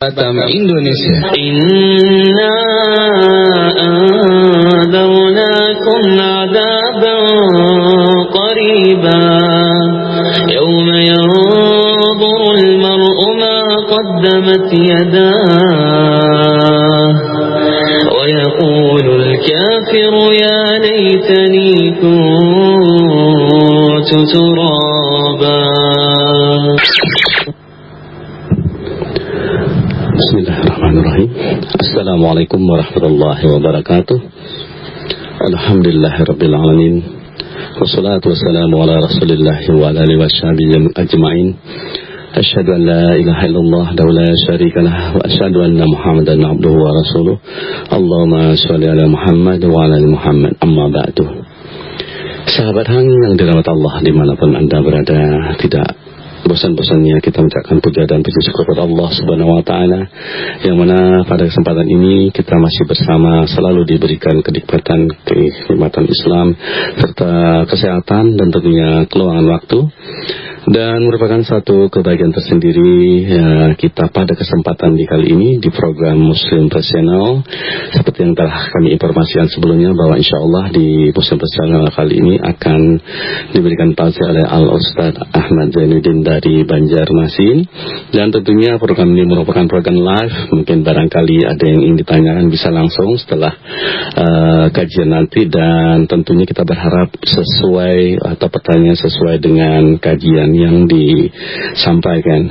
Batam Indonesia. إنا أنذرناكم عذابا قريبا يوم ينظر المرء ما قدمت يداه ويقول الكافر يا ليتني كنت ترابا Bismillahirrahmanirrahim Assalamualaikum warahmatullahi wabarakatuh. Alhamdulillahirrabbilalamin. Wassalatu wassalamu ala rasulillahi wa ala alihi wa sahbihi ajma'in. Asyhadu an la ilaha illallah wa anna Muhammadan abduhu wa rasuluh. Allahumma sholli ala Muhammad wa ala Muhammad. Amma ba'du. Sahabat hang yang dirahmati Allah di mana pun anda berada tidak bosan-bosannya kita mengucapkan puja dan puji syukur kepada Allah Subhanahu wa taala yang mana pada kesempatan ini kita masih bersama selalu diberikan kenikmatan kenikmatan Islam serta kesehatan dan tentunya keluangan waktu dan merupakan satu kebahagiaan tersendiri ya, kita pada kesempatan di kali ini di program Muslim Personal seperti yang telah kami informasikan sebelumnya bahwa insya Allah di Muslim Personal kali ini akan diberikan tausiah oleh Al Ustaz Ahmad Zainuddin dari Banjarmasin. Dan tentunya program ini merupakan program live. Mungkin barangkali ada yang ingin ditanyakan bisa langsung setelah uh, kajian nanti. Dan tentunya kita berharap sesuai atau pertanyaan sesuai dengan kajian yang disampaikan.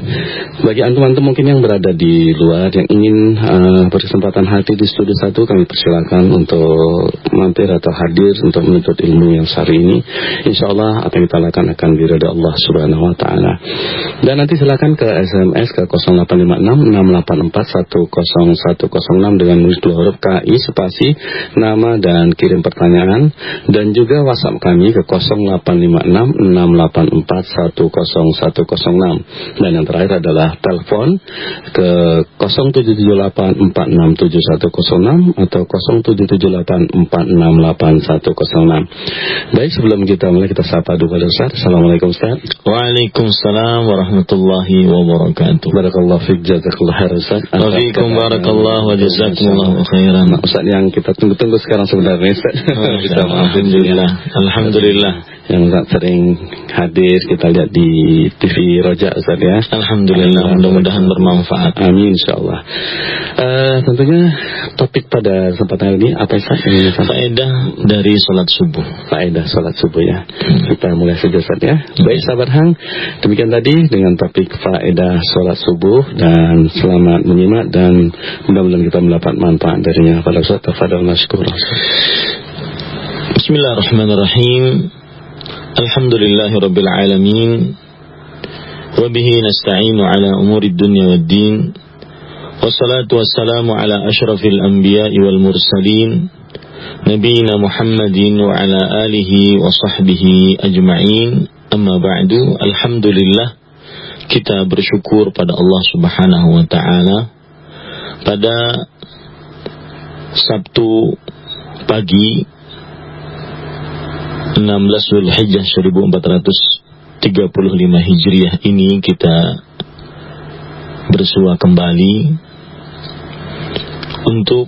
Bagi antum-antum mungkin yang berada di luar yang ingin uh, berkesempatan hadir di studio satu kami persilakan untuk mampir atau hadir untuk menuntut ilmu yang sehari ini. Insya Allah apa yang kita lakukan akan diridha Allah Subhanahu Wa Taala. Dan nanti silakan ke SMS ke 0856 dengan menulis dua huruf KI spasi nama dan kirim pertanyaan dan juga WhatsApp kami ke 0856 dan yang terakhir adalah telepon ke 0778467106 atau 0778468106 baik sebelum kita mulai kita sapa dulu Ustaz Assalamualaikum Ustaz Waalaikumsalam warahmatullahi wabarakatuh. Barakallahu fiik jazakallahu khair Ustaz barakallah wa jazakumullahu khairan. Nah, Ustaz yang kita tunggu-tunggu sekarang sebenarnya Ustaz Alhamdulillah. Alhamdulillah. Yang Ustaz sering hadir kita lihat di TV Roja Ustaz ya Alhamdulillah. Mudah-mudahan bermanfaat. Amin insyaallah. Eh tentunya topik pada kesempatan ini apa Ustaz? Faedah dari sholat subuh. Faedah sholat subuh ya. Kita mulai saja Ustaz ya. Baik sahabat Hang, demikian tadi dengan topik faedah sholat subuh dan selamat menyimak dan mudah-mudahan kita mendapat manfaat darinya. Pada Ustaz, tafadhal masykur. Bismillahirrahmanirrahim. Alhamdulillahi rabbil alamin. وبه نستعين على أمور الدنيا والدين والصلاة والسلام على أشرف الأنبياء والمرسلين نبينا محمد وعلى آله وصحبه أجمعين أما بعد الحمد لله kita bersyukur pada Allah Subhanahu wa taala pada Sabtu pagi 16 Zulhijjah 1435 Hijriah ini kita bersua kembali untuk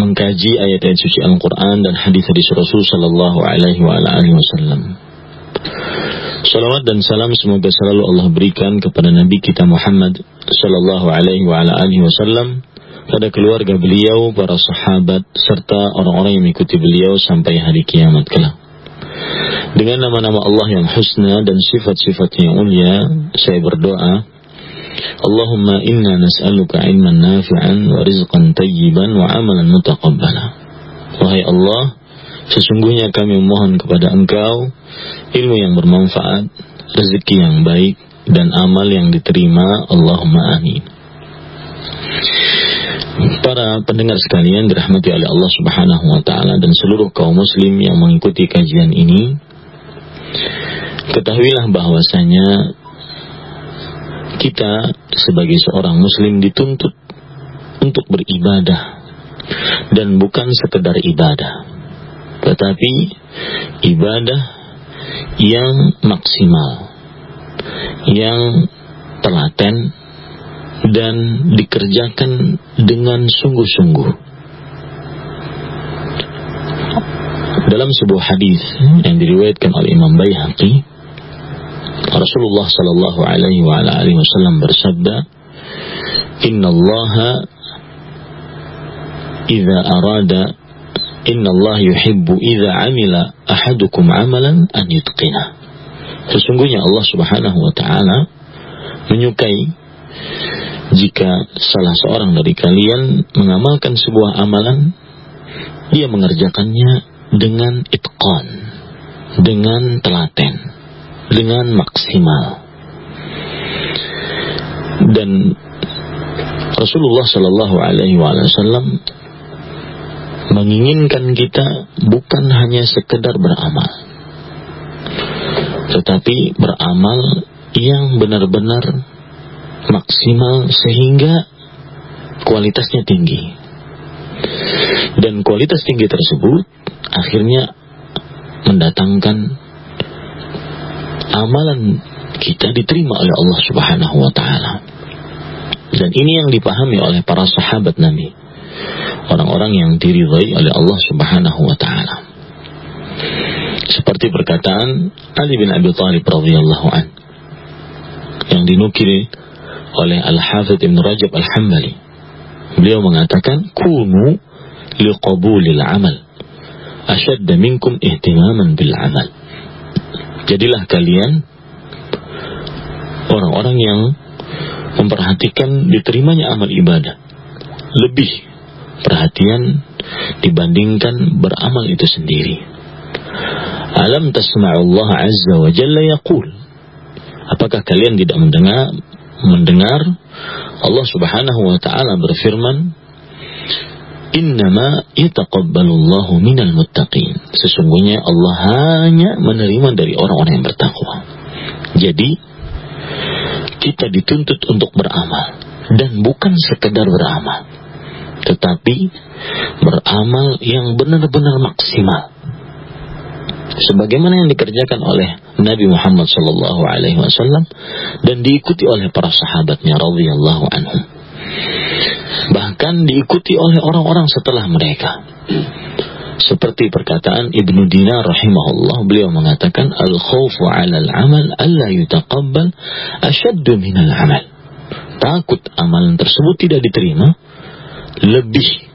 mengkaji ayat-ayat suci Al-Quran dan hadis-hadis Rasul Sallallahu Alaihi Wasallam. Salawat dan salam semoga selalu Allah berikan kepada Nabi kita Muhammad Sallallahu Alaihi Wasallam pada keluarga beliau, para sahabat, serta orang-orang yang mengikuti beliau sampai hari kiamat kelak. Dengan nama-nama Allah yang husna dan sifat-sifat yang mulia, saya berdoa, Allahumma inna nas'aluka ilman nafi'an wa rizqan tayyiban wa amalan mutaqabbala. Wahai Allah, sesungguhnya kami memohon kepada Engkau ilmu yang bermanfaat, rezeki yang baik, dan amal yang diterima. Allahumma amin. Para pendengar sekalian dirahmati oleh Allah Subhanahu wa taala dan seluruh kaum muslim yang mengikuti kajian ini, ketahuilah bahwasanya kita sebagai seorang muslim dituntut untuk beribadah dan bukan sekedar ibadah tetapi ibadah yang maksimal yang telaten dan dikerjakan dengan sungguh-sungguh. Dalam sebuah hadis yang diriwayatkan oleh Imam Baihaqi, Rasulullah Shallallahu Alaihi Wasallam bersabda, Inna Allah إذا أراد إن الله يحب إذا عمل أحدكم عملا أن يتقنه Sesungguhnya Allah Subhanahu wa taala menyukai jika salah seorang dari kalian mengamalkan sebuah amalan dia mengerjakannya dengan itqan, dengan telaten, dengan maksimal. Dan Rasulullah Shallallahu alaihi wasallam menginginkan kita bukan hanya sekedar beramal, tetapi beramal yang benar-benar maksimal sehingga kualitasnya tinggi. Dan kualitas tinggi tersebut akhirnya mendatangkan amalan kita diterima oleh Allah Subhanahu wa taala. Dan ini yang dipahami oleh para sahabat Nabi orang-orang yang diridhai oleh Allah Subhanahu wa taala. Seperti perkataan Ali bin Abi Thalib radhiyallahu an yang dinukil oleh Al-Hafidh Ibn Rajab Al-Hambali. Beliau mengatakan, "Kunu liqabulil amal ashadda minkum ihtimaman bil amal." Jadilah kalian orang-orang yang memperhatikan diterimanya amal ibadah lebih perhatian dibandingkan beramal itu sendiri. Alam tasma'u Allah Azza wa Jalla yaqul. Apakah kalian tidak mendengar mendengar Allah Subhanahu wa taala berfirman Innama yataqabbalullahu minal muttaqin. Sesungguhnya Allah hanya menerima dari orang-orang yang bertakwa. Jadi kita dituntut untuk beramal dan bukan sekedar beramal tetapi beramal yang benar-benar maksimal. Sebagaimana yang dikerjakan oleh Nabi Muhammad Sallallahu Alaihi Wasallam dan diikuti oleh para sahabatnya radhiyallahu anhum. Bahkan diikuti oleh orang-orang setelah mereka. Seperti perkataan Ibnu Dinar rahimahullah, beliau mengatakan al-khawfu 'ala al-amal alla yutaqabbal min al-amal. Takut amalan tersebut tidak diterima lebih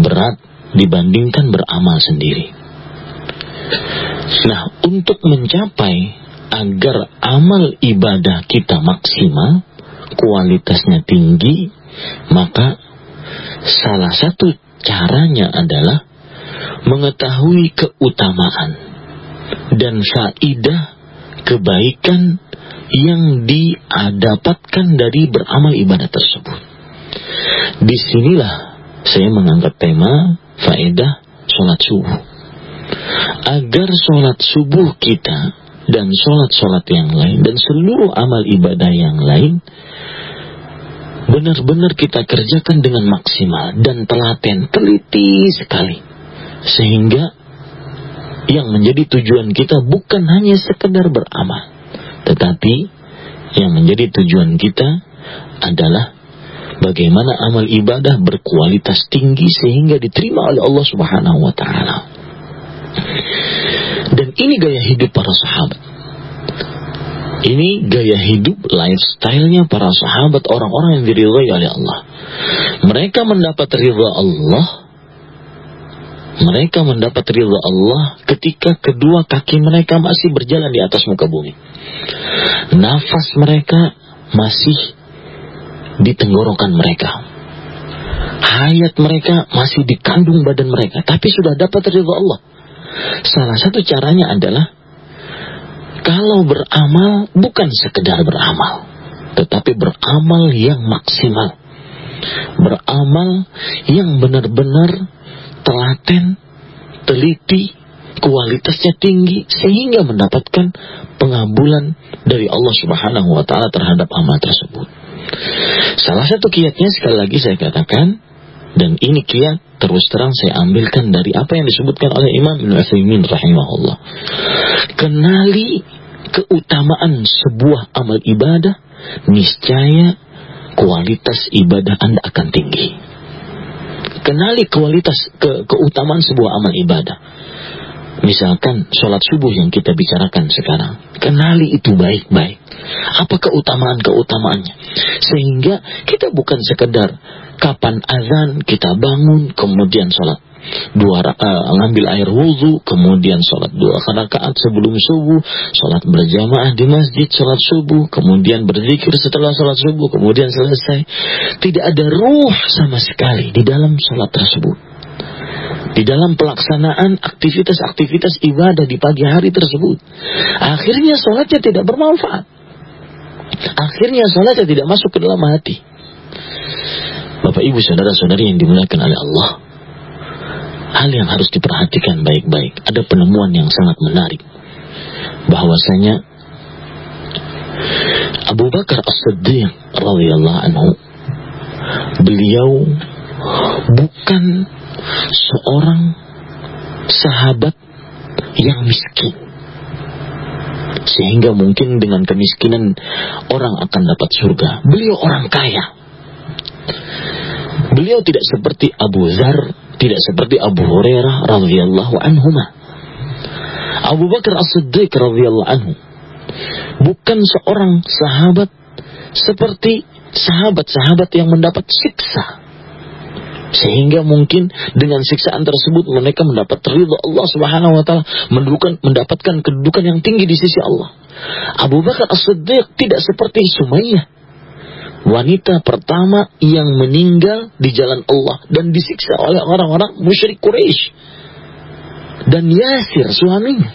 berat dibandingkan beramal sendiri. Nah, untuk mencapai agar amal ibadah kita maksimal, kualitasnya tinggi, maka salah satu caranya adalah mengetahui keutamaan dan faidah kebaikan yang didapatkan dari beramal ibadah tersebut. Di sinilah saya mengangkat tema faedah sholat subuh. Agar sholat subuh kita dan sholat-sholat yang lain dan seluruh amal ibadah yang lain benar-benar kita kerjakan dengan maksimal dan telaten, teliti sekali. Sehingga yang menjadi tujuan kita bukan hanya sekedar beramal, tetapi yang menjadi tujuan kita adalah bagaimana amal ibadah berkualitas tinggi sehingga diterima oleh Allah Subhanahu wa taala. Dan ini gaya hidup para sahabat. Ini gaya hidup lifestyle-nya para sahabat orang-orang yang diridhai oleh Allah. Mereka mendapat ridha Allah mereka mendapat ridha Allah ketika kedua kaki mereka masih berjalan di atas muka bumi. Nafas mereka masih di tenggorokan mereka. Hayat mereka masih dikandung badan mereka, tapi sudah dapat ridho Allah. Salah satu caranya adalah kalau beramal bukan sekedar beramal, tetapi beramal yang maksimal. Beramal yang benar-benar telaten, teliti, kualitasnya tinggi sehingga mendapatkan pengabulan dari Allah Subhanahu wa taala terhadap amal tersebut. Salah satu kiatnya sekali lagi saya katakan dan ini kiat terus terang saya ambilkan dari apa yang disebutkan oleh Imam Ibn Utsaimin rahimahullah. Kenali keutamaan sebuah amal ibadah, niscaya kualitas ibadah Anda akan tinggi. Kenali kualitas ke, keutamaan sebuah amal ibadah. Misalkan sholat subuh yang kita bicarakan sekarang. Kenali itu baik-baik. Apa keutamaan-keutamaannya. Sehingga kita bukan sekedar kapan azan kita bangun kemudian sholat. Dua uh, ngambil air wudhu kemudian sholat dua rakaat sebelum subuh. Sholat berjamaah di masjid sholat subuh kemudian berzikir setelah sholat subuh kemudian selesai. Tidak ada ruh sama sekali di dalam sholat tersebut. Di dalam pelaksanaan aktivitas-aktivitas ibadah di pagi hari tersebut. Akhirnya sholatnya tidak bermanfaat. Akhirnya sholatnya tidak masuk ke dalam hati Bapak ibu saudara saudari yang dimuliakan oleh Allah hal yang harus diperhatikan baik-baik. Ada penemuan yang sangat menarik. Bahwasanya Abu Bakar As-Siddiq radhiyallahu anhu beliau bukan seorang sahabat yang miskin sehingga mungkin dengan kemiskinan orang akan dapat surga. Beliau orang kaya. Beliau tidak seperti Abu Zar tidak seperti Abu Hurairah radhiyallahu anhu. Abu Bakar As-Siddiq radhiyallahu anhu bukan seorang sahabat seperti sahabat-sahabat yang mendapat siksa sehingga mungkin dengan siksaan tersebut mereka mendapat ridha Allah Subhanahu wa taala mendapatkan kedudukan yang tinggi di sisi Allah. Abu Bakar As-Siddiq tidak seperti Sumayyah wanita pertama yang meninggal di jalan Allah dan disiksa oleh orang-orang musyrik Quraisy. Dan Yasir suaminya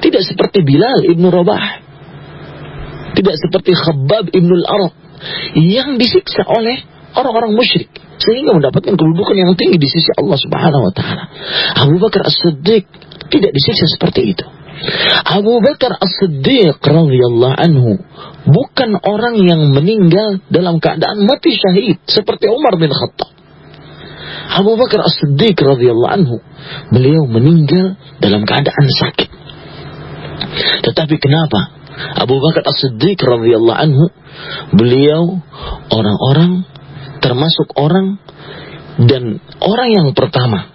tidak seperti Bilal ibnu Rabah, tidak seperti Khabbab ibnu Al-Arab yang disiksa oleh orang-orang musyrik sehingga mendapatkan kedudukan yang tinggi di sisi Allah Subhanahu wa taala. Abu Bakar As-Siddiq tidak disiksa seperti itu. Abu Bakar As-Siddiq radhiyallahu anhu bukan orang yang meninggal dalam keadaan mati syahid seperti Umar bin Khattab. Abu Bakar As-Siddiq radhiyallahu anhu beliau meninggal dalam keadaan sakit. Tetapi kenapa Abu Bakar As-Siddiq radhiyallahu anhu beliau orang-orang termasuk orang dan orang yang pertama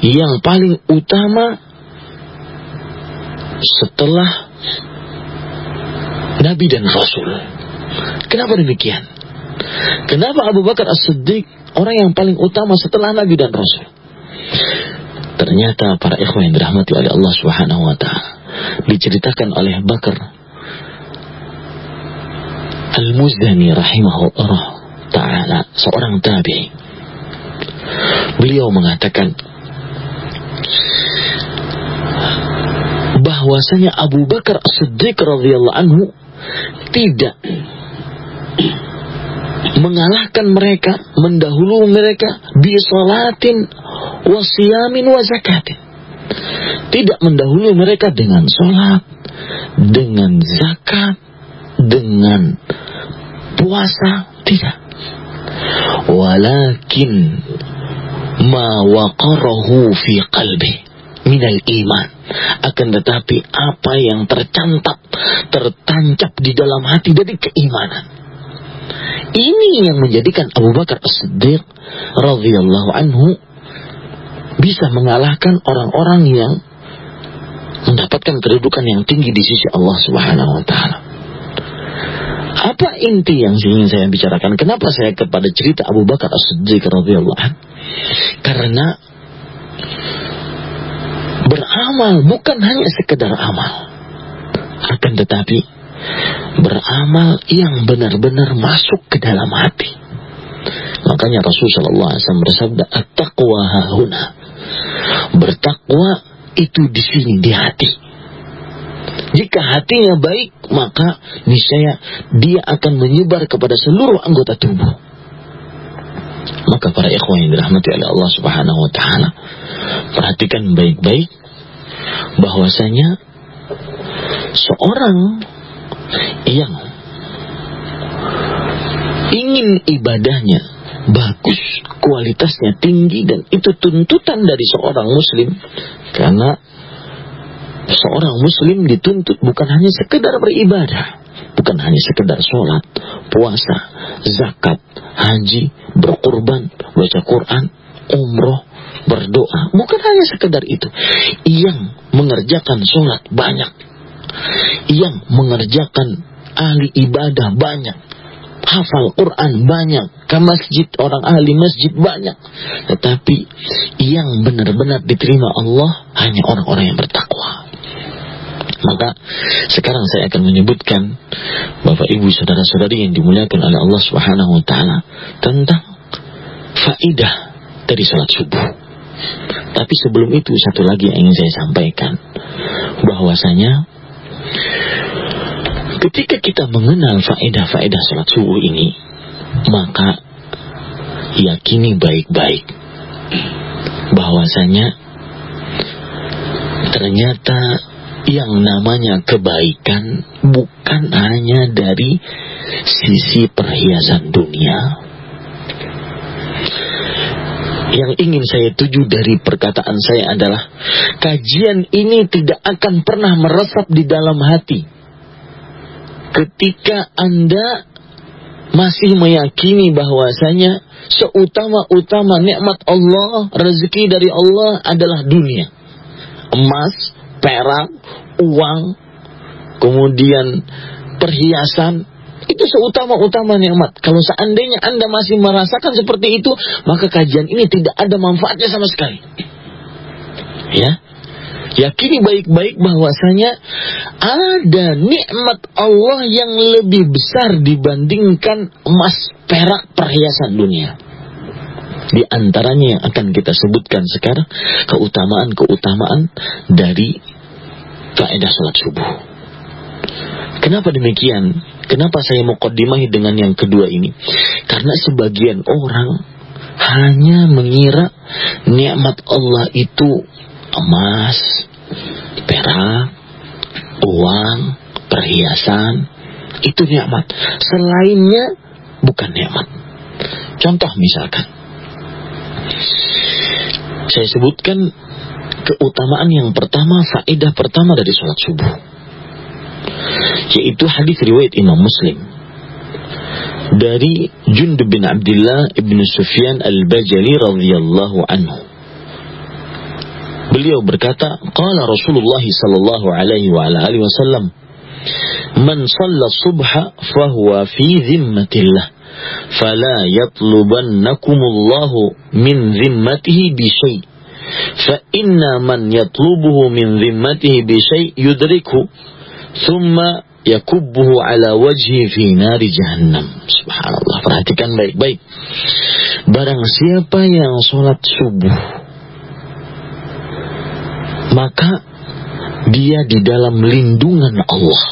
yang paling utama setelah Nabi dan Rasul. Kenapa demikian? Kenapa Abu Bakar As-Siddiq orang yang paling utama setelah Nabi dan Rasul? Ternyata para ikhwan yang dirahmati oleh Allah Subhanahu wa taala diceritakan oleh Bakar Al-Muzani rahimahullah taala seorang tabi'i. Beliau mengatakan bahwasanya Abu Bakar As-Siddiq radhiyallahu anhu tidak mengalahkan mereka, mendahului mereka bi salatin wa zakatin. Tidak mendahului mereka dengan salat, dengan zakat, dengan puasa, tidak. Walakin ma waqarahu fi qalbi minal iman akan tetapi apa yang tercantap, tertancap di dalam hati dari keimanan. Ini yang menjadikan Abu Bakar As-Siddiq radhiyallahu anhu bisa mengalahkan orang-orang yang mendapatkan kedudukan yang tinggi di sisi Allah Subhanahu wa taala. Apa inti yang ingin saya bicarakan? Kenapa saya kepada cerita Abu Bakar As-Siddiq radhiyallahu anhu? Karena beramal bukan hanya sekedar amal. Akan tetapi beramal yang benar-benar masuk ke dalam hati. Makanya Rasulullah SAW bersabda, At-taqwa. Bertakwa itu di sini, di hati. Jika hatinya baik, maka niscaya dia akan menyebar kepada seluruh anggota tubuh. Maka para ikhwan yang dirahmati oleh Allah Subhanahu wa taala, perhatikan baik-baik bahwasanya seorang yang ingin ibadahnya bagus, kualitasnya tinggi dan itu tuntutan dari seorang muslim karena seorang muslim dituntut bukan hanya sekedar beribadah, bukan hanya sekedar sholat, puasa, zakat, haji, berkorban, baca Quran, umroh, berdoa, bukan hanya sekedar itu. Yang mengerjakan sholat banyak, yang mengerjakan ahli ibadah banyak, hafal Quran banyak, ke masjid orang ahli masjid banyak. Tetapi yang benar-benar diterima Allah hanya orang-orang yang bertakwa. Maka sekarang saya akan menyebutkan Bapak Ibu saudara-saudari yang dimuliakan oleh Allah Subhanahu wa taala tentang faidah dari salat subuh. Tapi sebelum itu satu lagi yang ingin saya sampaikan bahwasanya ketika kita mengenal faedah-faedah salat subuh ini maka yakini baik-baik bahwasanya ternyata yang namanya kebaikan bukan hanya dari sisi perhiasan dunia. Yang ingin saya tuju dari perkataan saya adalah kajian ini tidak akan pernah meresap di dalam hati. Ketika Anda masih meyakini bahwasanya seutama-utama nikmat Allah, rezeki dari Allah adalah dunia. Emas, perak, uang, kemudian perhiasan, itu seutama-utama nikmat. Kalau seandainya Anda masih merasakan seperti itu, maka kajian ini tidak ada manfaatnya sama sekali. Ya. Yakini baik-baik bahwasanya ada nikmat Allah yang lebih besar dibandingkan emas, perak, perhiasan dunia. Di antaranya yang akan kita sebutkan sekarang keutamaan-keutamaan dari kaidah salat subuh. Kenapa demikian? Kenapa saya mau kodimahi dengan yang kedua ini? Karena sebagian orang hanya mengira nikmat Allah itu emas, perak, uang, perhiasan, itu nikmat. Selainnya bukan nikmat. Contoh misalkan, saya sebutkan keutamaan yang pertama, faedah pertama dari sholat subuh Yaitu hadis riwayat Imam Muslim. Dari Jundub bin Abdullah ibn Sufyan al-Bajali radhiyallahu anhu. Beliau berkata, Qala Rasulullah sallallahu alaihi wa alihi wasallam, Man shalla subha fahuwa fi zimmatillah. فلا يطلبنكم الله من ذمته بشيء فإن من يطلبه من ذمته بشيء يدركه Summa yakubbuhu ala wajhi fi nari jahannam. Subhanallah, perhatikan baik-baik. Barang siapa yang sholat subuh, maka dia di dalam lindungan Allah.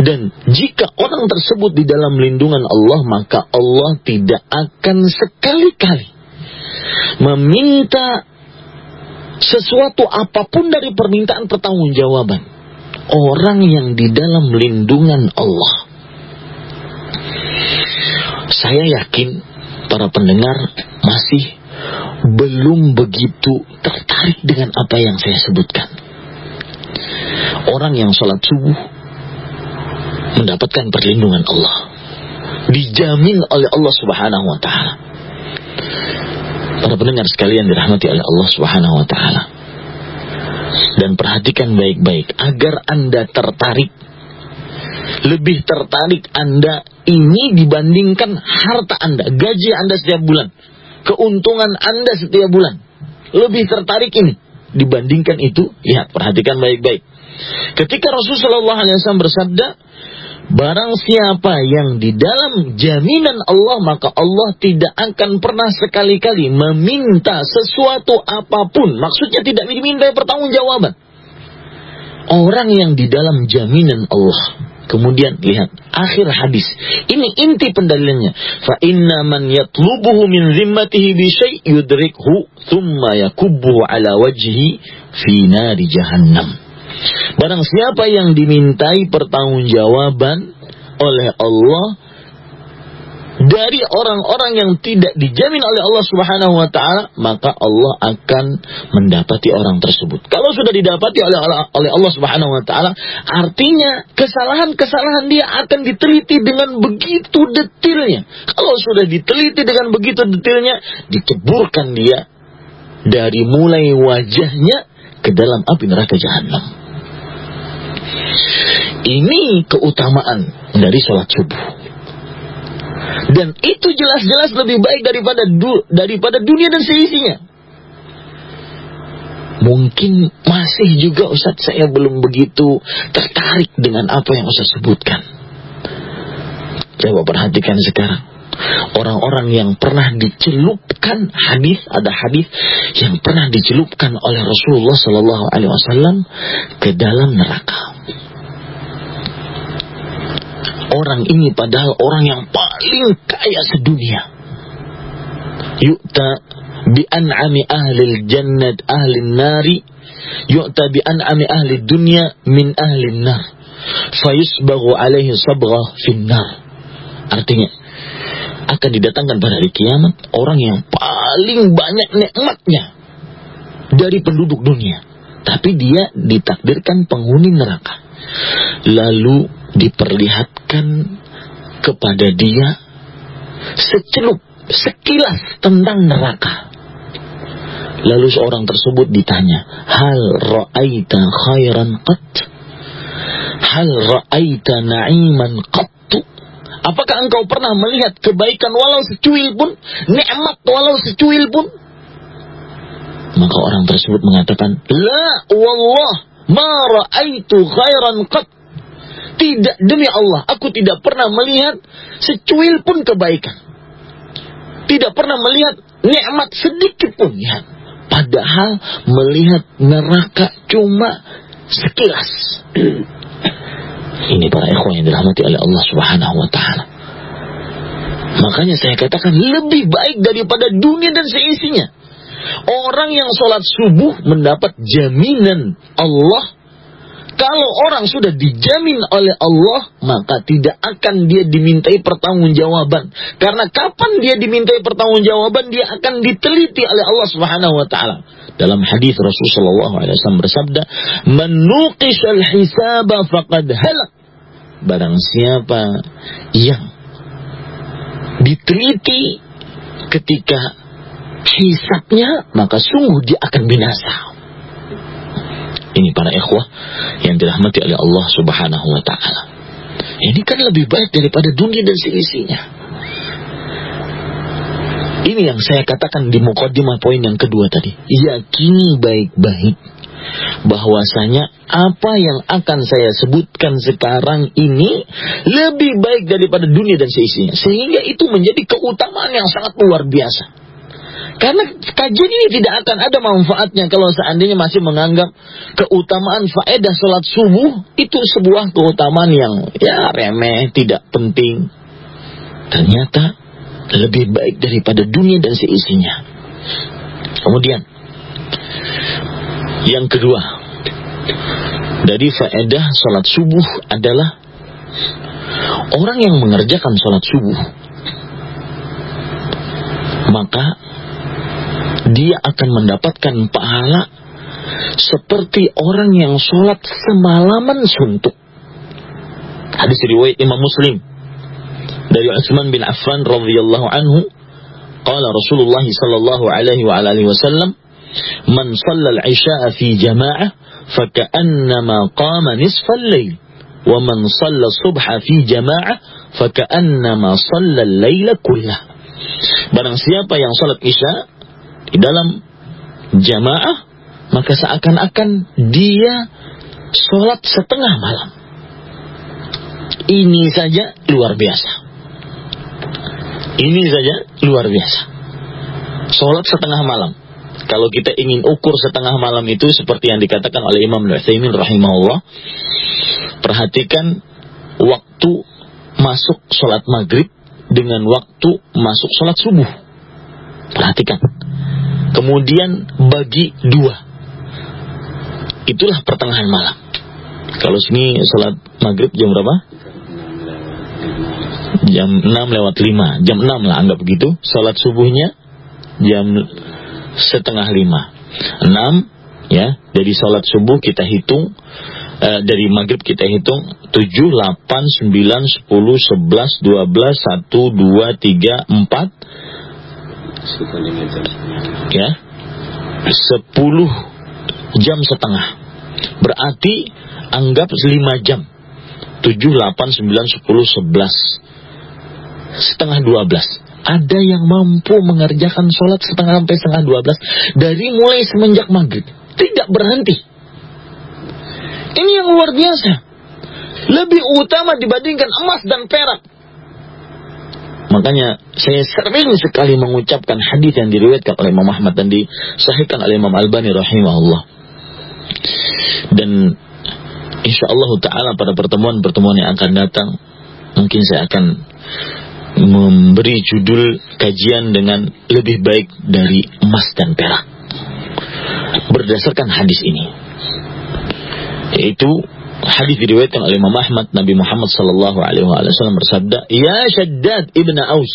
Dan jika orang tersebut di dalam lindungan Allah, maka Allah tidak akan sekali-kali meminta sesuatu apa pun dari permintaan pertanggungjawaban orang yang di dalam lindungan Allah. Saya yakin para pendengar masih belum begitu tertarik dengan apa yang saya sebutkan. Orang yang sholat subuh mendapatkan perlindungan Allah. Dijamin oleh Allah Subhanahu wa taala. Para pendengar sekalian dirahmati oleh Allah Subhanahu wa taala. Dan perhatikan baik-baik agar Anda tertarik lebih tertarik Anda ini dibandingkan harta Anda, gaji Anda setiap bulan, keuntungan Anda setiap bulan. Lebih tertarik ini dibandingkan itu, lihat perhatikan baik-baik. Ketika Rasulullah SAW bersabda, Barang siapa yang di dalam jaminan Allah maka Allah tidak akan pernah sekali-kali meminta sesuatu apa pun. Maksudnya tidak diminta pertanggungjawaban. Orang yang di dalam jaminan Allah. Kemudian lihat akhir hadis. Ini inti pendalilannya. Fa inna man yatlubuhu min zimmatihi bi syai' yudrikhu thumma yakubbuhu ala wajhi fi. Barang siapa yang dimintai pertanggungjawaban oleh Allah dari orang-orang yang tidak dijamin oleh Allah Subhanahu wa taala, maka Allah akan mendapati orang tersebut. Kalau sudah didapati oleh oleh Allah Subhanahu wa taala, artinya kesalahan-kesalahan dia akan diteliti dengan begitu detailnya. Kalau sudah diteliti dengan begitu detailnya, dikeburkan dia dari mulai wajahnya ke dalam api neraka jahanam. Ini keutamaan dari sholat subuh. Dan itu jelas-jelas lebih baik daripada du, daripada dunia dan seisinya. Mungkin masih juga Ustaz saya belum begitu tertarik dengan apa yang Ustaz sebutkan. Coba perhatikan sekarang. Orang-orang yang pernah dicelupkan hadis ada hadis yang pernah dicelupkan oleh Rasulullah Sallallahu Alaihi Wasallam ke dalam neraka. Orang ini padahal orang yang paling kaya sedunia. Yu'ta bi an'ami ahli jannat ahli nari yu'ta bi an'ami ahli dunya min ahli nar fayusbaghu alaihi sabghah fin nar artinya akan didatangkan pada hari kiamat orang yang paling banyak nikmatnya dari penduduk dunia. Tapi dia ditakdirkan penghuni neraka. Lalu diperlihatkan kepada dia secelup, sekilas tentang neraka. Lalu seorang tersebut ditanya, Hal ra'aita khairan qat? Hal ra'aita na'iman qat? Apakah engkau pernah melihat kebaikan walau secuil pun, nikmat walau secuil pun? Maka orang tersebut mengatakan, La wallah ma ra'aitu khairan qat. Tidak demi Allah, aku tidak pernah melihat secuil pun kebaikan. Tidak pernah melihat nikmat sedikit pun ya. Padahal melihat neraka cuma sekilas. Ini para ikhwan yang dirahmati oleh Allah Subhanahu wa taala. Makanya saya katakan lebih baik daripada dunia dan seisinya. Orang yang sholat subuh mendapat jaminan Allah. Kalau orang sudah dijamin oleh Allah, maka tidak akan dia dimintai pertanggungjawaban. Karena kapan dia dimintai pertanggungjawaban, dia akan diteliti oleh Allah Subhanahu wa taala. Dalam hadis Rasulullah SAW bersabda, "Menuqishal hisaba faqad halak." Barang siapa yang diteliti ketika hisapnya, maka sungguh dia akan binasa. Ini para ikhwah yang dirahmati oleh Allah Subhanahu wa taala. Ini kan lebih baik daripada dunia dan seisinya. Ini yang saya katakan di mukadimah poin yang kedua tadi. Yakini baik-baik bahwasanya apa yang akan saya sebutkan sekarang ini lebih baik daripada dunia dan seisinya. Sehingga itu menjadi keutamaan yang sangat luar biasa. Karena kajian ini tidak akan ada manfaatnya kalau seandainya masih menganggap keutamaan faedah sholat subuh itu sebuah keutamaan yang ya remeh, tidak penting. Ternyata lebih baik daripada dunia dan seisinya. Kemudian, yang kedua, dari faedah salat subuh adalah orang yang mengerjakan salat subuh, maka dia akan mendapatkan pahala seperti orang yang sholat semalaman suntuk. Hadis riwayat Imam Muslim dari Utsman bin Affan radhiyallahu anhu. Qala Rasulullah sallallahu alaihi wa alihi wasallam man shalla al-isya'a fi jama'ah faka'annama qama nisfa al-lail wa man shalla subha fi jama'ah faka'annama shalla al-laila kullah. Barang siapa yang salat isya di dalam jamaah maka seakan-akan dia sholat setengah malam ini saja luar biasa ini saja luar biasa. Sholat setengah malam. Kalau kita ingin ukur setengah malam itu seperti yang dikatakan oleh Imam Nu'thaymin rahimahullah. Perhatikan waktu masuk sholat maghrib dengan waktu masuk sholat subuh. Perhatikan. Kemudian bagi dua. Itulah pertengahan malam. Kalau sini sholat maghrib jam berapa? Jam 6 lewat 5. Jam 6 lah anggap begitu. Salat subuhnya jam setengah 5. 6 ya. Dari salat subuh kita hitung uh, dari maghrib kita hitung 7, 8, 9, 10, 11, 12, 1, 2, 3, 4 ya. 10 jam setengah. Berarti anggap 5 jam. 7, 8, 9, 10, 11 setengah 12 ada yang mampu mengerjakan sholat setengah sampai setengah 12 dari mulai semenjak maghrib. Tidak berhenti. Ini yang luar biasa. Lebih utama dibandingkan emas dan perak Makanya saya sering sekali mengucapkan hadis yang diriwayatkan oleh Imam Ahmad dan disahihkan oleh Imam Albani rahimahullah. Dan insya Allah taala pada pertemuan-pertemuan yang akan datang mungkin saya akan memberi judul kajian dengan lebih baik dari emas dan perak berdasarkan hadis ini yaitu hadis diriwayatkan oleh Imam Ahmad Nabi Muhammad sallallahu alaihi wasallam bersabda, "Ya Shaddad ibn Aus,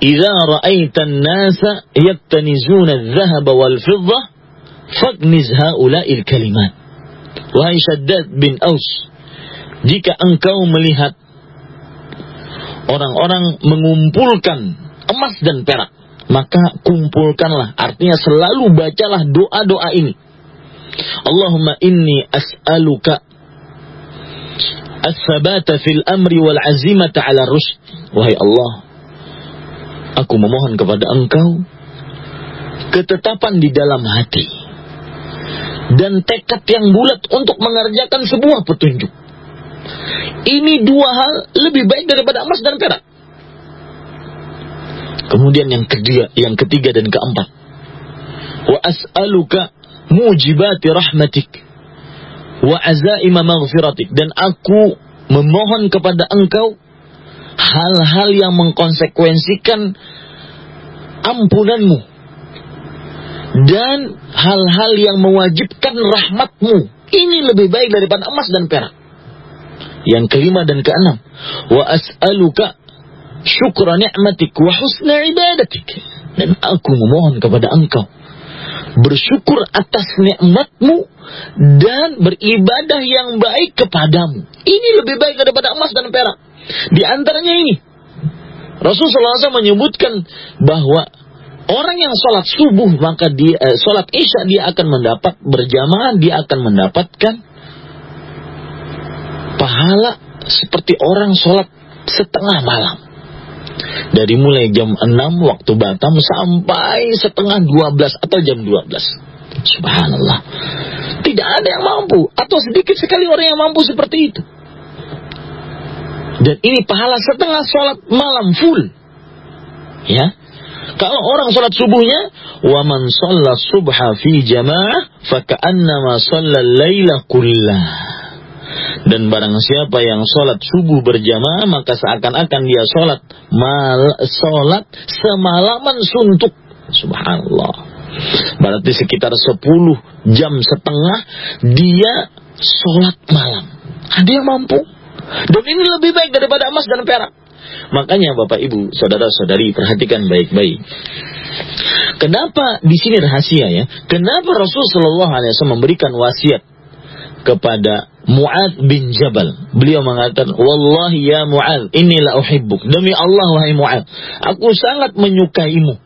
idza ra'aita an-nasa yaktanizuna adh-dhahab wal fiddah, fagniz haula'il kalimat." Wahai Shaddad bin Aus, jika engkau melihat orang-orang mengumpulkan emas dan perak, maka kumpulkanlah. Artinya selalu bacalah doa-doa ini. Allahumma inni as'aluka as-sabata fil amri wal azimata ala rusyd. Wahai Allah, aku memohon kepada Engkau ketetapan di dalam hati dan tekad yang bulat untuk mengerjakan sebuah petunjuk. Ini dua hal lebih baik daripada emas dan perak. Kemudian yang ketiga, yang ketiga dan keempat. Wa as'aluka mujibati rahmatik wa azaima maghfiratik. Dan aku memohon kepada engkau hal-hal yang mengkonsekuensikan ampunanmu dan hal-hal yang mewajibkan rahmatmu. Ini lebih baik daripada emas dan perak. Yang kelima dan keenam. Wa as'aluka syukra ni'matik wa husna ibadatik. Dan aku memohon kepada engkau bersyukur atas nikmatmu dan beribadah yang baik kepadamu. Ini lebih baik daripada emas dan perak. Di antaranya ini, Rasulullah SAW menyebutkan bahwa orang yang sholat subuh maka dia eh, sholat isya dia akan mendapat berjamaah dia akan mendapatkan pahala seperti orang sholat setengah malam dari mulai jam 6 waktu Batam sampai setengah 12 atau jam 12. Subhanallah. Tidak ada yang mampu atau sedikit sekali orang yang mampu seperti itu. Dan ini pahala setengah sholat malam full. Ya. Kalau orang sholat subuhnya, wa man sholat subha fi jamaah, faka'annama sholat layla kullah. Dan barang siapa yang sholat subuh berjamaah maka seakan-akan dia sholat mal sholat semalaman suntuk. Subhanallah. Berarti sekitar 10 jam setengah dia sholat malam. Ada yang mampu. Dan ini lebih baik daripada emas dan perak. Makanya Bapak Ibu, saudara-saudari perhatikan baik-baik. Kenapa di sini rahasia ya? Kenapa Rasulullah Shallallahu Alaihi memberikan wasiat kepada Mu'ad bin Jabal. Beliau mengatakan, Wallahi ya Mu'ad, inilah uhibbuk. Demi Allah, wahai Mu'ad, aku sangat menyukaimu.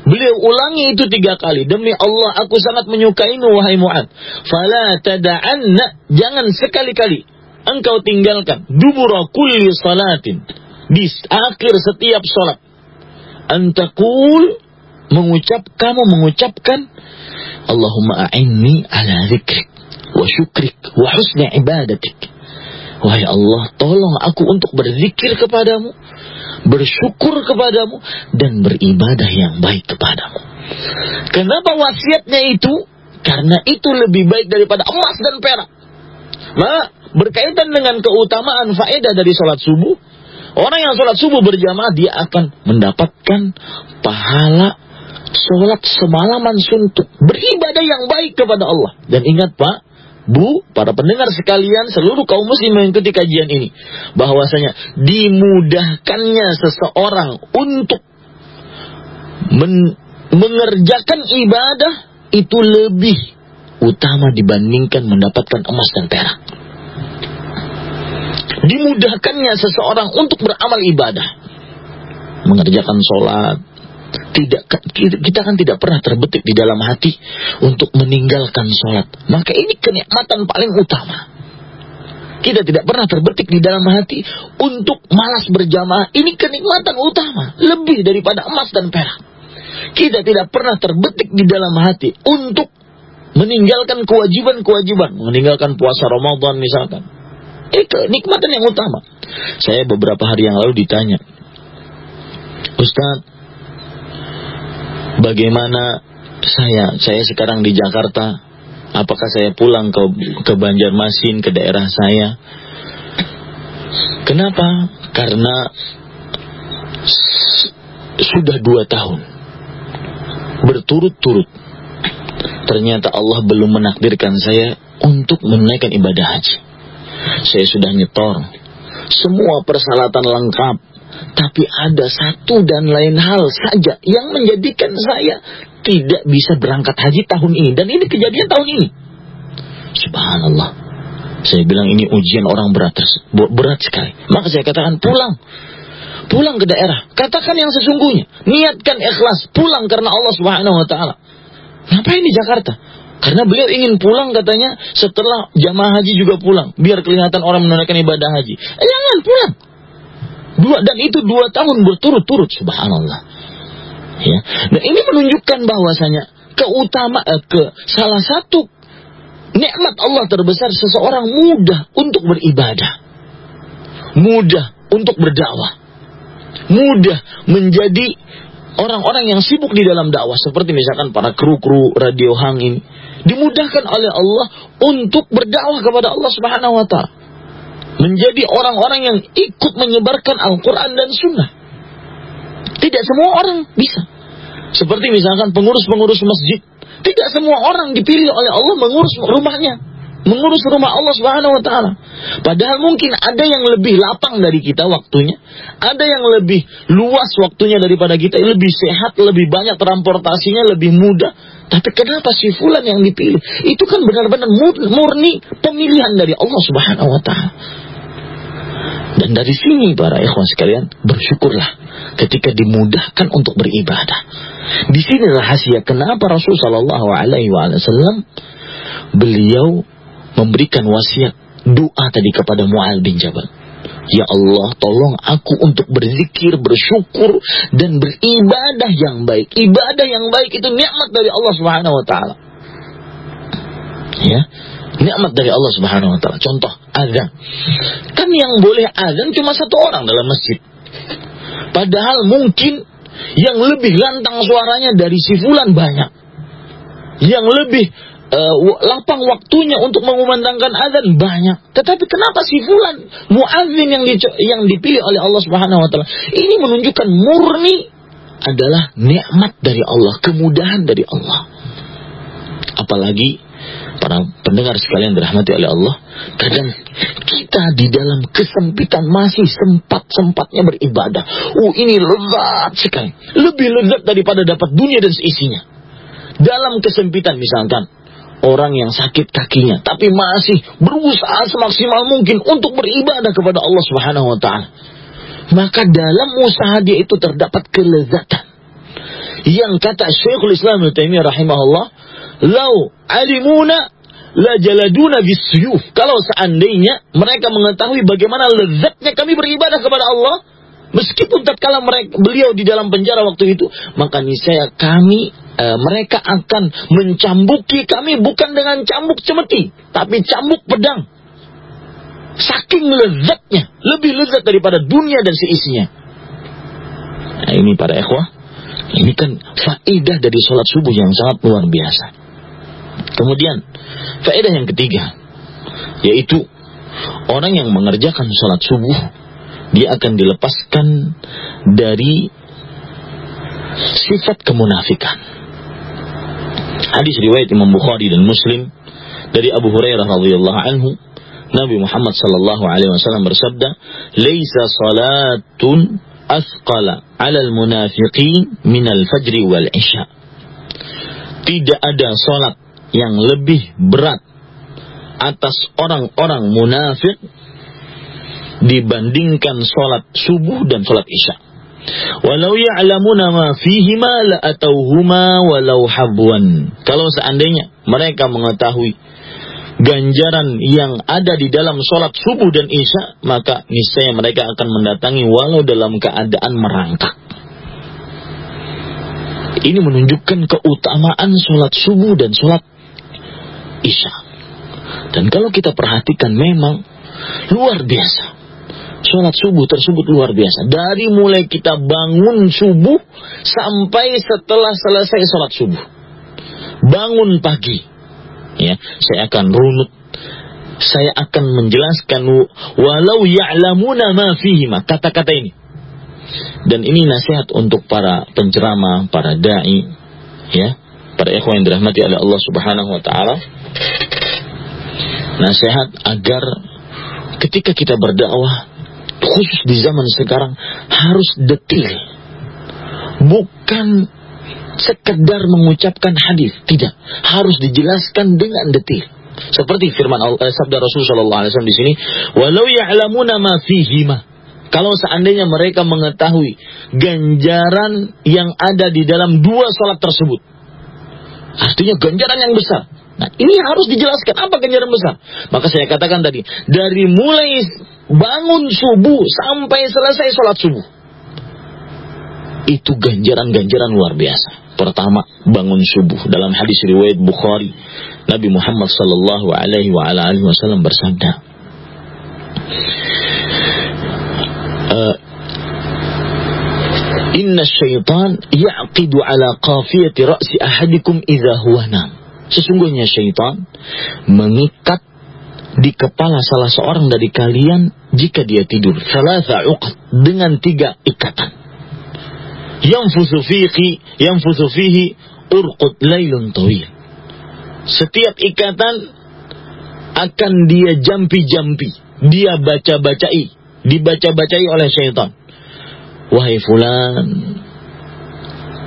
Beliau ulangi itu tiga kali. Demi Allah, aku sangat menyukaimu, wahai Mu'ad. Fala tada'anna, jangan sekali-kali engkau tinggalkan. Dubura kulli salatin. Di akhir setiap salat. Antakul, mengucap, kamu mengucapkan, Allahumma a'inni ala zikrik wa syukrik wa husni ibadatik. Wahai Allah, tolong aku untuk berzikir kepadamu, bersyukur kepadamu, dan beribadah yang baik kepadamu. Kenapa wasiatnya itu? Karena itu lebih baik daripada emas dan perak. Nah, berkaitan dengan keutamaan faedah dari sholat subuh, orang yang sholat subuh berjamaah dia akan mendapatkan pahala sholat semalaman suntuk, beribadah yang baik kepada Allah. Dan ingat Pak, Bu, para pendengar sekalian, seluruh kaum muslim mengikuti kajian ini. Bahwasanya dimudahkannya seseorang untuk men mengerjakan ibadah itu lebih utama dibandingkan mendapatkan emas dan perak. Dimudahkannya seseorang untuk beramal ibadah. Mengerjakan sholat, tidak kita kan tidak pernah terbetik di dalam hati untuk meninggalkan sholat. Maka ini kenikmatan paling utama. Kita tidak pernah terbetik di dalam hati untuk malas berjamaah. Ini kenikmatan utama. Lebih daripada emas dan perak. Kita tidak pernah terbetik di dalam hati untuk meninggalkan kewajiban-kewajiban. Meninggalkan puasa Ramadan misalkan. Ini kenikmatan yang utama. Saya beberapa hari yang lalu ditanya. Ustadz, bagaimana saya saya sekarang di Jakarta? Apakah saya pulang ke ke Banjarmasin ke daerah saya? Kenapa? Karena sudah dua tahun. Berturut-turut. Ternyata Allah belum menakdirkan saya untuk menunaikan ibadah haji. Saya sudah nyetor. Semua persyaratan lengkap tapi ada satu dan lain hal saja yang menjadikan saya tidak bisa berangkat haji tahun ini. Dan ini kejadian tahun ini. Subhanallah. Saya bilang ini ujian orang berat, berat sekali. Maka saya katakan pulang. Pulang ke daerah. Katakan yang sesungguhnya. Niatkan ikhlas. Pulang karena Allah subhanahu wa ta'ala. Ngapain di Jakarta? Karena beliau ingin pulang katanya setelah jamaah haji juga pulang. Biar kelihatan orang menunaikan ibadah haji. Eh, jangan pulang. Dua dan itu dua tahun berturut-turut, subhanallah. Ya. Dan ini menunjukkan bahwasanya keutama eh, ke salah satu nikmat Allah terbesar seseorang mudah untuk beribadah. Mudah untuk berdakwah. Mudah menjadi orang-orang yang sibuk di dalam dakwah seperti misalkan para kru-kru radio hang ini dimudahkan oleh Allah untuk berdakwah kepada Allah Subhanahu wa taala menjadi orang-orang yang ikut menyebarkan Al-Quran dan Sunnah. Tidak semua orang bisa. Seperti misalkan pengurus-pengurus masjid. Tidak semua orang dipilih oleh Allah mengurus rumahnya. Mengurus rumah Allah subhanahu wa ta'ala. Padahal mungkin ada yang lebih lapang dari kita waktunya. Ada yang lebih luas waktunya daripada kita. Lebih sehat, lebih banyak transportasinya, lebih mudah. Tapi kenapa si fulan yang dipilih? Itu kan benar-benar murni pemilihan dari Allah subhanahu wa ta'ala. Dan dari sini para ikhwan sekalian, bersyukurlah ketika dimudahkan untuk beribadah. Di sini rahasia kenapa Rasul Shallallahu Alaihi Wasallam beliau memberikan wasiat doa tadi kepada Mu'al bin Jabal. Ya Allah, tolong aku untuk berzikir, bersyukur, dan beribadah yang baik. Ibadah yang baik itu nikmat dari Allah Subhanahu Wa Taala. Ya, nikmat dari Allah Subhanahu wa taala. Contoh azan. Kan yang boleh azan cuma satu orang dalam masjid. Padahal mungkin yang lebih lantang suaranya dari si fulan banyak. Yang lebih uh, lapang waktunya untuk mengumandangkan azan banyak. Tetapi kenapa si fulan muadzin yang di, yang dipilih oleh Allah Subhanahu wa taala ini menunjukkan murni adalah nikmat dari Allah, kemudahan dari Allah. Apalagi para pendengar sekalian dirahmati oleh Allah, kadang kita di dalam kesempitan masih sempat-sempatnya beribadah. Oh ini lezat sekali. Lebih lezat daripada dapat dunia dan seisinya. Dalam kesempitan misalkan, orang yang sakit kakinya, tapi masih berusaha semaksimal mungkin untuk beribadah kepada Allah Subhanahu wa taala. Maka dalam usaha dia itu terdapat kelezatan. Yang kata Syekhul Islam Ibnu Taimiyah rahimahullah, Lau alimuna la jaladuna bisyuf. Kalau seandainya mereka mengetahui bagaimana lezatnya kami beribadah kepada Allah, meskipun tatkala mereka beliau di dalam penjara waktu itu, maka niscaya kami e, mereka akan mencambuki kami bukan dengan cambuk cemeti, tapi cambuk pedang. Saking lezatnya, lebih lezat daripada dunia dan seisinya. Nah, ini para ikhwah, ini kan faedah dari sholat subuh yang sangat luar biasa. Kemudian faedah yang ketiga yaitu orang yang mengerjakan sholat subuh dia akan dilepaskan dari sifat kemunafikan. Hadis riwayat Imam Bukhari dan Muslim dari Abu Hurairah radhiyallahu anhu Nabi Muhammad sallallahu alaihi wasallam bersabda, "Laisa salatun asqala 'alal munafiqin min al-fajr wal isya." Tidak ada salat yang lebih berat atas orang-orang munafik dibandingkan salat subuh dan salat isya. Walau ya'lamuna ma fihima la atauhuma walau habwan. Kalau seandainya mereka mengetahui ganjaran yang ada di dalam sholat subuh dan isya, maka niscaya mereka akan mendatangi walau dalam keadaan merangkak. Ini menunjukkan keutamaan sholat subuh dan sholat isya. Dan kalau kita perhatikan memang luar biasa. Sholat subuh tersebut luar biasa. Dari mulai kita bangun subuh sampai setelah selesai sholat subuh. Bangun pagi ya saya akan runut saya akan menjelaskan walau ya'lamuna ma fihi kata-kata ini dan ini nasihat untuk para penceramah para dai ya para ikhwan yang dirahmati oleh Allah Subhanahu wa taala nasihat agar ketika kita berdakwah khusus di zaman sekarang harus detil bukan sekedar mengucapkan hadis, tidak. Harus dijelaskan dengan detil. Seperti firman Allah, eh, sabda Rasulullah SAW di sini, walau ya'lamuna ma fihima. Kalau seandainya mereka mengetahui ganjaran yang ada di dalam dua sholat tersebut. Artinya ganjaran yang besar. Nah ini harus dijelaskan apa ganjaran besar. Maka saya katakan tadi, dari mulai bangun subuh sampai selesai sholat subuh. Itu ganjaran-ganjaran luar biasa. Pertama, bangun subuh. Dalam hadis riwayat Bukhari, Nabi Muhammad wasallam bersabda, uh, Inna syaitan ya'qidu ala qafiyati ra'si ahadikum idha huwa nam. Sesungguhnya syaitan mengikat di kepala salah seorang dari kalian jika dia tidur. Salasa uqad dengan tiga ikatan yanfusu fihi yanfusu fihi urqut lailun tawil. Setiap ikatan akan dia jampi-jampi, dia baca-bacai, dibaca-bacai oleh syaitan. Wahai fulan,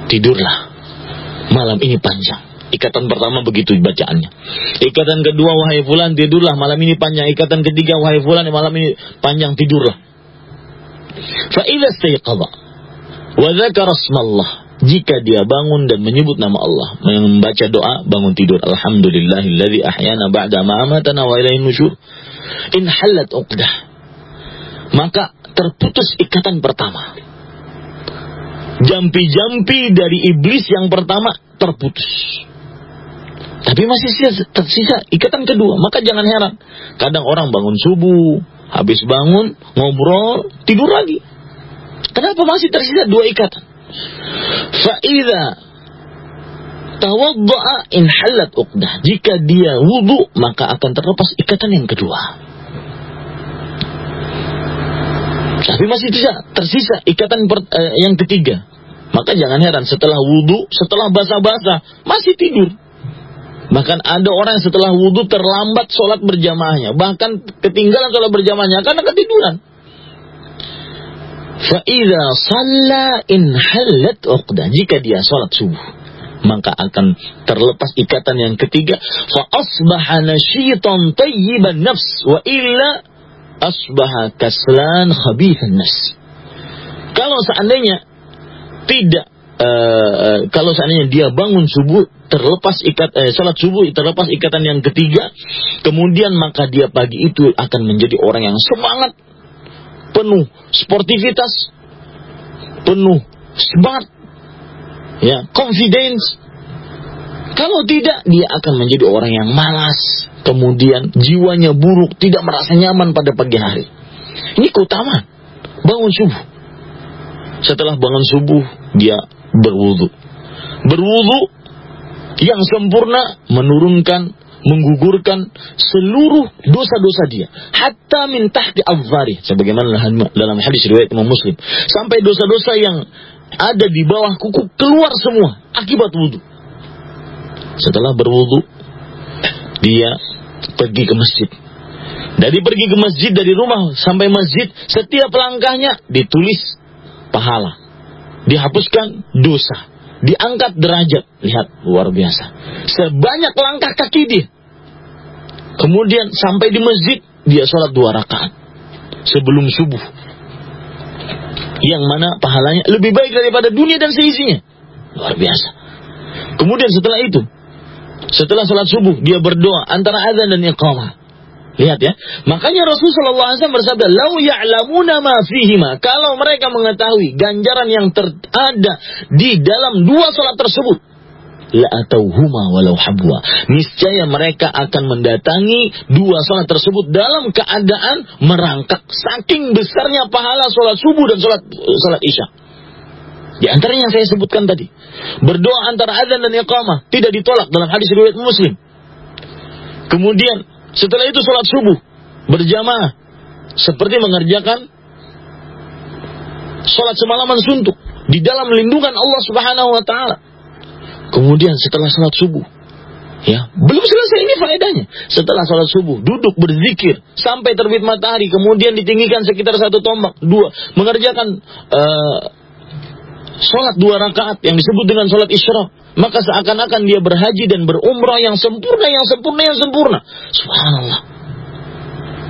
tidurlah. Malam ini panjang. Ikatan pertama begitu bacaannya. Ikatan kedua, wahai fulan, tidurlah. Malam ini panjang. Ikatan ketiga, wahai fulan, malam ini panjang, tidurlah. Fa'idha stayqadha Wa Jika dia bangun dan menyebut nama Allah, membaca doa, bangun tidur. Alhamdulillahilladzi ahyana ba'da ma amatana wa ilaihi nusyur. In halat uqdah. Maka terputus ikatan pertama. Jampi-jampi dari iblis yang pertama terputus. Tapi masih tersisa ikatan kedua. Maka jangan heran. Kadang orang bangun subuh, habis bangun, ngobrol, tidur lagi. Kenapa masih tersisa dua ikatan? Fa'idha tawadda'a in halat uqdah. Jika dia wudhu, maka akan terlepas ikatan yang kedua. Tapi masih tersisa, tersisa ikatan per, eh, yang ketiga. Maka jangan heran setelah wudhu, setelah basah-basah, masih tidur. Bahkan ada orang yang setelah wudhu terlambat sholat berjamaahnya. Bahkan ketinggalan sholat berjamaahnya karena ketiduran. Fa'idha salla in halat uqdah. Jika dia sholat subuh. Maka akan terlepas ikatan yang ketiga. Fa'asbaha nasyitan tayyiban nafs. Wa illa asbaha kaslan khabithan nas. Kalau seandainya tidak Uh, kalau seandainya dia bangun subuh terlepas ikat eh, salat subuh terlepas ikatan yang ketiga kemudian maka dia pagi itu akan menjadi orang yang semangat penuh sportivitas, penuh smart, ya, confidence. Kalau tidak, dia akan menjadi orang yang malas, kemudian jiwanya buruk, tidak merasa nyaman pada pagi hari. Ini keutamaan. Bangun subuh. Setelah bangun subuh, dia berwudu. Berwudu yang sempurna menurunkan menggugurkan seluruh dosa-dosa dia. Hatta min tahti. Sebagaimana dalam hadis riwayat Imam Muslim. Sampai dosa-dosa yang ada di bawah kuku keluar semua akibat wudhu. Setelah berwudhu, dia pergi ke masjid. Dari pergi ke masjid dari rumah sampai masjid, setiap langkahnya ditulis pahala. Dihapuskan dosa. Diangkat derajat. Lihat, luar biasa. Sebanyak langkah kaki dia. Kemudian sampai di masjid, dia sholat dua rakaat. Sebelum subuh. Yang mana pahalanya lebih baik daripada dunia dan seisinya. Luar biasa. Kemudian setelah itu, setelah sholat subuh, dia berdoa antara azan dan iqamah. Lihat ya. Makanya Rasulullah SAW bersabda, "Lau ya'lamuna ma fihima." Kalau mereka mengetahui ganjaran yang terada di dalam dua salat tersebut, la huma walau habwa. Niscaya mereka akan mendatangi dua salat tersebut dalam keadaan merangkak saking besarnya pahala salat subuh dan salat salat isya. Di antaranya yang saya sebutkan tadi. Berdoa antara azan dan iqamah tidak ditolak dalam hadis riwayat Muslim. Kemudian setelah itu sholat subuh berjamaah seperti mengerjakan sholat semalaman suntuk di dalam lindungan Allah Subhanahu wa taala. Kemudian setelah sholat subuh Ya, belum selesai ini faedahnya. Setelah sholat subuh, duduk berzikir sampai terbit matahari, kemudian ditinggikan sekitar satu tombak, dua, mengerjakan uh, sholat dua rakaat yang disebut dengan sholat isyraq maka seakan-akan dia berhaji dan berumrah yang sempurna, yang sempurna, yang sempurna. Subhanallah.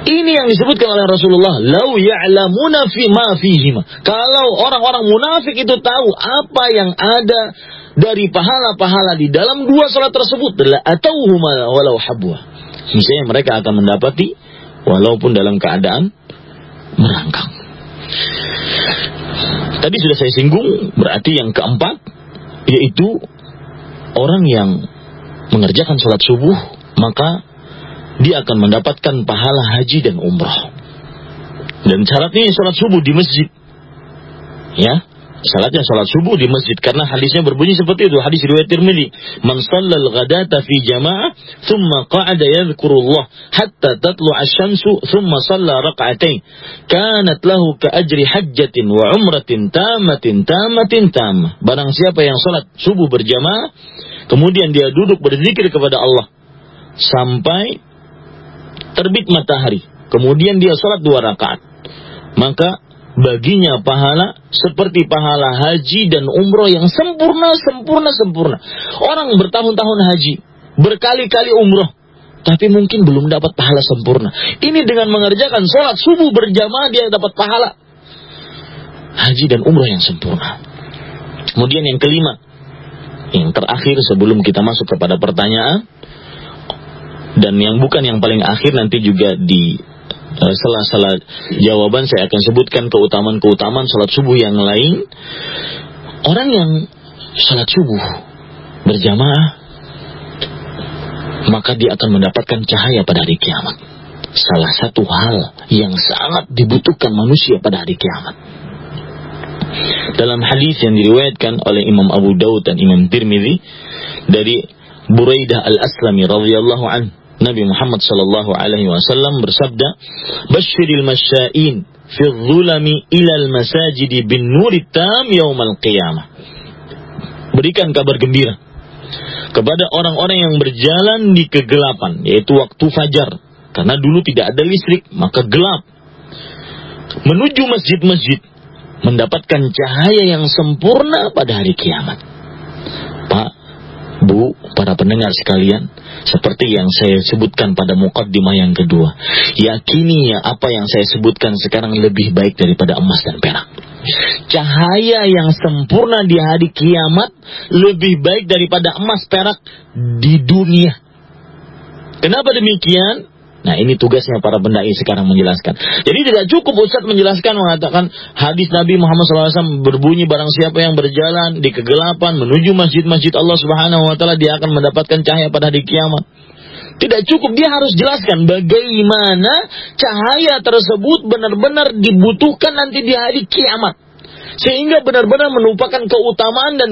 Ini yang disebutkan oleh Rasulullah. Lau ya'lamuna fi ma fihima. Kalau orang-orang munafik itu tahu apa yang ada dari pahala-pahala di dalam dua salat tersebut. Atau huma walau habwa. Misalnya mereka akan mendapati walaupun dalam keadaan merangkang. Tadi sudah saya singgung, berarti yang keempat yaitu orang yang mengerjakan sholat subuh, maka dia akan mendapatkan pahala haji dan umrah. Dan syaratnya sholat subuh di masjid. Ya, Salatnya salat subuh di masjid karena hadisnya berbunyi seperti itu. Hadis riwayat Tirmidzi, "Man shallal ghadata fi jama'ah, thumma qa'ada yadhkurullah hatta tatlu asy-syamsu, thumma shalla rak'atain, kanat lahu ka ajri hajjatin wa umratin tamatin tamatin tamah." Barang siapa yang salat subuh berjamaah, kemudian dia duduk berzikir kepada Allah sampai terbit matahari, kemudian dia salat dua rakaat, maka baginya pahala seperti pahala haji dan umroh yang sempurna, sempurna, sempurna. Orang bertahun-tahun haji, berkali-kali umroh, tapi mungkin belum dapat pahala sempurna. Ini dengan mengerjakan sholat subuh berjamaah dia dapat pahala haji dan umroh yang sempurna. Kemudian yang kelima, yang terakhir sebelum kita masuk kepada pertanyaan, dan yang bukan yang paling akhir nanti juga di salah-salah jawaban saya akan sebutkan keutamaan-keutamaan salat subuh yang lain. Orang yang salat subuh berjamaah, maka dia akan mendapatkan cahaya pada hari kiamat. Salah satu hal yang sangat dibutuhkan manusia pada hari kiamat. Dalam hadis yang diriwayatkan oleh Imam Abu Daud dan Imam Tirmidzi dari Buraidah al-Aslami radhiyallahu anhu Nabi Muhammad sallallahu alaihi wasallam bersabda, "Basyiril masya'in fi dhulami ila al-masajidi bin nuri tam yaumal qiyamah." Berikan kabar gembira kepada orang-orang yang berjalan di kegelapan, yaitu waktu fajar. Karena dulu tidak ada listrik, maka gelap. Menuju masjid-masjid, mendapatkan cahaya yang sempurna pada hari kiamat. Bu, para pendengar sekalian, seperti yang saya sebutkan pada mukaddimah yang kedua. Yakini ya apa yang saya sebutkan sekarang lebih baik daripada emas dan perak. Cahaya yang sempurna di hari kiamat lebih baik daripada emas perak di dunia. Kenapa demikian? Nah ini tugasnya para pendai sekarang menjelaskan. Jadi tidak cukup Ustaz menjelaskan mengatakan hadis Nabi Muhammad SAW berbunyi barang siapa yang berjalan di kegelapan menuju masjid-masjid Allah Subhanahu Wa Taala dia akan mendapatkan cahaya pada hari kiamat. Tidak cukup dia harus jelaskan bagaimana cahaya tersebut benar-benar dibutuhkan nanti di hari kiamat. Sehingga benar-benar merupakan keutamaan dan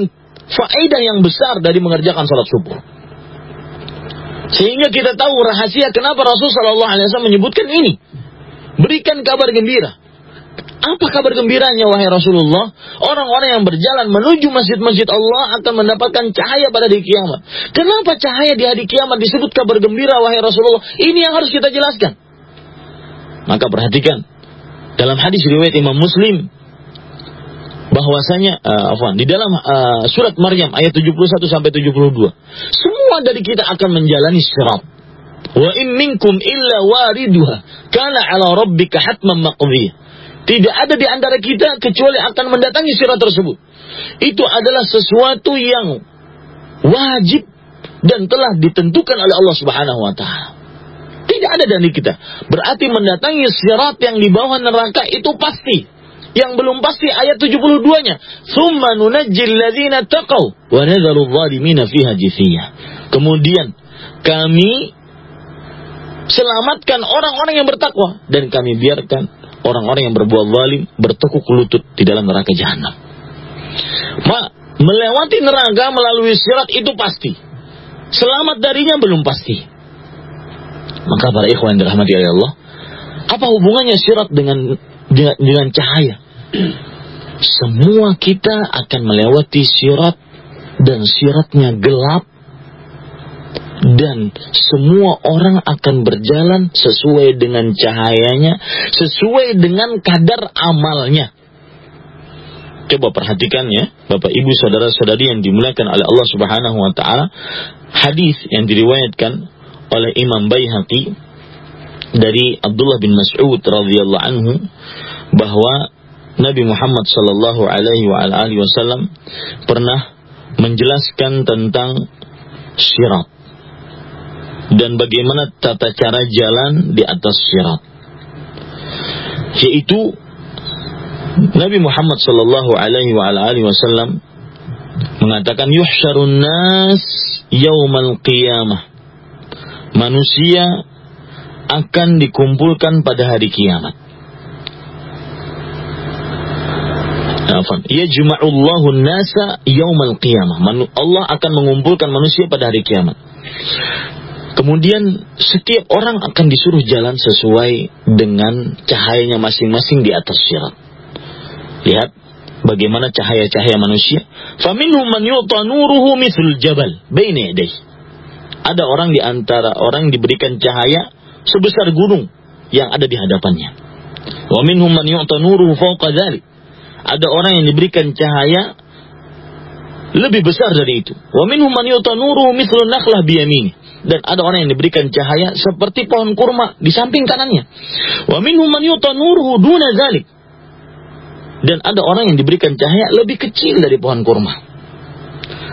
faedah yang besar dari mengerjakan sholat subuh. Sehingga kita tahu rahasia kenapa Rasul Wasallam menyebutkan ini. Berikan kabar gembira. Apa kabar gembiranya wahai Rasulullah? Orang-orang yang berjalan menuju masjid-masjid Allah akan mendapatkan cahaya pada hari kiamat. Kenapa cahaya di hari kiamat disebut kabar gembira wahai Rasulullah? Ini yang harus kita jelaskan. Maka perhatikan dalam hadis riwayat Imam Muslim bahwasanya uh, afwan di dalam uh, surat Maryam ayat 71 sampai 72 semua dari kita akan menjalani sirat. Wa in minkum illa wariduha. Kana ala rabbika hatman maqdiyah tidak ada di antara kita kecuali akan mendatangi sirat tersebut. Itu adalah sesuatu yang wajib dan telah ditentukan oleh Allah Subhanahu wa taala. Tidak ada dari kita. Berarti mendatangi sirat yang di bawah neraka itu pasti yang belum pasti ayat 72-nya. Thumma nunajjil ladzina taqaw wa nadharu dhalimina fiha jithiyah. Kemudian kami selamatkan orang-orang yang bertakwa dan kami biarkan orang-orang yang berbuat zalim bertekuk lutut di dalam neraka jahanam. Ma, melewati neraka melalui sirat itu pasti. Selamat darinya belum pasti. Maka para ikhwan yang dirahmati oleh Allah, apa hubungannya sirat dengan, dengan cahaya. Semua kita akan melewati sirat dan siratnya gelap dan semua orang akan berjalan sesuai dengan cahayanya, sesuai dengan kadar amalnya. Coba perhatikan ya, Bapak Ibu saudara-saudari yang dimuliakan oleh Allah Subhanahu wa taala. Hadis yang diriwayatkan oleh Imam Baihaqi dari Abdullah bin Mas'ud radhiyallahu anhu bahwa Nabi Muhammad sallallahu alaihi wasallam pernah menjelaskan tentang syirat dan bagaimana tata cara jalan di atas syirat yaitu Nabi Muhammad sallallahu alaihi wasallam mengatakan yuhsyarun nas yaumal qiyamah manusia akan dikumpulkan pada hari kiamat. Ya juma'ullahu nasa yaumal qiyamah. Allah akan mengumpulkan manusia pada hari kiamat. Kemudian setiap orang akan disuruh jalan sesuai dengan cahayanya masing-masing di atas syirat. Lihat bagaimana cahaya-cahaya manusia. Faminhum man yu'ta nuruhu mithl jabal baina yadayhi. Ada orang di antara orang diberikan cahaya sebesar gunung yang ada di hadapannya. Wa minhum man yu'ta nuruhu fawqa dhalik. Ada orang yang diberikan cahaya lebih besar dari itu. Wa minhum man yu'ta nuruhu mithlu nakhlah biyamini. Dan ada orang yang diberikan cahaya seperti pohon kurma di samping kanannya. Wa minhum man yu'ta nuruhu duna dhalik. Dan ada orang yang diberikan cahaya lebih kecil dari pohon kurma.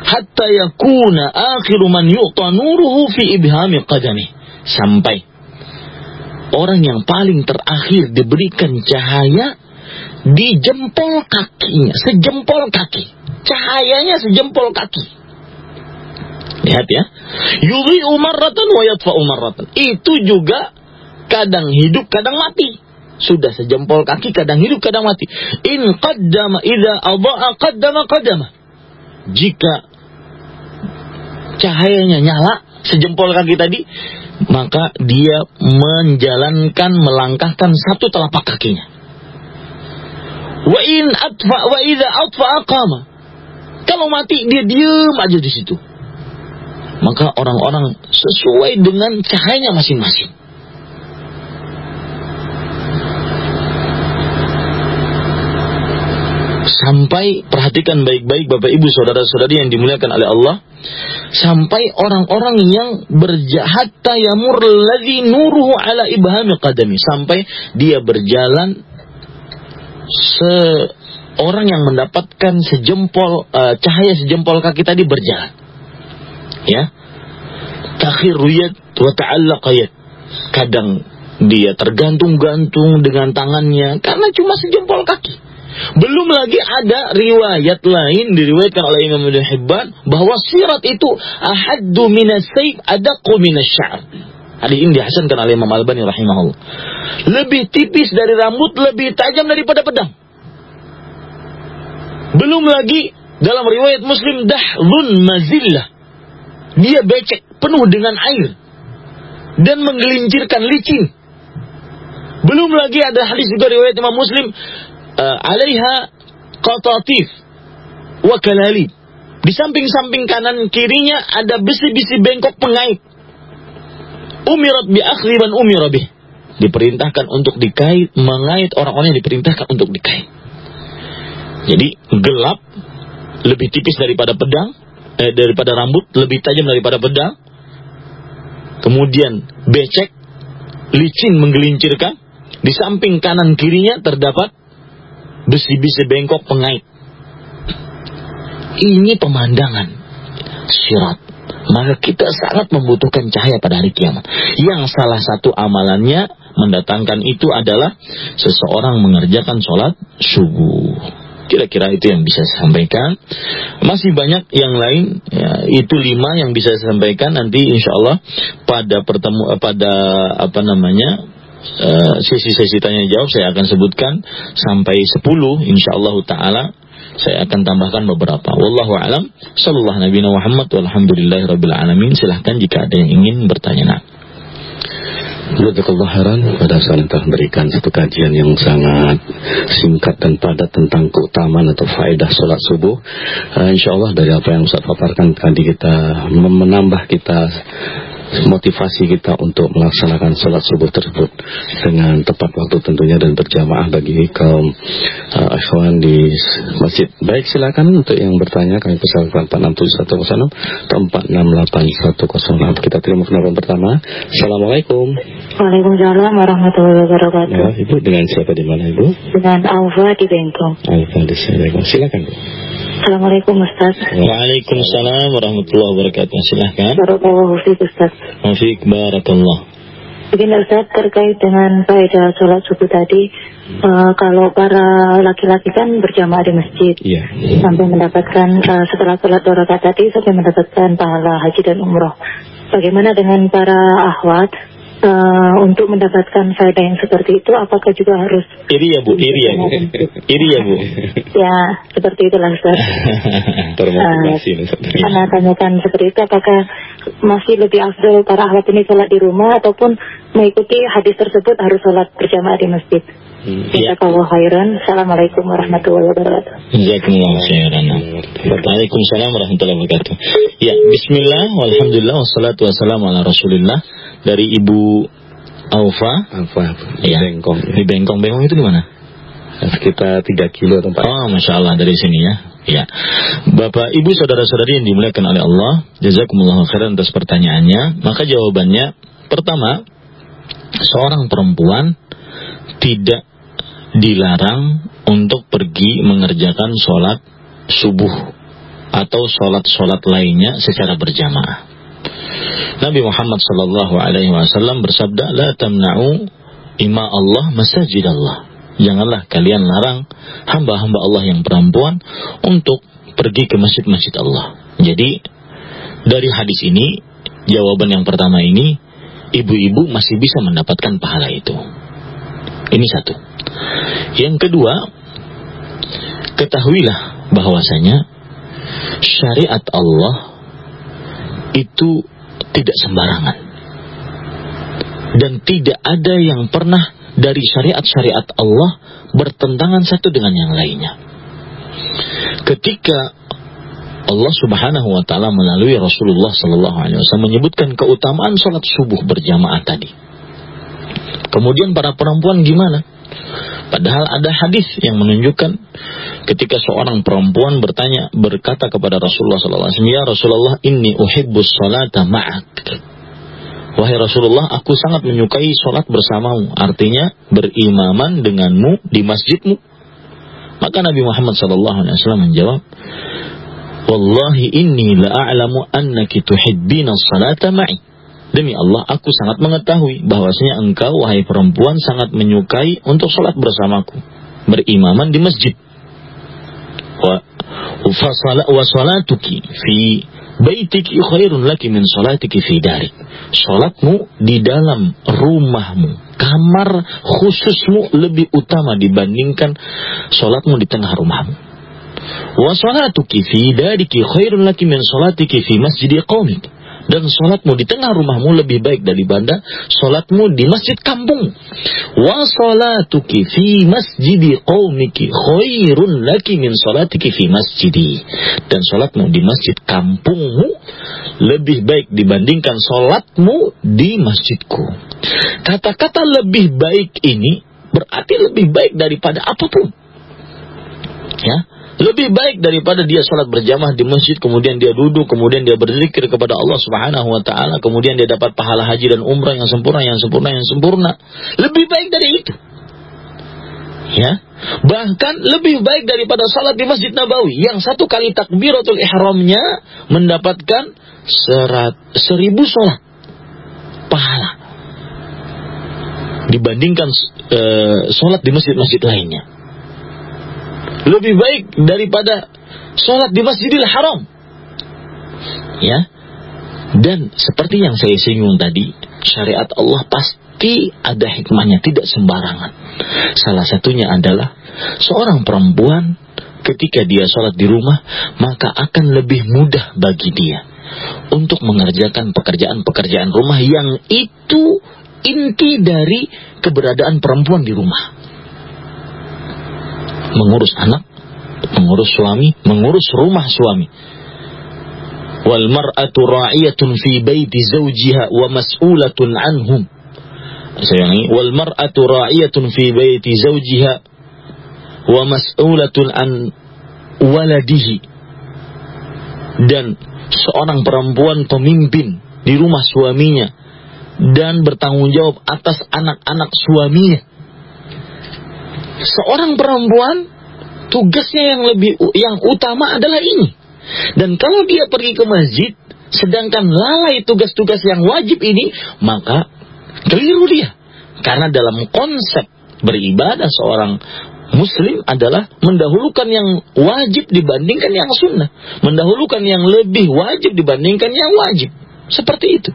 Hatta yakuna akhiru man yu'ta nuruhu fi ibhami qadami. Sampai orang yang paling terakhir diberikan cahaya di jempol kakinya, sejempol kaki. Cahayanya sejempol kaki. Lihat ya. Yudhi umarratan wa yatfa umarratan. Itu juga kadang hidup, kadang mati. Sudah sejempol kaki, kadang hidup, kadang mati. In qaddama idza adaa qaddama qaddama. Jika cahayanya nyala, sejempol kaki tadi, maka dia menjalankan melangkahkan satu telapak kakinya. Wa in atfa wa idza atfa aqama. Kalau mati dia diam aja di situ. Maka orang-orang sesuai dengan cahayanya masing-masing. Sampai perhatikan baik-baik Bapak Ibu saudara-saudari yang dimuliakan oleh Allah sampai orang-orang yang berjahat tayamur ladzi nuruhu ala ibhami qadami sampai dia berjalan seorang yang mendapatkan sejempol uh, cahaya sejempol kaki tadi berjalan ya takhir ruyat wa ta'allaqayat kadang dia tergantung-gantung dengan tangannya karena cuma sejempol kaki belum lagi ada riwayat lain diriwayatkan oleh Imam Ibn Hibban bahwa sirat itu ahaddu minas sayf adaqu minas. Hadis ini dihasankan oleh Imam Al-Albani rahimahullah. Lebih tipis dari rambut, lebih tajam daripada pedang. Belum lagi dalam riwayat Muslim dahlun mazillah. Dia becek penuh dengan air dan menggelincirkan licin. Belum lagi ada hadis juga riwayat Imam Muslim uh, alaiha qatatif wa. Di samping-samping kanan kirinya ada besi-besi bengkok pengait. Umirat bi akhriban umirabih. Diperintahkan untuk dikait, mengait orang-orang yang diperintahkan untuk dikait. Jadi gelap, lebih tipis daripada pedang, eh, daripada rambut, lebih tajam daripada pedang. Kemudian becek, licin menggelincirkan. Di samping kanan kirinya terdapat besi-besi bengkok pengait. Ini pemandangan sirat. Maka kita sangat membutuhkan cahaya pada hari kiamat. Yang salah satu amalannya mendatangkan itu adalah seseorang mengerjakan sholat subuh. Kira-kira itu yang bisa saya sampaikan. Masih banyak yang lain, ya, itu lima yang bisa saya sampaikan nanti insya Allah pada pertemu pada apa namanya uh, sesi-sesi tanya jawab saya akan sebutkan sampai 10 insya Allah taala saya akan tambahkan beberapa. Wallahu alam. Sallallahu Nabi Muhammad walhamdulillahirabbil alamin. Silahkan jika ada yang ingin bertanya. Nah. Jazakallah heran pada saat telah memberikan satu kajian yang sangat singkat dan padat tentang keutamaan atau faedah sholat subuh. Uh, insya Allah dari apa yang Ustaz paparkan tadi kita menambah kita motivasi kita untuk melaksanakan sholat subuh tersebut dengan tepat waktu tentunya dan berjamaah bagi kaum uh, ikhwan di masjid. Baik silakan untuk yang bertanya kami persilakan 467106 atau 468106. Kita terima penelpon pertama. Assalamualaikum. Waalaikumsalam warahmatullahi wabarakatuh. Ya, Ibu dengan siapa di mana Ibu? Dengan Alva di Bengkong. Alfa di Bengkong. Silakan Bu. Assalamualaikum Ustaz. Waalaikumsalam warahmatullahi wabarakatuh. Silahkan. Barakallahu fiik Ustaz. Wafik barakallah. Begini Ustaz, terkait dengan faedah sholat subuh tadi, uh, kalau para laki-laki kan berjamaah di masjid, Iya. sampai mendapatkan, uh, setelah sholat dua rakaat tadi, sampai mendapatkan pahala haji dan umroh. Bagaimana dengan para ahwat, uh, untuk mendapatkan faedah yang seperti itu, apakah juga harus Iri ya Bu, iri ya Bu. Iri ya Bu. ya seperti itulah Ustaz. Termotivasi Uh. Karena tanyakan seperti itu, apakah masih lebih afdol para ahwat ini sholat di rumah ataupun mengikuti hadis tersebut harus sholat berjamaah di masjid? Hmm. Ya. Jazakallah khairan. Assalamualaikum warahmatullahi wabarakatuh. Jazakumullah khairan. Waalaikumsalam warahmatullahi wabarakatuh. Ya, bismillah walhamdulillah wassalatu wassalamu ala Rasulillah dari Ibu Aufa Alfa ya. Bengkong. Di Bengkong. Bengkong itu di mana? Sekitar 3 kilo 4 Oh, Masya Allah dari sini ya. Ya, Bapak, Ibu, saudara-saudari yang dimuliakan oleh Allah, jazakumullah khairan atas pertanyaannya. Maka jawabannya, pertama, seorang perempuan tidak dilarang untuk pergi mengerjakan sholat subuh atau sholat-sholat lainnya secara berjamaah. Nabi Muhammad Shallallahu Alaihi Wasallam bersabda, "La tamna'u ima Allah masajid Allah." Janganlah kalian larang hamba-hamba Allah yang perempuan untuk pergi ke masjid-masjid Allah. Jadi dari hadis ini, jawaban yang pertama ini, ibu-ibu masih bisa mendapatkan pahala itu. Ini satu. Yang kedua, ketahuilah bahwasanya syariat Allah itu tidak sembarangan. Dan tidak ada yang pernah dari syariat-syariat Allah bertentangan satu dengan yang lainnya. Ketika Allah Subhanahu wa taala melalui Rasulullah sallallahu alaihi wasallam menyebutkan keutamaan salat subuh berjamaah tadi. Kemudian para perempuan gimana? Padahal ada hadis yang menunjukkan ketika seorang perempuan bertanya berkata kepada Rasulullah sallallahu alaihi wasallam, "Ya Rasulullah, inni uhibbus salata ma'ak." Wahai Rasulullah, aku sangat menyukai sholat bersamamu. Artinya berimaman denganmu di masjidmu. Maka Nabi Muhammad SAW menjawab, Wallahi inni la'a'lamu annaki tuhibbina salata ma'i. Demi Allah, aku sangat mengetahui bahwasanya engkau, wahai perempuan, sangat menyukai untuk sholat bersamaku. Berimaman di masjid. Wa, wa salatuki fi baitiki khairun laki min salatiki fi darik. Salatmu di dalam rumahmu, kamar khususmu lebih utama dibandingkan salatmu di tengah rumahmu. Wa salatuki fi dariki khairun laki min salatiki fi masjidi qaumik. Dan sholatmu di tengah rumahmu lebih baik daripada sholatmu di masjid kampung. Wa sholatuki fi masjidi qawmiki khairun laki min sholatiki fi masjidi. Dan sholatmu di masjid kampungmu lebih baik dibandingkan sholatmu di masjidku. Kata-kata lebih baik ini berarti lebih baik daripada apa pun. Ya, lebih baik daripada dia sholat berjamaah di masjid, kemudian dia duduk, kemudian dia berzikir kepada Allah Subhanahu wa taala, kemudian dia dapat pahala haji dan umrah yang sempurna, yang sempurna, yang sempurna. Lebih baik dari itu. Ya, bahkan lebih baik daripada sholat di Masjid Nabawi yang satu kali takbiratul ihramnya mendapatkan serat, seribu sholat pahala dibandingkan uh, sholat di masjid-masjid lainnya lebih baik daripada sholat di Masjidil Haram. Ya. Dan seperti yang saya singgung tadi, syariat Allah pasti ada hikmahnya, tidak sembarangan. Salah satunya adalah seorang perempuan ketika dia sholat di rumah, maka akan lebih mudah bagi dia untuk mengerjakan pekerjaan-pekerjaan rumah yang itu inti dari keberadaan perempuan di rumah mengurus anak, mengurus suami, mengurus rumah suami. Wal mar'atu ra'iyatun fi baiti zawjiha wa mas'ulatun anhum. Saya ulangi, wal mar'atu ra'iyatun fi baiti zawjiha wa mas'ulatun an waladihi. Dan seorang perempuan pemimpin di rumah suaminya dan bertanggung jawab atas anak-anak suaminya seorang perempuan tugasnya yang lebih yang utama adalah ini. Dan kalau dia pergi ke masjid sedangkan lalai tugas-tugas yang wajib ini, maka keliru dia. Karena dalam konsep beribadah seorang muslim adalah mendahulukan yang wajib dibandingkan yang sunnah. Mendahulukan yang lebih wajib dibandingkan yang wajib. Seperti itu.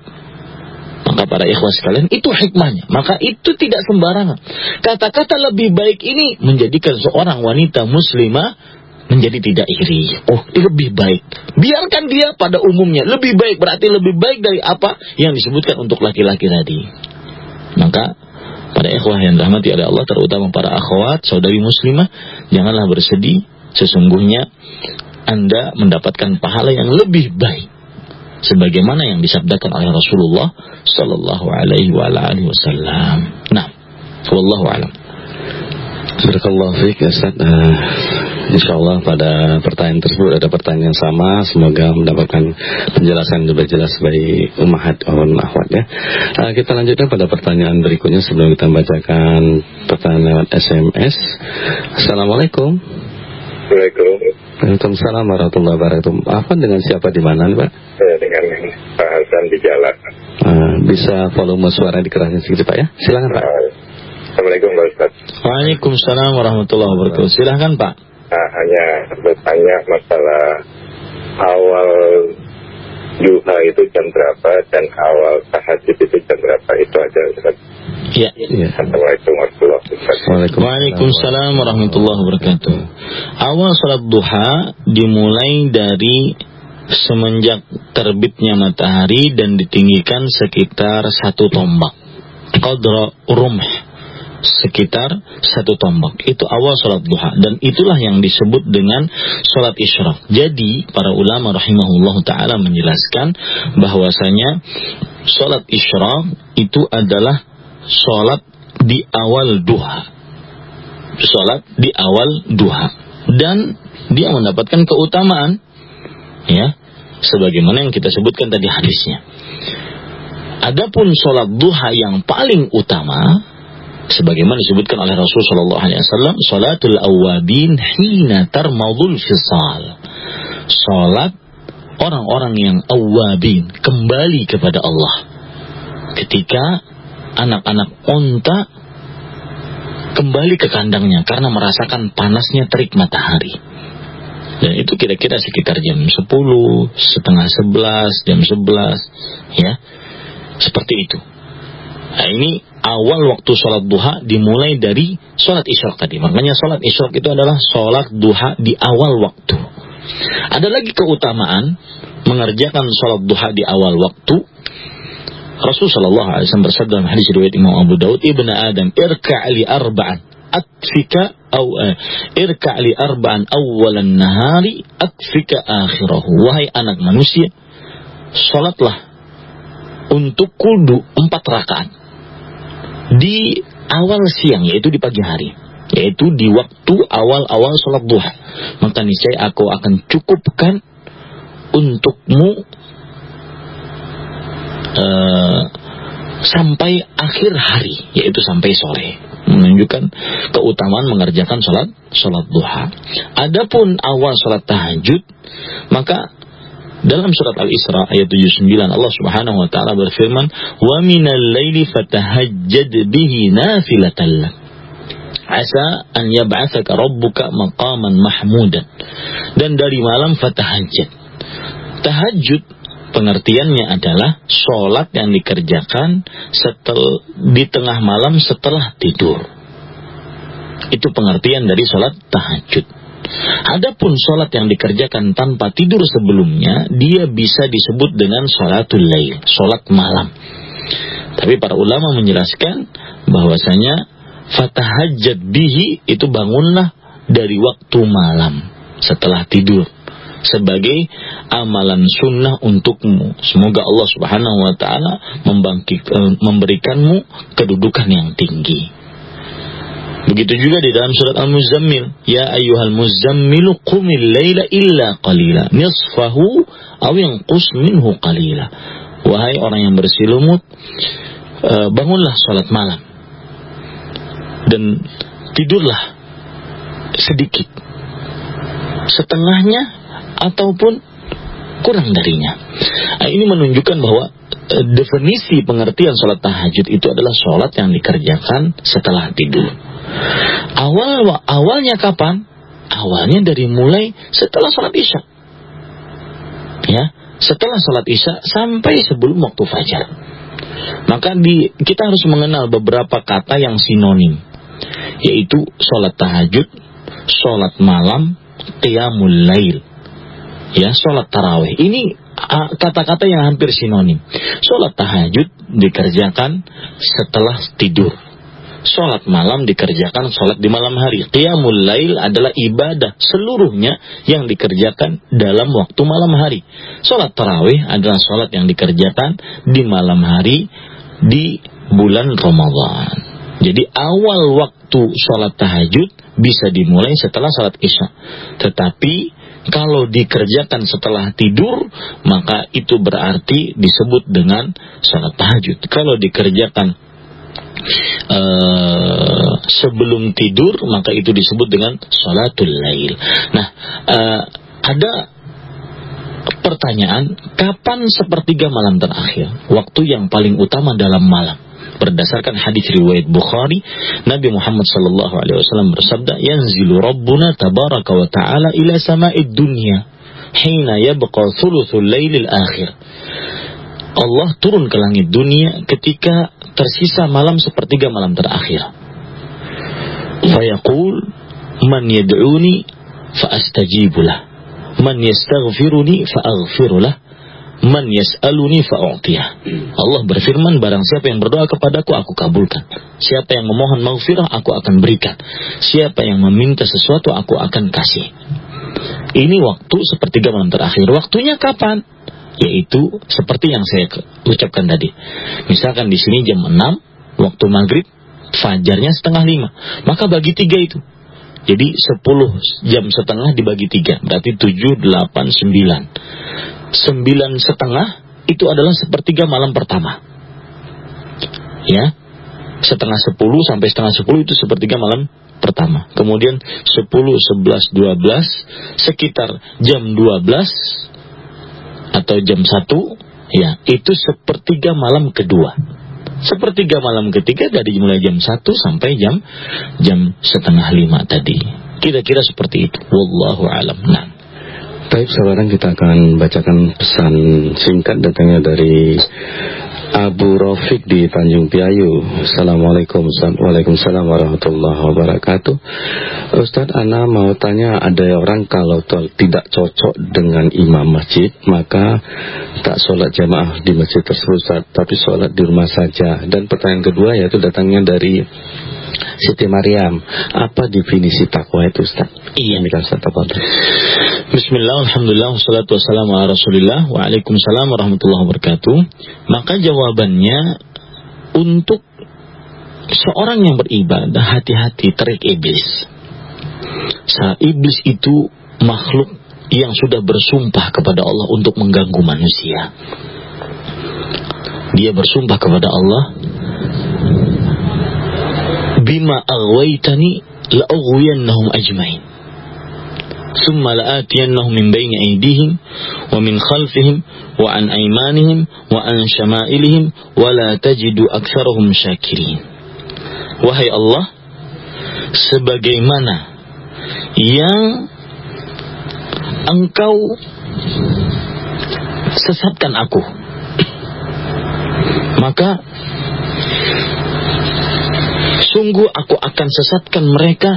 Maka para ikhwas sekalian, itu hikmahnya. Maka itu tidak sembarangan. Kata-kata lebih baik ini menjadikan seorang wanita muslimah menjadi tidak iri. Oh, lebih baik. Biarkan dia pada umumnya. Lebih baik berarti lebih baik dari apa yang disebutkan untuk laki-laki tadi. Maka pada ikhwah yang rahmati oleh Allah terutama para akhwat, saudari muslimah, janganlah bersedih. Sesungguhnya Anda mendapatkan pahala yang lebih baik sebagaimana yang disabdakan oleh Rasulullah sallallahu alaihi wa alihi wasallam. Nah, wallahu alam. Barakallahu fiik Ustaz. Uh, insyaallah pada pertanyaan tersebut ada pertanyaan yang sama, semoga mendapatkan penjelasan yang lebih jelas bagi umat dan akhwat ya. Uh, kita lanjutkan pada pertanyaan berikutnya sebelum kita membacakan pertanyaan lewat SMS. Assalamualaikum. Waalaikumsalam. Waalaikumsalam warahmatullahi wabarakatuh. Apa dengan siapa di mana nih Pak? Saya dengan Pak Hasan di jalan. Uh, bisa volume suara dikeraskan sedikit Pak ya? Silakan Pak. Uh, Assalamualaikum Pak Ustaz. Waalaikumsalam warahmatullahi wabarakatuh. Silakan Pak. Nah, hanya bertanya masalah awal duha itu jam berapa dan awal tahajud itu jam berapa itu aja Ustaz. Ya. ya. Assalamualaikum warahmatullahi wabarakatuh. Waalaikumsalam warahmatullahi wabarakatuh. Awal salat duha dimulai dari semenjak terbitnya matahari dan ditinggikan sekitar satu tombak. Qadra rumh sekitar satu tombak. Itu awal sholat duha. Dan itulah yang disebut dengan sholat isyraq. Jadi, para ulama rahimahullah ta'ala menjelaskan bahwasanya sholat isyraq itu adalah sholat di awal duha. Sholat di awal duha. Dan dia mendapatkan keutamaan. Ya, sebagaimana yang kita sebutkan tadi hadisnya. Adapun sholat duha yang paling utama, sebagaimana disebutkan oleh Rasulullah SAW, sholatul awabin hina tarmadul fisal. Sholat orang-orang yang awabin, kembali kepada Allah. Ketika anak-anak onta kembali ke kandangnya karena merasakan panasnya terik matahari. Dan itu kira-kira sekitar jam 10, setengah 11, jam 11, ya. Seperti itu. Nah ini awal waktu sholat duha dimulai dari sholat isyraq tadi. Makanya sholat isyraq itu adalah sholat duha di awal waktu. Ada lagi keutamaan mengerjakan sholat duha di awal waktu, Rasulullah Wasallam bersabda dalam hadis riwayat Imam Abu Daud, Ibn Adam, irka' li arba'an, akfika aw uh, irka' li arba'an awalan nahari, akfika akhirahu. Wahai anak manusia, sholatlah untuk kudu empat rakaat di awal siang, yaitu di pagi hari yaitu di waktu awal-awal sholat duha. Maka niscaya aku akan cukupkan untukmu uh, sampai akhir hari, yaitu sampai sore. Menunjukkan keutamaan mengerjakan sholat sholat duha. Adapun awal sholat tahajud, maka dalam surat Al-Isra ayat 79 Allah Subhanahu wa taala berfirman, "Wa minal laili fatahajjad bihi nafilatan lak." Asa an yab'atsaka rabbuka maqaman mahmudan. Dan dari malam fatahajjud. Tahajud pengertiannya adalah sholat yang dikerjakan setel, di tengah malam setelah tidur. Itu pengertian dari sholat tahajud. Adapun sholat yang dikerjakan tanpa tidur sebelumnya, dia bisa disebut dengan sholatul lail, sholat malam. Tapi para ulama menjelaskan bahwasanya fatahajjad bihi itu bangunlah dari waktu malam setelah tidur sebagai amalan sunnah untukmu. Semoga Allah Subhanahu wa taala eh, memberikanmu kedudukan yang tinggi. Begitu juga di dalam surat Al-Muzammil, ya ayyuhal muzammilu qumil laila illa qalila, nisfahu aw yanqus minhu qalila. Wahai orang yang bersilumut, eh, bangunlah salat malam dan tidurlah sedikit setengahnya ataupun kurang darinya. Nah, ini menunjukkan bahwa e, definisi pengertian sholat tahajud itu adalah sholat yang dikerjakan setelah tidur. Awal awalnya kapan? Awalnya dari mulai setelah sholat isya. Ya, setelah sholat isya sampai sebelum waktu fajar. Maka di, kita harus mengenal beberapa kata yang sinonim yaitu sholat tahajud, sholat malam, qiyamul lail. Ya, sholat tarawih. Ini kata-kata yang hampir sinonim. Sholat tahajud dikerjakan setelah tidur. Sholat malam dikerjakan sholat di malam hari. Qiyamul lail adalah ibadah seluruhnya yang dikerjakan dalam waktu malam hari. Sholat tarawih adalah sholat yang dikerjakan di malam hari di bulan Ramadan. Jadi awal waktu sholat tahajud bisa dimulai setelah sholat isya. Tetapi kalau dikerjakan setelah tidur, maka itu berarti disebut dengan sholat tahajud. Kalau dikerjakan uh, sebelum tidur, maka itu disebut dengan sholatul lail. Nah, uh, ada pertanyaan, kapan sepertiga malam terakhir? Waktu yang paling utama dalam malam berdasarkan hadis riwayat Bukhari Nabi Muhammad sallallahu alaihi wasallam bersabda yanzilu rabbuna tabaraka wa taala ila sama'id dunya hina yabqa thuluthul lailil akhir. Allah turun ke langit dunia ketika tersisa malam sepertiga malam terakhir. Fayaqul man yad'uni fa astajibulah man yastaghfiruni fa aghfirulah Man yas'aluni fa'u'tiyah. Allah berfirman, barang siapa yang berdoa kepadaku, aku kabulkan. Siapa yang memohon maghfirah, aku akan berikan. Siapa yang meminta sesuatu, aku akan kasih. Ini waktu sepertiga malam terakhir. Waktunya kapan? Yaitu seperti yang saya ucapkan tadi. Misalkan di sini jam 6, waktu maghrib, fajarnya setengah lima. Maka bagi tiga itu. Jadi 10 jam setengah dibagi tiga. Berarti 7, 8, 9 sembilan setengah itu adalah sepertiga malam pertama. Ya, setengah sepuluh sampai setengah sepuluh itu sepertiga malam pertama. Kemudian sepuluh, sebelas, dua belas, sekitar jam dua belas atau jam satu, ya itu sepertiga malam kedua. Sepertiga malam ketiga dari mulai jam satu sampai jam jam setengah lima tadi. Kira-kira seperti itu. Wallahu alam. Nah. Baik, sekarang kita akan bacakan pesan singkat datangnya dari Abu Rafiq di Tanjung Piayu. Assalamualaikum Waalaikumsalam warahmatullahi wabarakatuh. Ustadz Ana mau tanya ada orang kalau tidak cocok dengan imam masjid maka tak sholat jamaah di masjid tersebut tapi sholat di rumah saja. Dan pertanyaan kedua yaitu datangnya dari Siti Maryam, apa definisi takwa itu Ustaz? Iya. Ustaz Bismillah, Alhamdulillah, wassalatu wassalamu ala rasulillah, waalaikumsalam warahmatullahi wabarakatuh. Maka jawabannya untuk seorang yang beribadah hati-hati terik iblis. Saat iblis itu makhluk yang sudah bersumpah kepada Allah untuk mengganggu manusia. Dia bersumpah kepada Allah bima aghwaytani la'ughwiyannahum ajmain. Summa la'atiyannahum min bayni aydihim wa min khalfihim wa an aymanihim wa an syama'ilihim wa la tajidu aktsarahum syakirin wahai Allah sebagaimana yang engkau sesatkan aku maka Sungguh aku akan sesatkan mereka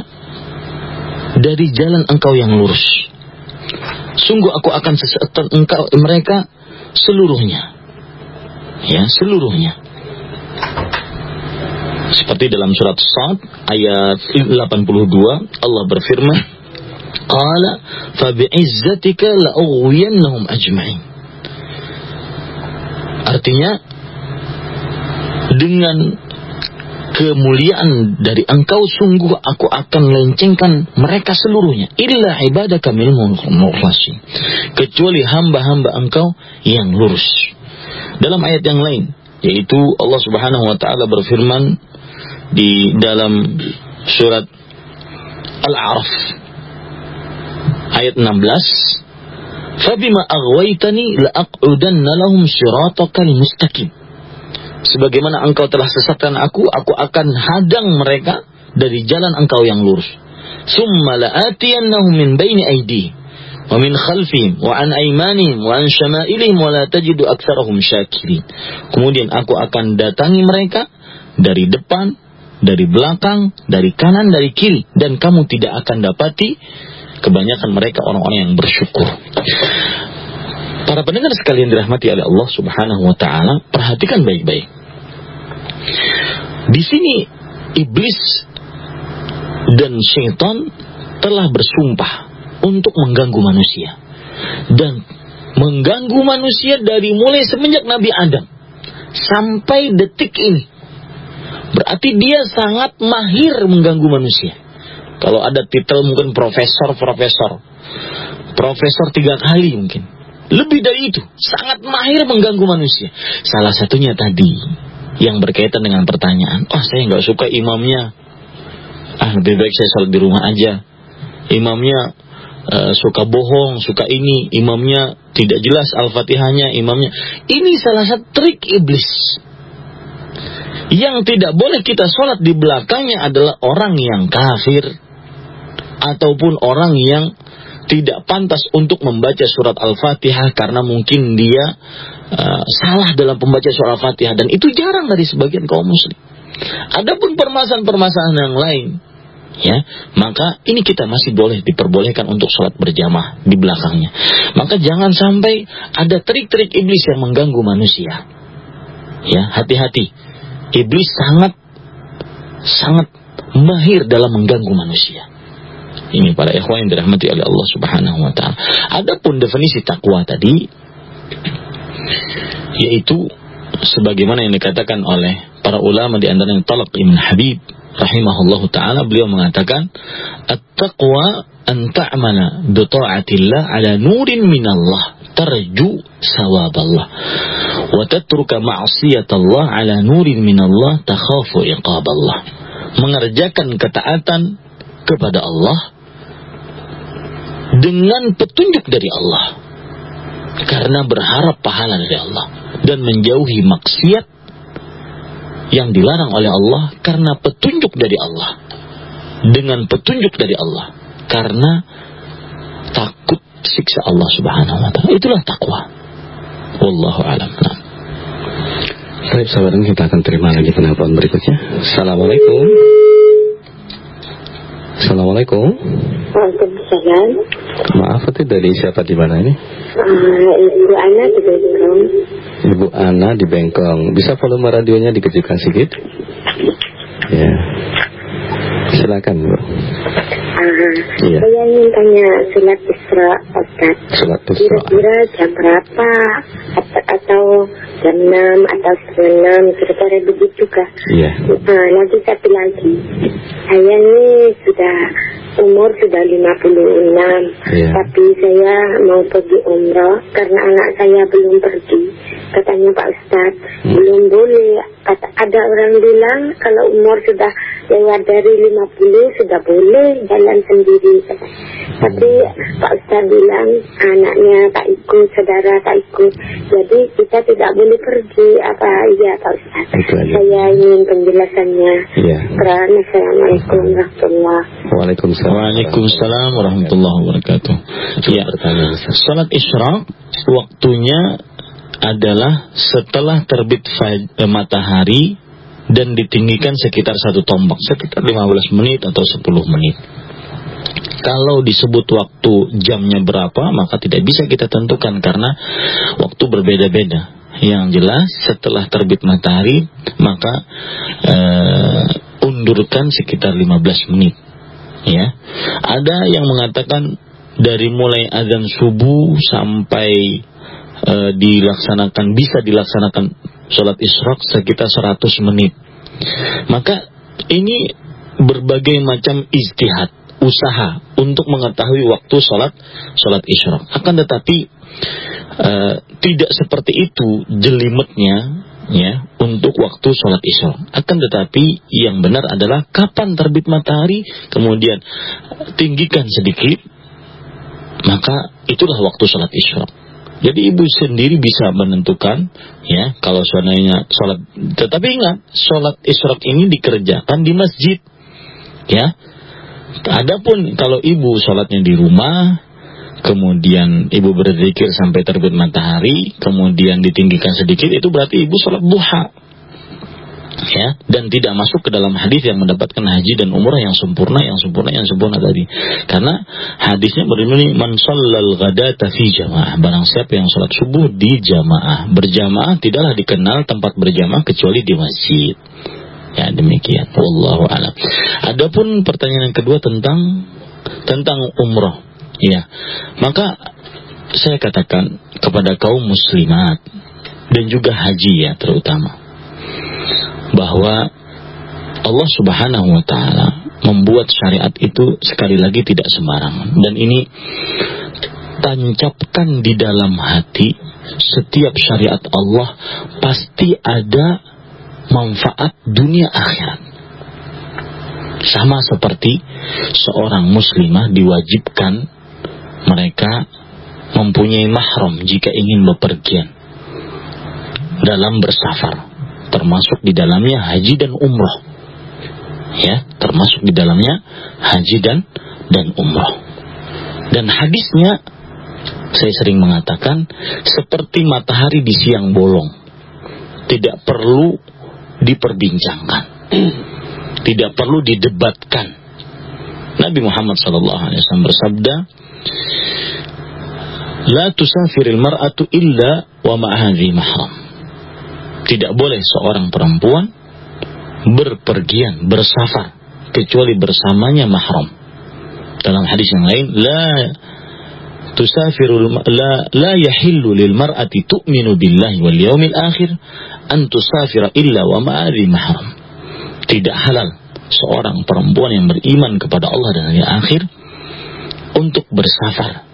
dari jalan engkau yang lurus. Sungguh aku akan sesatkan engkau mereka seluruhnya. Ya, seluruhnya. Seperti dalam surat Sad ayat 82 Allah berfirman, "Qala fa bi'izzatika la'ughwiyannahum ajma'in." Artinya dengan kemuliaan dari engkau sungguh aku akan lencengkan mereka seluruhnya. Illa ibadah kami mukhlasin. Kecuali hamba-hamba engkau yang lurus. Dalam ayat yang lain yaitu Allah Subhanahu wa taala berfirman di dalam surat Al-A'raf ayat 16 Fabima aghwaytani la'aq'udanna lahum siratakal mustaqim sebagaimana engkau telah sesatkan aku, aku akan hadang mereka dari jalan engkau yang lurus. Summa la'atiyannahum min baini aidi wa min khalfihim wa an aymanihim wa an wa la tajidu aktsarahum syakirin. Kemudian aku akan datangi mereka dari depan, dari belakang, dari kanan, dari kiri dan kamu tidak akan dapati kebanyakan mereka orang-orang yang bersyukur. Para pendengar sekalian dirahmati oleh Allah Subhanahu wa taala, perhatikan baik-baik. Di sini iblis dan syaitan telah bersumpah untuk mengganggu manusia dan mengganggu manusia dari mulai semenjak Nabi Adam sampai detik ini. Berarti dia sangat mahir mengganggu manusia. Kalau ada titel mungkin profesor, profesor. Profesor tiga kali mungkin. Lebih dari itu. Sangat mahir mengganggu manusia. Salah satunya tadi yang berkaitan dengan pertanyaan, oh saya nggak suka imamnya, ah lebih baik saya sholat di rumah aja. Imamnya uh, suka bohong, suka ini, imamnya tidak jelas al-fatihahnya, imamnya. Ini salah satu trik iblis. Yang tidak boleh kita sholat di belakangnya adalah orang yang kafir ataupun orang yang tidak pantas untuk membaca surat Al-Fatihah karena mungkin dia uh, salah dalam pembaca surah Al-Fatihah dan itu jarang dari sebagian kaum muslim. Adapun permasalahan-permasalahan yang lain, ya, maka ini kita masih boleh diperbolehkan untuk sholat berjamaah di belakangnya. Maka jangan sampai ada trik-trik iblis yang mengganggu manusia. Ya, hati-hati. Iblis sangat sangat mahir dalam mengganggu manusia. Ini para ikhwan yang dirahmati oleh Allah Subhanahu wa taala. Adapun definisi takwa tadi yaitu sebagaimana yang dikatakan oleh para ulama di antaranya Talaq Ibn Habib rahimahullah taala beliau mengatakan at-taqwa an ta'mala bi ta'atillah ala nurin minallah tarju sawaballah wa tatruka ma'siyatallah ala nurin minallah takhafu iqaballah mengerjakan ketaatan kepada Allah dengan petunjuk dari Allah karena berharap pahala dari Allah dan menjauhi maksiat yang dilarang oleh Allah karena petunjuk dari Allah dengan petunjuk dari Allah karena takut siksa Allah Subhanahu wa taala itulah takwa wallahu alam nah. Baik, sahabat kita akan terima lagi penelpon berikutnya. Assalamualaikum. Assalamualaikum. Waalaikumsalam. Maaf, itu dari siapa di mana ini? Uh, Ibu Ana di Bengkong. Ibu Ana di Bengkong. Bisa volume radionya dikecilkan sedikit? Ya. Silakan, Bu. Uh, Iya. Saya ingin tanya surat Isra, Ustaz. Isra. Kira-kira jam berapa? Atau, atau jam 6 atau setengah 6, kira-kira begitu kah? Iya. Nah, lagi satu lagi. Saya ini sudah umur sudah 56. Iya. Tapi saya mau pergi umroh karena anak saya belum pergi. Katanya Pak Ustadz, Hmm. belum boleh. Kata, ada orang bilang kalau umur sudah lewat dari 50 sudah boleh jalan sendiri. Kata. Tapi Pak Ustadz bilang anaknya tak ikut, saudara tak ikut. Jadi kita tidak boleh pergi. Apa iya Pak aja. Saya ingin penjelasannya. Iya. Karena Assalamualaikum warahmatullahi Waalaikumsalam. Waalaikumsalam warahmatullahi wabarakatuh. Ya, pertanyaan, Ustaz. salat isyraq waktunya adalah setelah terbit eh, matahari dan ditinggikan sekitar satu tombak, sekitar 15 menit atau 10 menit. Kalau disebut waktu jamnya berapa, maka tidak bisa kita tentukan karena waktu berbeda-beda. Yang jelas setelah terbit matahari, maka eh, undurkan sekitar 15 menit ya. Ada yang mengatakan dari mulai azan subuh sampai e, dilaksanakan bisa dilaksanakan sholat isyraq sekitar 100 menit. Maka ini berbagai macam istihad usaha untuk mengetahui waktu sholat sholat isyraq. Akan tetapi e, tidak seperti itu jelimetnya ya untuk waktu sholat isya. Akan tetapi yang benar adalah kapan terbit matahari, kemudian tinggikan sedikit, maka itulah waktu sholat isya. Jadi ibu sendiri bisa menentukan ya kalau seandainya sholat. Tetapi ingat sholat isyraq ini dikerjakan di masjid, ya. Adapun kalau ibu sholatnya di rumah, kemudian ibu berzikir sampai terbit matahari, kemudian ditinggikan sedikit, itu berarti ibu sholat duha. Ya, dan tidak masuk ke dalam hadis yang mendapatkan haji dan umrah yang sempurna, yang sempurna, yang sempurna tadi. Karena hadisnya berbunyi man shallal ghadata fi jamaah. Barang siapa yang sholat subuh di jamaah. Berjamaah tidaklah dikenal tempat berjamaah kecuali di masjid. Ya demikian. Wallahu a'lam. Adapun pertanyaan yang kedua tentang tentang umrah. Ya. Maka saya katakan kepada kaum muslimat dan juga haji ya terutama bahwa Allah Subhanahu wa taala membuat syariat itu sekali lagi tidak sembarangan dan ini tancapkan di dalam hati setiap syariat Allah pasti ada manfaat dunia akhirat. Sama seperti seorang muslimah diwajibkan mereka mempunyai mahram jika ingin bepergian dalam bersafar termasuk di dalamnya haji dan umroh. Ya termasuk di dalamnya haji dan dan umroh. Dan hadisnya saya sering mengatakan seperti matahari di siang bolong tidak perlu diperbincangkan. Tidak perlu didebatkan. Nabi Muhammad SAW bersabda La tusafiril mar'atu illa wa ma'ahadhi mahram. Tidak boleh seorang perempuan berpergian, bersafar kecuali bersamanya mahram. Dalam hadis yang lain, la tusafiru la la yahillu lil mar'ati tu'minu billahi wal yawmil akhir an tusafira illa wa ma'adhi mahram. Tidak halal seorang perempuan yang beriman kepada Allah dan hari akhir untuk bersafar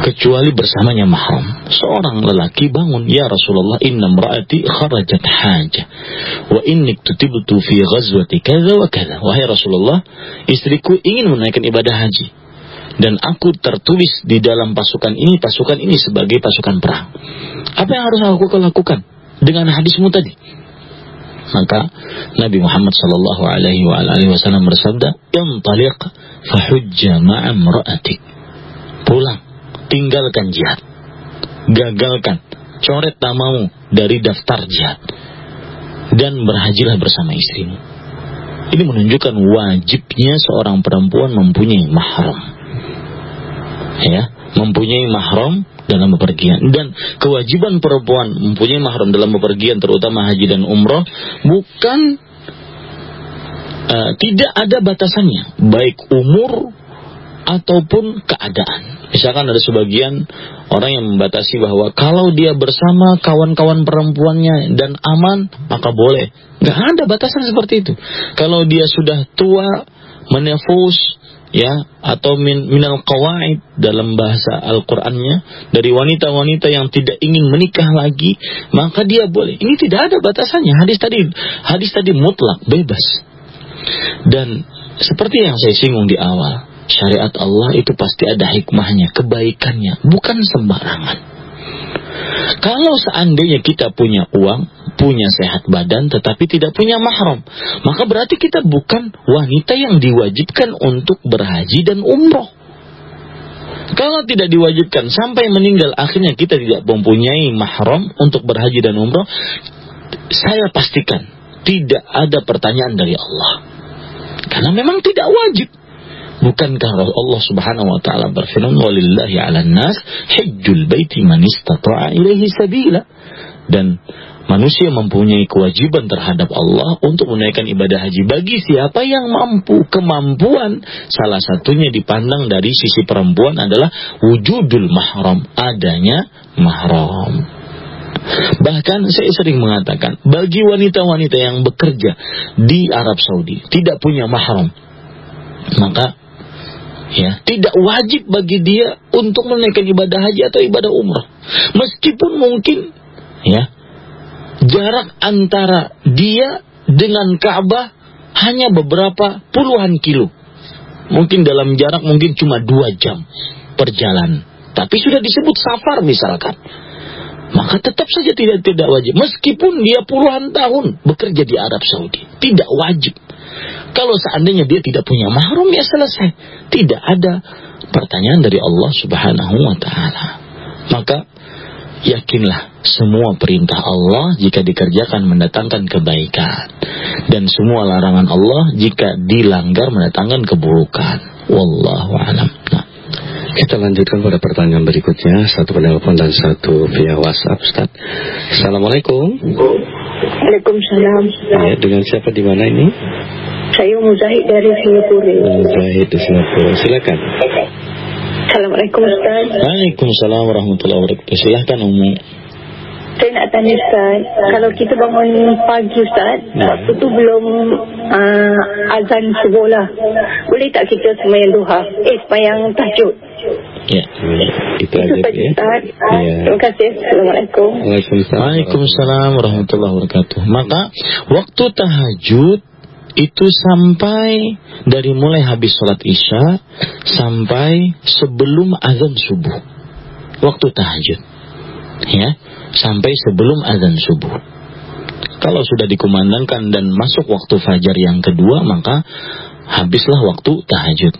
kecuali bersamanya mahram. Seorang lelaki bangun, "Ya Rasulullah, inna imra'ati kharajat hajah wa inni fi ghazwati kadza wa kadza." Wahai Rasulullah, istriku ingin menaikkan ibadah haji dan aku tertulis di dalam pasukan ini, pasukan ini sebagai pasukan perang. Apa yang harus aku lakukan dengan hadismu tadi? Maka Nabi Muhammad sallallahu alaihi wasallam bersabda, "Intaliq fahujja ma'a imra'atik." Pulang tinggalkan jihad. Gagalkan coret namamu dari daftar jihad dan berhajilah bersama istrimu. Ini menunjukkan wajibnya seorang perempuan mempunyai mahram. Ya, mempunyai mahram dalam bepergian dan kewajiban perempuan mempunyai mahram dalam bepergian terutama haji dan umroh bukan uh, tidak ada batasannya baik umur ataupun keadaan. Misalkan ada sebagian orang yang membatasi bahwa kalau dia bersama kawan-kawan perempuannya dan aman, maka boleh. Gak ada batasan seperti itu. Kalau dia sudah tua, menefus, ya atau min minal qawaid dalam bahasa Al-Qur'annya dari wanita-wanita yang tidak ingin menikah lagi maka dia boleh. Ini tidak ada batasannya. Hadis tadi hadis tadi mutlak bebas. Dan seperti yang saya singgung di awal syariat Allah itu pasti ada hikmahnya, kebaikannya, bukan sembarangan. Kalau seandainya kita punya uang, punya sehat badan, tetapi tidak punya mahram, maka berarti kita bukan wanita yang diwajibkan untuk berhaji dan umroh. Kalau tidak diwajibkan sampai meninggal, akhirnya kita tidak mempunyai mahram untuk berhaji dan umroh, saya pastikan tidak ada pertanyaan dari Allah. Karena memang tidak wajib. Bukankah Allah Subhanahu wa taala berfirman walillahi 'alan nas hajjul baiti man istata'a ilaihi sabila. Dan manusia mempunyai kewajiban terhadap Allah untuk menunaikan ibadah haji bagi siapa yang mampu. Kemampuan salah satunya dipandang dari sisi perempuan adalah wujudul mahram adanya mahram. Bahkan saya sering mengatakan, bagi wanita-wanita yang bekerja di Arab Saudi, tidak punya mahram, maka ya. Tidak wajib bagi dia untuk menaikkan ibadah haji atau ibadah umrah. Meskipun mungkin ya jarak antara dia dengan Ka'bah hanya beberapa puluhan kilo. Mungkin dalam jarak mungkin cuma dua jam perjalanan. Tapi sudah disebut safar misalkan. Maka tetap saja tidak tidak wajib. Meskipun dia puluhan tahun bekerja di Arab Saudi. Tidak wajib kalau seandainya dia tidak punya mahrum ya selesai. Tidak ada pertanyaan dari Allah Subhanahu wa taala. Maka yakinlah semua perintah Allah jika dikerjakan mendatangkan kebaikan dan semua larangan Allah jika dilanggar mendatangkan keburukan. Wallahu a'lam. Nah. Kita lanjutkan pada pertanyaan berikutnya Satu penelpon dan satu via WhatsApp Ustaz Assalamualaikum Waalaikumsalam ya, Dengan siapa di mana ini? Saya Muzahid dari Singapura. Muzahid di Singapura. Silakan. Assalamualaikum Ustaz. Waalaikumsalam warahmatullahi wabarakatuh. Silakan Umu. Saya nak tanya Ustaz, kalau kita bangun pagi Ustaz, ya. waktu tu belum uh, azan subuh lah. Boleh tak kita semayang duha? Eh, semayang tahajud? Ya, itu aja ya. Ustaz. Ya. Terima kasih. Assalamualaikum. Waalaikumsalam. Waalaikumsalam warahmatullahi wabarakatuh. Maka waktu tahajud itu sampai dari mulai habis sholat isya sampai sebelum azan subuh waktu tahajud ya sampai sebelum azan subuh kalau sudah dikumandangkan dan masuk waktu fajar yang kedua maka habislah waktu tahajud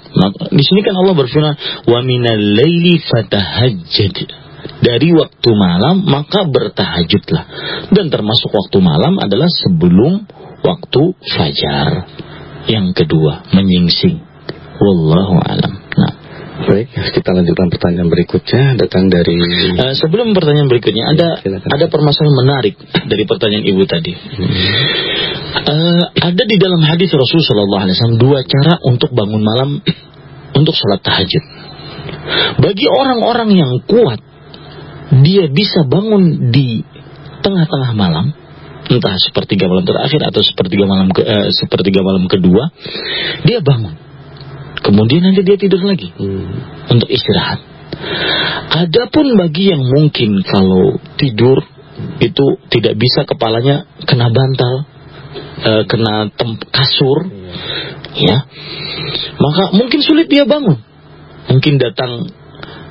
di sini kan Allah berfirman wa minal laili dari waktu malam maka bertahajudlah dan termasuk waktu malam adalah sebelum waktu fajar. Yang kedua, menyingsing. Wallahu alam. Nah. Baik, kita lanjutkan pertanyaan berikutnya datang dari uh, sebelum pertanyaan berikutnya ada ya, ada permasalahan menarik dari pertanyaan ibu tadi. Hmm. Uh, ada di dalam hadis Rasulullah SAW dua cara untuk bangun malam untuk sholat tahajud. Bagi orang-orang yang kuat, dia bisa bangun di tengah-tengah malam entah sepertiga malam terakhir atau sepertiga malam ke, uh, sepertiga malam kedua dia bangun kemudian nanti dia tidur lagi. Hmm. untuk istirahat. Adapun bagi yang mungkin kalau tidur itu tidak bisa kepalanya kena bantal uh, kena kasur ya maka mungkin sulit dia bangun. Mungkin datang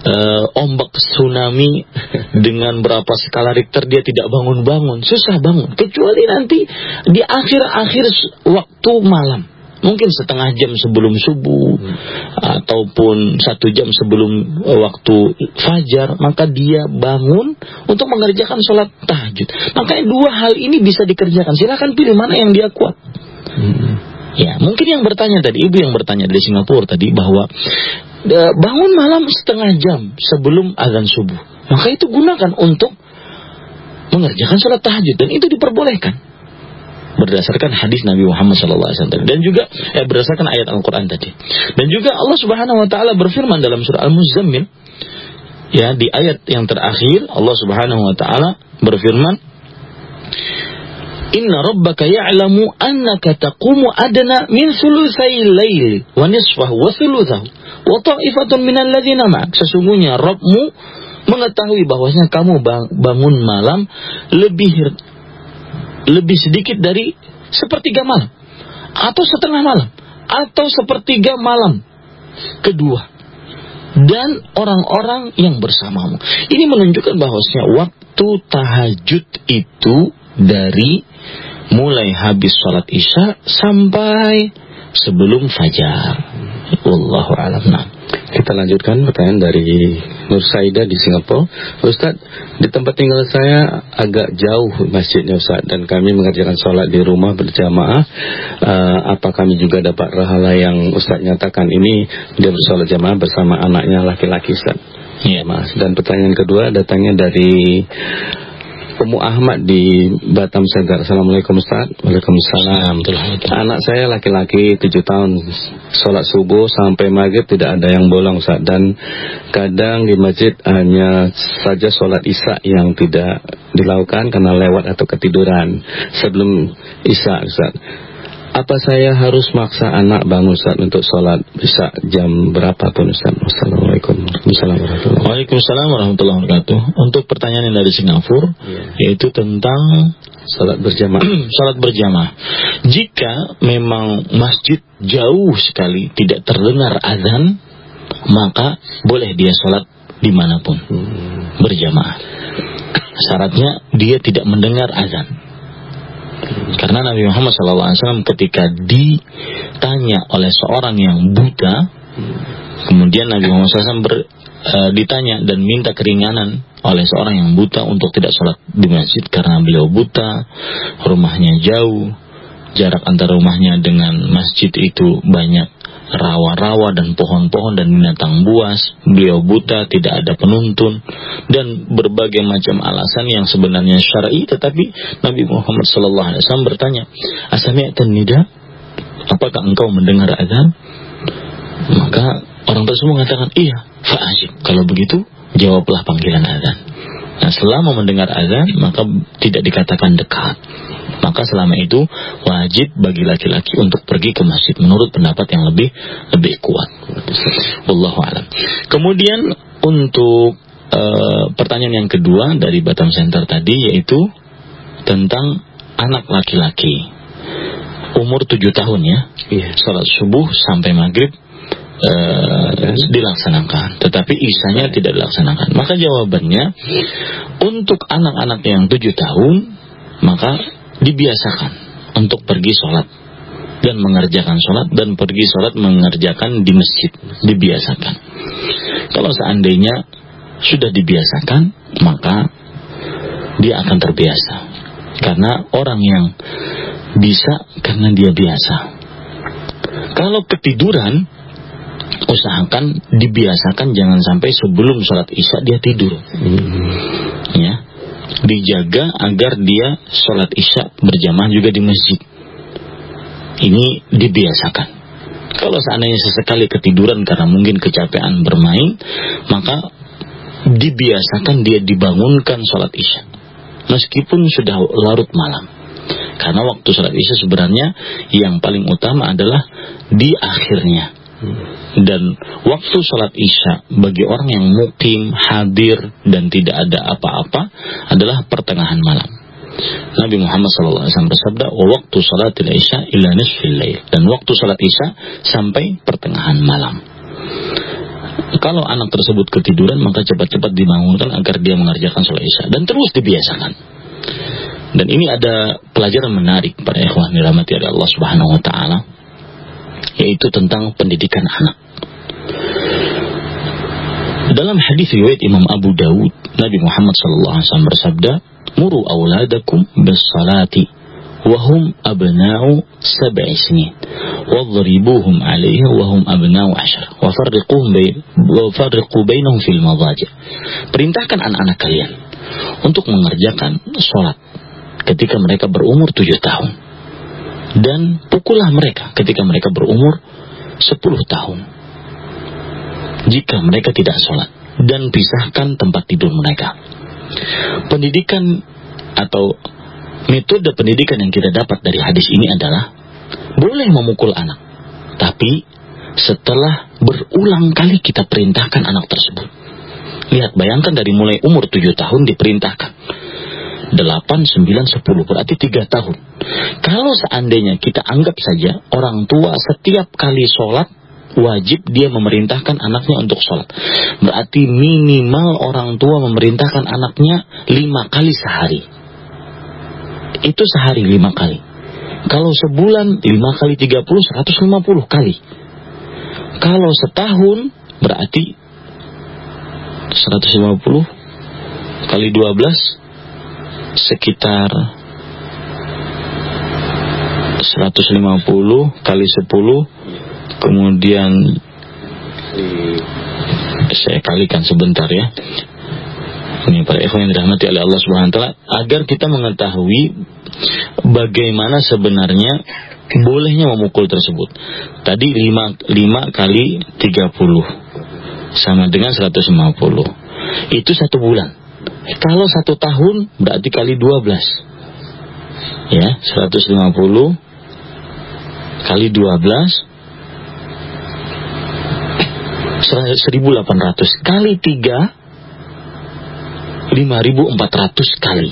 uh, ombak tsunami dengan berapa skala Richter dia tidak bangun-bangun, susah bangun. Kecuali nanti di akhir-akhir waktu malam, mungkin setengah jam sebelum subuh hmm. ataupun satu jam sebelum uh, waktu fajar, maka dia bangun untuk mengerjakan sholat tahajud. Makanya dua hal ini bisa dikerjakan. Silahkan pilih mana yang dia kuat. Hmm. Ya, mungkin yang bertanya tadi, ibu yang bertanya dari Singapura tadi bahwa uh, bangun malam setengah jam sebelum azan subuh. Maka itu gunakan untuk mengerjakan sholat tahajud dan itu diperbolehkan berdasarkan hadis Nabi Muhammad SAW dan juga eh, berdasarkan ayat Al-Quran tadi dan juga Allah Subhanahu Wa Taala berfirman dalam surah Al-Muzammil ya di ayat yang terakhir Allah Subhanahu Wa Taala berfirman Inna rabbaka ya'lamu annaka taqumu adna min sulusai lail wa nisfahu wa thuluthahu wa ta'ifatun minal ladzina ma'ak. Sesungguhnya Rabbmu mengetahui bahwasanya kamu bangun malam lebih lebih sedikit dari sepertiga malam atau setengah malam atau sepertiga malam kedua dan orang-orang yang bersamamu. Ini menunjukkan bahwasanya waktu tahajud itu dari mulai habis sholat isya sampai sebelum fajar. Wallahu a'lam. Nah. Kita lanjutkan pertanyaan dari Nur Saida di Singapura. Ustaz, di tempat tinggal saya agak jauh masjidnya Ustaz dan kami mengerjakan sholat di rumah berjamaah. Uh, apa kami juga dapat rahala yang Ustaz nyatakan ini dia bersolat jamaah bersama anaknya laki-laki Ustaz? Iya, Mas. Dan pertanyaan kedua datangnya dari Umu Ahmad di Batam Segar. Assalamualaikum Ustaz. Waalaikumsalam. Anak saya laki-laki 7 tahun. Sholat subuh sampai maghrib tidak ada yang bolong Ustaz. Dan kadang di masjid hanya saja sholat isya yang tidak dilakukan karena lewat atau ketiduran. Sebelum isya Ustaz apa saya harus maksa anak bangun Ustaz untuk sholat bisa jam berapa pun Ustaz? Wassalamualaikum Waalaikumsalam warahmatullahi wabarakatuh. Untuk pertanyaan yang dari Singapura, yeah. yaitu tentang sholat berjamaah. sholat berjamaah. Jika memang masjid jauh sekali tidak terdengar azan, maka boleh dia sholat di mana pun hmm. berjamaah. Syaratnya dia tidak mendengar azan. Karena Nabi Muhammad SAW ketika ditanya oleh seorang yang buta, kemudian Nabi Muhammad SAW ber, e, ditanya dan minta keringanan oleh seorang yang buta untuk tidak sholat di masjid karena beliau buta, rumahnya jauh, jarak antara rumahnya dengan masjid itu banyak rawa-rawa dan pohon-pohon dan binatang buas. Beliau buta, tidak ada penuntun dan berbagai macam alasan yang sebenarnya syar'i tetapi Nabi Muhammad SAW bertanya, "Asami'tan nida? Apakah engkau mendengar azan?" Maka orang tersebut mengatakan, "Iya." Fa'ajib. Kalau begitu, jawablah panggilan azan. Nah, selama mendengar azan, maka tidak dikatakan dekat. Maka selama itu wajib bagi laki-laki untuk pergi ke masjid menurut pendapat yang lebih lebih kuat. Wallahu alam. Kemudian untuk uh, pertanyaan yang kedua dari Batam Center tadi yaitu tentang anak laki-laki umur tujuh tahun ya, yeah. sholat subuh sampai maghrib uh, dilaksanakan, tetapi isanya tidak dilaksanakan. Maka jawabannya untuk anak-anak yang tujuh tahun maka dibiasakan untuk pergi sholat dan mengerjakan sholat dan pergi sholat mengerjakan di masjid. Dibiasakan. Kalau seandainya sudah dibiasakan maka dia akan terbiasa. Karena orang yang bisa karena dia biasa. Kalau ketiduran usahakan dibiasakan jangan sampai sebelum sholat isya dia tidur hmm. ya dijaga agar dia sholat isya berjamaah juga di masjid. Ini dibiasakan. Kalau seandainya sesekali ketiduran karena mungkin kecapean bermain, maka dibiasakan dia dibangunkan sholat isya. Meskipun sudah larut malam. Karena waktu sholat isya sebenarnya yang paling utama adalah di akhirnya dan waktu sholat isya bagi orang yang mukim, hadir dan tidak ada apa-apa adalah pertengahan malam. Nabi Muhammad SAW bersabda, waktu sholat isya ila nisfil. Dan waktu sholat isya sampai pertengahan malam. Kalau anak tersebut ketiduran, maka cepat-cepat dibangunkan agar dia mengerjakan sholat isya. Dan terus dibiasakan. Dan ini ada pelajaran menarik pada ikhwan dirahmati Allah Subhanahu wa taala yaitu tentang pendidikan anak. Dalam hadis riwayat Imam Abu Dawud, Nabi Muhammad SAW bersabda, "Muru auladakum bis salati wahum abna'u sab'i sinin. Wadribuhum 'alaiha wahum abna'u 'ashar. Wa farriquhum bain wa farriqu bainahum fil madaji' perintahkan anak-anak kalian untuk mengerjakan sholat ketika mereka berumur tujuh tahun dan pukullah mereka ketika mereka berumur sepuluh tahun jika mereka tidak sholat dan pisahkan tempat tidur mereka pendidikan atau metode pendidikan yang kita dapat dari hadis ini adalah boleh memukul anak, tapi setelah berulang kali kita perintahkan anak tersebut. Lihat, bayangkan dari mulai umur 7 tahun diperintahkan. 8, 9, 10, berarti 3 tahun. Kalau seandainya kita anggap saja orang tua setiap kali sholat wajib dia memerintahkan anaknya untuk sholat. Berarti minimal orang tua memerintahkan anaknya lima kali sehari itu sehari lima kali. Kalau sebulan lima kali tiga puluh seratus lima puluh kali. Kalau setahun berarti seratus lima puluh kali dua belas sekitar seratus lima puluh kali sepuluh kemudian saya kalikan sebentar ya ini para ikhwan yang dirahmati oleh Allah Subhanahu wa taala agar kita mengetahui bagaimana sebenarnya bolehnya memukul tersebut. Tadi 5 5 kali 30 sama dengan 150. Itu satu bulan. Kalau satu tahun berarti kali 12. Ya, 150 kali 12 1800 kali 3 5400 kali.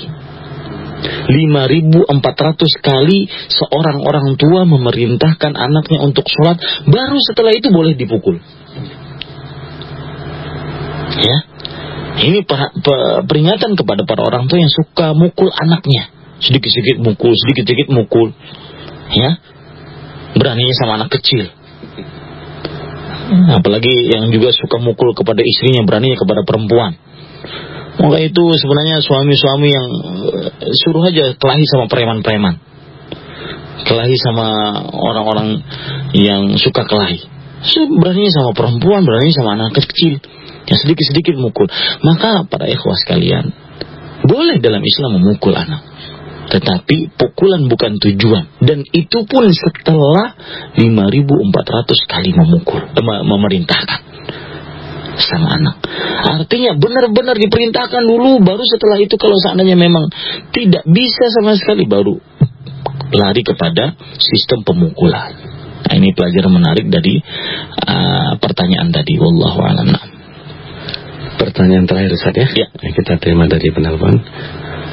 5400 kali seorang orang tua memerintahkan anaknya untuk sholat, baru setelah itu boleh dipukul. Ya, ini peringatan kepada para orang tua yang suka mukul anaknya, sedikit-sedikit mukul, sedikit-sedikit mukul, ya, beraninya sama anak kecil. Apalagi yang juga suka mukul kepada istrinya, beraninya kepada perempuan. Maka itu sebenarnya suami-suami yang eh, suruh aja kelahi sama preman-preman. Kelahi sama orang-orang yang suka kelahi. Berani sama perempuan, berani sama anak kecil. Yang sedikit-sedikit mukul. Maka para ikhwas kalian, boleh dalam Islam memukul anak. Tetapi pukulan bukan tujuan. Dan itu pun setelah 5.400 kali memukul, memerintahkan sama anak. Artinya benar-benar diperintahkan dulu, baru setelah itu kalau seandainya memang tidak bisa sama sekali, baru lari kepada sistem pemukulan. Nah, ini pelajaran menarik dari uh, pertanyaan tadi. Wallahu a'lam. Pertanyaan terakhir Ustaz ya? ya. Kita terima dari penelpon.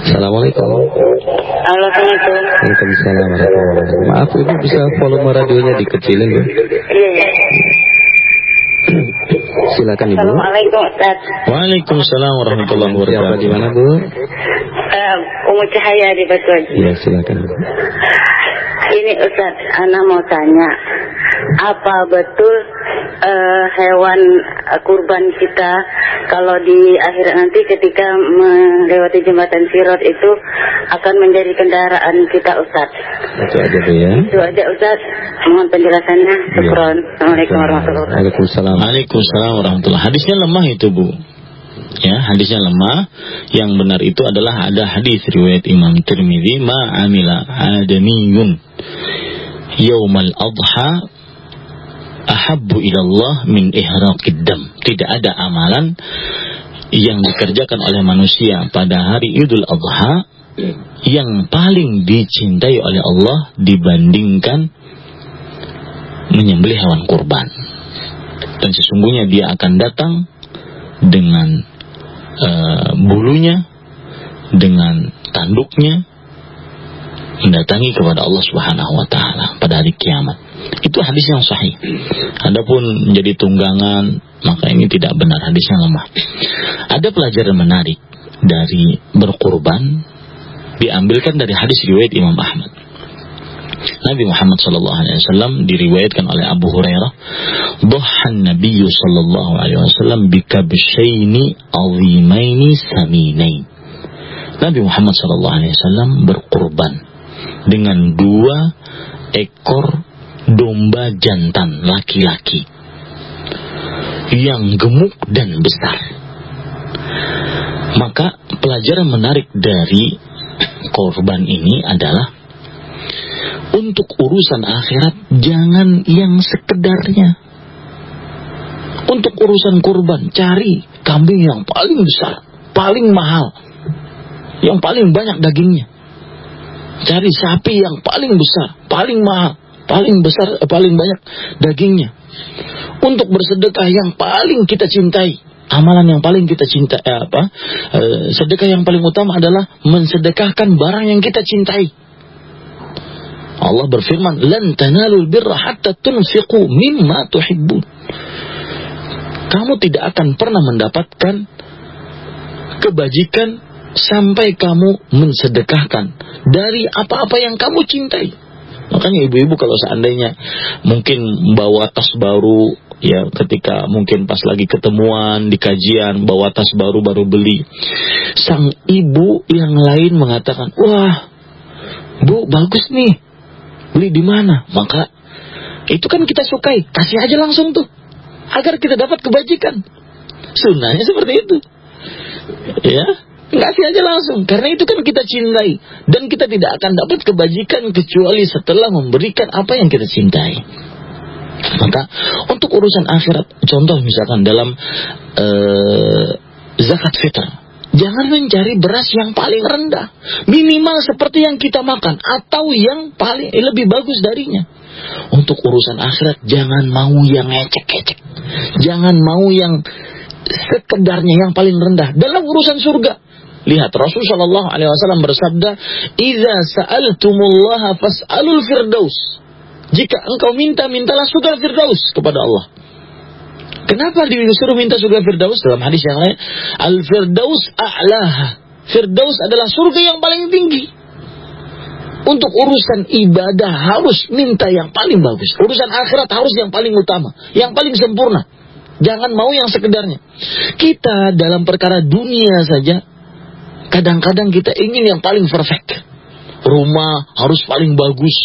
Assalamualaikum. Assalamualaikum. Waalaikumsalam Maaf Ibu bisa volume radionya dikecilin ya? Iya, iya. Silakan Ibu. Assalamualaikum Ustaz. Waalaikumsalam warahmatullahi wabarakatuh. Siapa di mana Bu? Uh, Umu Cahaya di Batu Haji. Ya silakan. Ini Ustaz, Ana mau tanya, apa betul uh, hewan uh, kurban kita kalau di akhir nanti ketika melewati jembatan Sirot itu akan menjadi kendaraan kita Ustaz. Itu aja Bu ya. Itu aja Ustaz. Mohon penjelasannya. Ya. Assalamualaikum warahmatullahi wabarakatuh. Waalaikumsalam. Waalaikumsalam warahmatullahi Hadisnya lemah itu Bu. Ya, hadisnya lemah. Yang benar itu adalah ada hadis riwayat Imam Tirmidzi ma amila adamiyun yaumal adha ahabbu ilallah min ihraqid dam. Tidak ada amalan yang dikerjakan oleh manusia pada hari Idul Adha yang paling dicintai oleh Allah dibandingkan menyembelih hewan kurban. Dan sesungguhnya dia akan datang dengan uh, bulunya, dengan tanduknya, mendatangi kepada Allah Subhanahu wa taala pada hari kiamat. Itu hadis yang sahih. Adapun menjadi tunggangan, maka ini tidak benar, hadisnya lemah. Ada pelajaran menarik dari berkurban diambilkan dari hadis riwayat Imam Ahmad. Nabi Muhammad sallallahu alaihi wasallam diriwayatkan oleh Abu Hurairah, "Dhahan Nabi sallallahu alaihi wasallam bikabshaini azimaini saminain." Nabi Muhammad sallallahu alaihi wasallam berkurban dengan dua ekor domba jantan laki-laki yang gemuk dan besar. Maka pelajaran menarik dari korban ini adalah untuk urusan akhirat jangan yang sekedarnya. Untuk urusan kurban cari kambing yang paling besar, paling mahal, yang paling banyak dagingnya. Cari sapi yang paling besar, paling mahal, paling besar, eh, paling banyak dagingnya. Untuk bersedekah yang paling kita cintai, amalan yang paling kita cinta eh, apa? Eh, sedekah yang paling utama adalah mensedekahkan barang yang kita cintai. Allah berfirman, "Lan tanalul birra hatta tunfiqu mimma tuhibbun." Kamu tidak akan pernah mendapatkan kebajikan sampai kamu mensedekahkan dari apa-apa yang kamu cintai. Makanya ibu-ibu kalau seandainya mungkin membawa tas baru ya ketika mungkin pas lagi ketemuan di kajian bawa tas baru baru beli sang ibu yang lain mengatakan wah bu bagus nih beli di mana? Maka itu kan kita sukai, kasih aja langsung tuh agar kita dapat kebajikan. Sunnahnya seperti itu. Ya, kasih aja langsung karena itu kan kita cintai dan kita tidak akan dapat kebajikan kecuali setelah memberikan apa yang kita cintai. Maka untuk urusan akhirat, contoh misalkan dalam uh, zakat fitrah, Jangan mencari beras yang paling rendah. Minimal seperti yang kita makan. Atau yang paling eh, lebih bagus darinya. Untuk urusan akhirat jangan mau yang ecek-ecek. Jangan mau yang sekedarnya yang paling rendah. Dalam urusan surga. Lihat Rasulullah Shallallahu Alaihi Wasallam bersabda, "Iza sa'altumullaha fas'alul firdaus." Jika engkau minta, mintalah surga firdaus kepada Allah. Kenapa disuruh minta surga Firdaus dalam hadis yang lain? Al Firdaus a'laha. Firdaus adalah surga yang paling tinggi. Untuk urusan ibadah harus minta yang paling bagus. Urusan akhirat harus yang paling utama, yang paling sempurna. Jangan mau yang sekedarnya. Kita dalam perkara dunia saja kadang-kadang kita ingin yang paling perfect. Rumah harus paling bagus.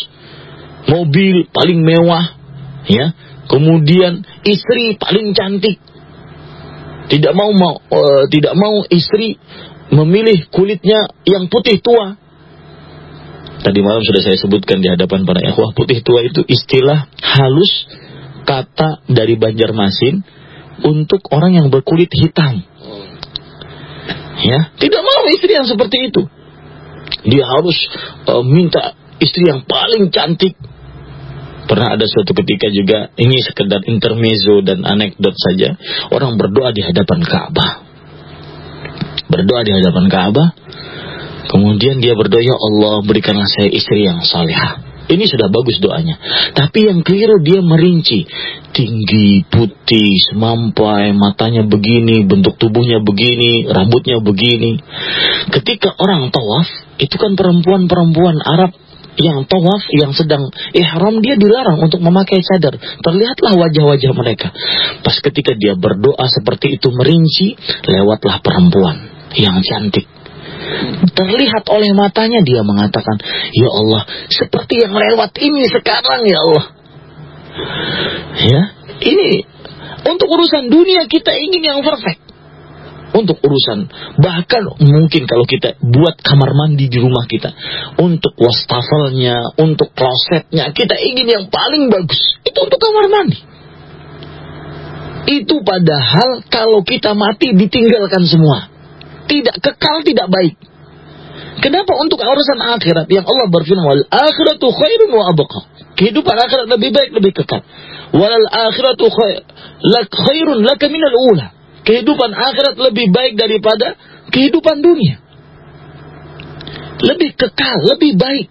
Mobil paling mewah, ya Kemudian istri paling cantik. Tidak mau mau uh, tidak mau istri memilih kulitnya yang putih tua. Tadi malam sudah saya sebutkan di hadapan para ikhwah, putih tua itu istilah halus kata dari Banjarmasin untuk orang yang berkulit hitam. Ya, tidak mau istri yang seperti itu. Dia harus uh, minta istri yang paling cantik, Pernah ada suatu ketika juga ini sekedar intermezzo dan anekdot saja. Orang berdoa di hadapan Ka'bah. Berdoa di hadapan Ka'bah. Kemudian dia berdoa, ya Allah berikanlah saya istri yang salihah. Ini sudah bagus doanya. Tapi yang keliru dia merinci. Tinggi, putih, semampai, matanya begini, bentuk tubuhnya begini, rambutnya begini. Ketika orang tawaf, itu kan perempuan-perempuan Arab yang tawaf, yang sedang ihram, dia dilarang untuk memakai cadar. Terlihatlah wajah-wajah mereka. Pas ketika dia berdoa seperti itu merinci, lewatlah perempuan yang cantik. Terlihat oleh matanya dia mengatakan, Ya Allah, seperti yang lewat ini sekarang ya Allah. Ya, ini untuk urusan dunia kita ingin yang perfect untuk urusan. Bahkan mungkin kalau kita buat kamar mandi di rumah kita untuk wastafelnya untuk klosetnya kita ingin yang paling bagus. Itu untuk kamar mandi. Itu padahal kalau kita mati ditinggalkan semua. Tidak kekal tidak baik. Kenapa untuk urusan akhirat? Yang Allah berfirman wal akhiratu khairun wa abqa. Kehidupan akhirat lebih baik lebih kekal. Wal akhiratu khairun laka minal ula kehidupan akhirat lebih baik daripada kehidupan dunia. Lebih kekal, lebih baik.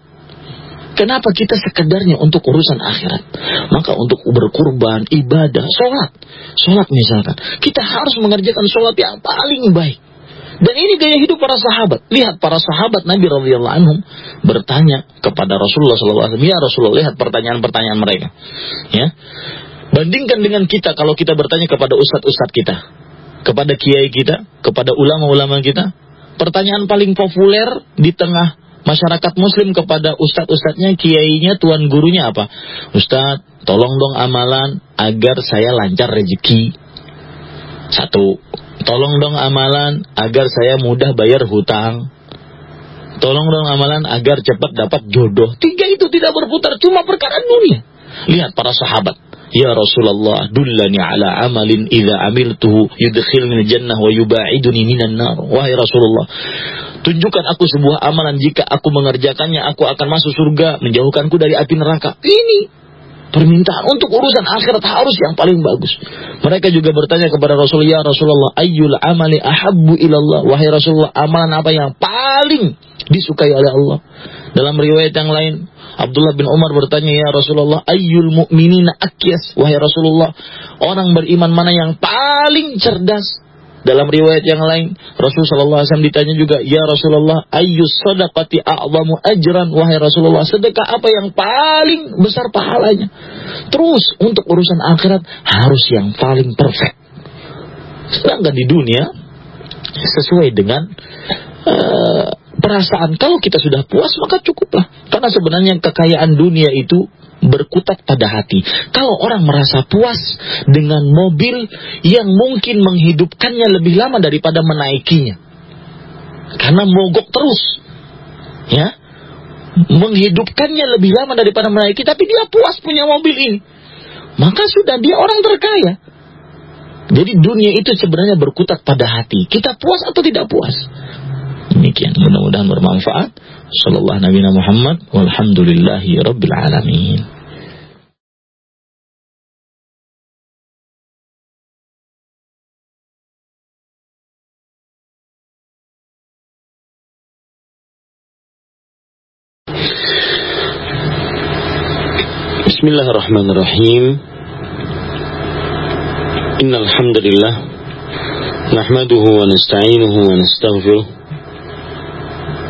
Kenapa kita sekedarnya untuk urusan akhirat? Maka untuk berkurban, ibadah, sholat. Sholat misalkan. Kita harus mengerjakan sholat yang paling baik. Dan ini gaya hidup para sahabat. Lihat para sahabat Nabi radhiyallahu anhum bertanya kepada Rasulullah SAW. Ya Rasulullah, lihat pertanyaan-pertanyaan mereka. Ya, bandingkan dengan kita kalau kita bertanya kepada ustadz-ustadz kita, kepada kiai kita, kepada ulama-ulama kita. Pertanyaan paling populer di tengah masyarakat muslim kepada ustadz-ustadznya, kiainya, tuan gurunya apa? Ustadz, tolong dong amalan agar saya lancar rezeki. Satu, tolong dong amalan agar saya mudah bayar hutang. Tolong dong amalan agar cepat dapat jodoh. Tiga itu tidak berputar, cuma perkara dunia. Lihat para sahabat. Ya Rasulullah, dullani ala amalin idza amiltuhu yudkhilni jannah wa yubaiduni minan nar. Wahai Rasulullah, tunjukkan aku sebuah amalan jika aku mengerjakannya aku akan masuk surga, menjauhkanku dari api neraka. Ini permintaan untuk urusan akhirat harus yang paling bagus. Mereka juga bertanya kepada Rasulullah, ya Rasulullah, ayyul amali ahabbu ilallah. Wahai Rasulullah, amalan apa yang paling disukai oleh Allah? Dalam riwayat yang lain, Abdullah bin Umar bertanya, ya Rasulullah, ayyul mu'minina akyas. Wahai Rasulullah, orang beriman mana yang paling cerdas? Dalam riwayat yang lain, Rasulullah SAW ditanya juga, Ya Rasulullah, ayyus sadaqati a'zamu ajran, wahai Rasulullah, sedekah apa yang paling besar pahalanya? Terus, untuk urusan akhirat, harus yang paling perfect. Sedangkan di dunia, sesuai dengan uh, perasaan, kalau kita sudah puas, maka cukuplah. Karena sebenarnya kekayaan dunia itu berkutat pada hati. Kalau orang merasa puas dengan mobil yang mungkin menghidupkannya lebih lama daripada menaikinya. Karena mogok terus. Ya. Menghidupkannya lebih lama daripada menaiki tapi dia puas punya mobil ini. Maka sudah dia orang terkaya. Jadi dunia itu sebenarnya berkutat pada hati. Kita puas atau tidak puas? Demikian mudah-mudahan bermanfaat. Sallallahu Nabi Muhammad walhamdulillahi rabbil alamin. Bismillahirrahmanirrahim Innalhamdulillah Nahmaduhu wa nasta'inuhu wa nasta'ufiruh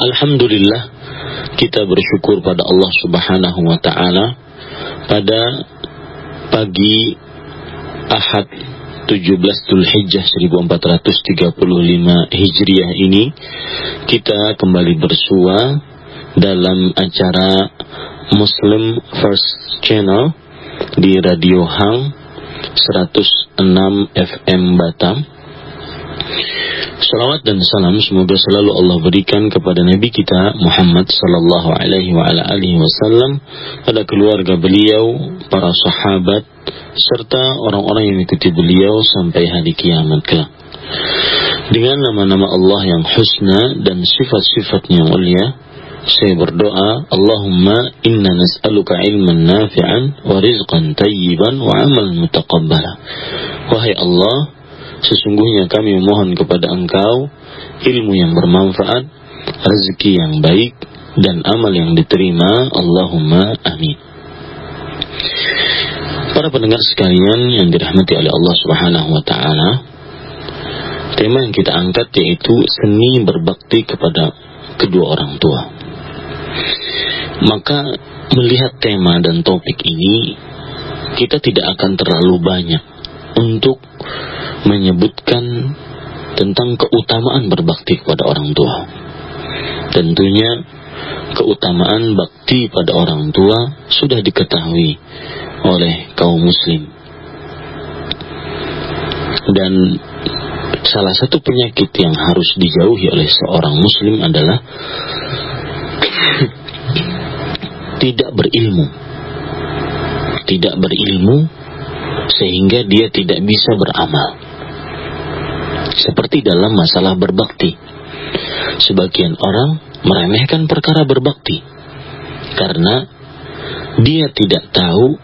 Alhamdulillah kita bersyukur pada Allah Subhanahu wa taala. Pada pagi Ahad 17 Dzulhijjah 1435 Hijriah ini kita kembali bersua dalam acara Muslim First Channel di Radio Hang 106 FM Batam Salawat dan salam semoga selalu Allah berikan kepada Nabi kita Muhammad sallallahu alaihi wa ala alihi wasallam pada keluarga beliau, para sahabat serta orang-orang yang mengikuti beliau sampai hari kiamat kelak. Dengan nama-nama Allah yang husna dan sifat-sifatnya mulia, saya berdoa, Allahumma inna nas'aluka ilman nafi'an wa rizqan tayyiban wa amalan mutaqabbala. Wahai Allah, Sesungguhnya kami memohon kepada engkau ilmu yang bermanfaat, rezeki yang baik, dan amal yang diterima. Allahumma amin. Para pendengar sekalian yang dirahmati oleh Allah Subhanahu wa taala, tema yang kita angkat yaitu seni berbakti kepada kedua orang tua. Maka melihat tema dan topik ini kita tidak akan terlalu banyak untuk menyebutkan tentang keutamaan berbakti kepada orang tua. Tentunya keutamaan bakti pada orang tua sudah diketahui oleh kaum muslim. Dan salah satu penyakit yang harus dijauhi oleh seorang muslim adalah tidak berilmu. Tidak berilmu sehingga dia tidak bisa beramal seperti dalam masalah berbakti. Sebagian orang meremehkan perkara berbakti karena dia tidak tahu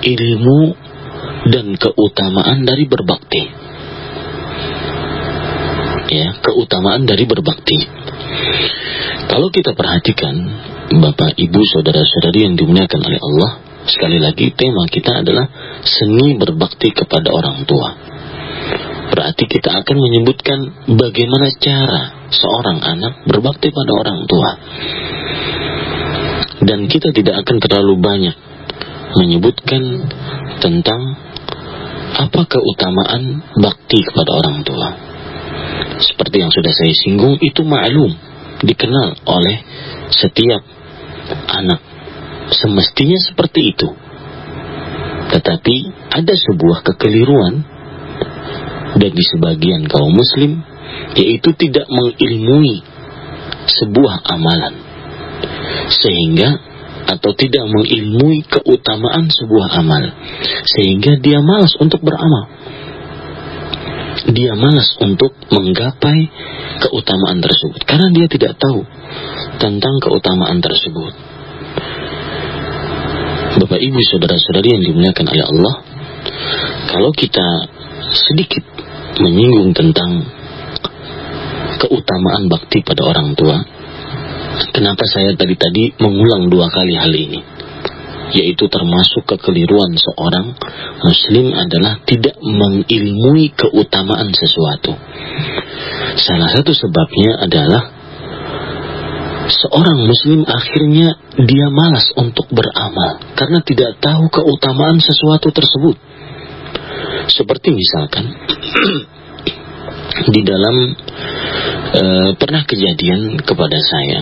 ilmu dan keutamaan dari berbakti. Ya, keutamaan dari berbakti. Kalau kita perhatikan Bapak, Ibu, saudara-saudari yang dimuliakan oleh Allah, sekali lagi tema kita adalah seni berbakti kepada orang tua. Berarti kita akan menyebutkan bagaimana cara seorang anak berbakti pada orang tua. Dan kita tidak akan terlalu banyak menyebutkan tentang apa keutamaan bakti kepada orang tua. Seperti yang sudah saya singgung, itu maklum, dikenal oleh setiap anak. Semestinya seperti itu. Tetapi ada sebuah kekeliruan. Dan di sebagian kaum muslim yaitu tidak mengilmui sebuah amalan. Sehingga atau tidak mengilmui keutamaan sebuah amal. Sehingga dia malas untuk beramal. Dia malas untuk menggapai keutamaan tersebut. Karena dia tidak tahu tentang keutamaan tersebut Bapak Ibu saudara-saudari yang dimuliakan oleh Allah kalau kita sedikit menyinggung tentang keutamaan bakti pada orang tua. Kenapa saya tadi-tadi mengulang dua kali hal ini? Yaitu termasuk kekeliruan seorang muslim adalah tidak mengilmui keutamaan sesuatu. Salah satu sebabnya adalah seorang muslim akhirnya dia malas untuk beramal karena tidak tahu keutamaan sesuatu tersebut. Seperti misalkan di dalam e, pernah kejadian kepada saya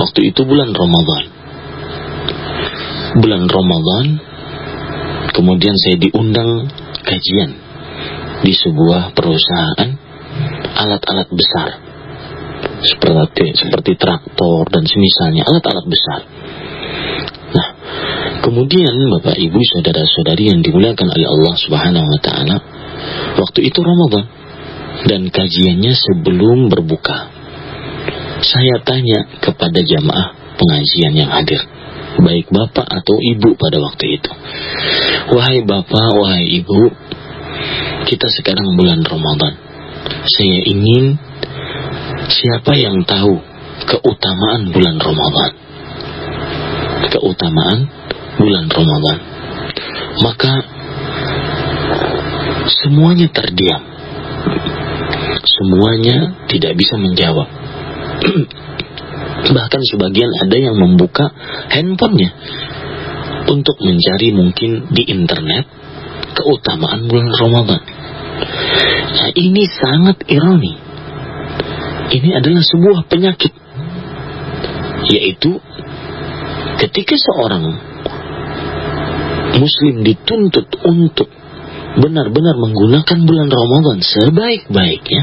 waktu itu bulan Ramadan. Bulan Ramadan kemudian saya diundang kajian di sebuah perusahaan alat-alat besar seperti seperti traktor dan semisalnya alat-alat besar. Nah, Kemudian Bapak Ibu saudara-saudari yang dimuliakan oleh Allah Subhanahu wa taala, waktu itu Ramadan dan kajiannya sebelum berbuka. Saya tanya kepada jamaah pengajian yang hadir, baik bapak atau ibu pada waktu itu. Wahai bapak, wahai ibu, kita sekarang bulan Ramadan. Saya ingin siapa yang tahu keutamaan bulan Ramadan? Keutamaan bulan Ramadan. Maka semuanya terdiam. Semuanya tidak bisa menjawab. Bahkan sebagian ada yang membuka handphonenya untuk mencari mungkin di internet keutamaan bulan Ramadan. Nah, ini sangat ironi. Ini adalah sebuah penyakit. Yaitu ketika seorang Muslim dituntut untuk benar-benar menggunakan bulan Ramadan sebaik-baiknya.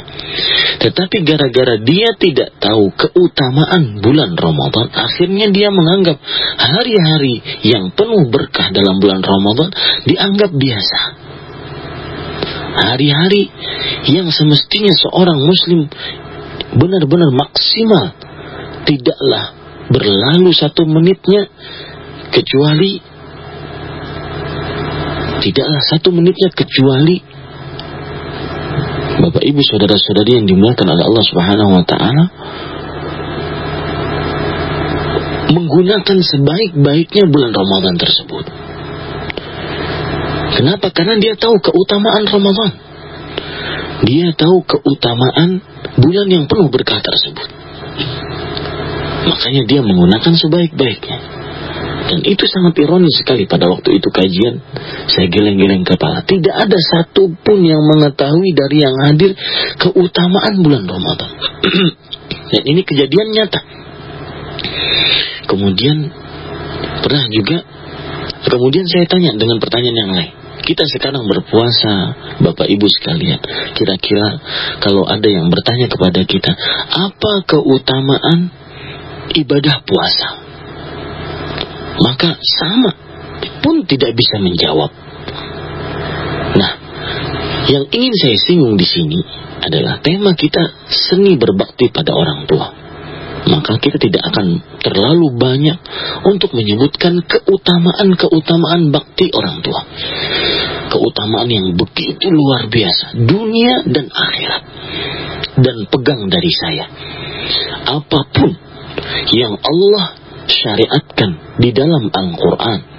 Tetapi gara-gara dia tidak tahu keutamaan bulan Ramadan, akhirnya dia menganggap hari-hari yang penuh berkah dalam bulan Ramadan dianggap biasa. Hari-hari yang semestinya seorang muslim benar-benar maksimal tidaklah berlalu satu menitnya kecuali tidaklah satu menitnya kecuali Bapak Ibu saudara-saudari yang dimuliakan oleh Allah Subhanahu wa taala menggunakan sebaik-baiknya bulan Ramadan tersebut. Kenapa? Karena dia tahu keutamaan Ramadan. Dia tahu keutamaan bulan yang penuh berkah tersebut. Makanya dia menggunakan sebaik-baiknya. Dan itu sangat ironis sekali pada waktu itu kajian. Saya geleng-geleng kepala. Tidak ada satupun yang mengetahui dari yang hadir keutamaan bulan Ramadan. Dan ini kejadian nyata. Kemudian pernah juga, kemudian saya tanya dengan pertanyaan yang lain. Kita sekarang berpuasa, Bapak Ibu sekalian. Kira-kira kalau ada yang bertanya kepada kita, apa keutamaan ibadah puasa? Maka sama pun tidak bisa menjawab. Nah, yang ingin saya singgung di sini adalah tema kita seni berbakti pada orang tua maka kita tidak akan terlalu banyak untuk menyebutkan keutamaan-keutamaan bakti orang tua. Keutamaan yang begitu luar biasa, dunia dan akhirat. Dan pegang dari saya, apa pun yang Allah syariatkan di dalam Al-Quran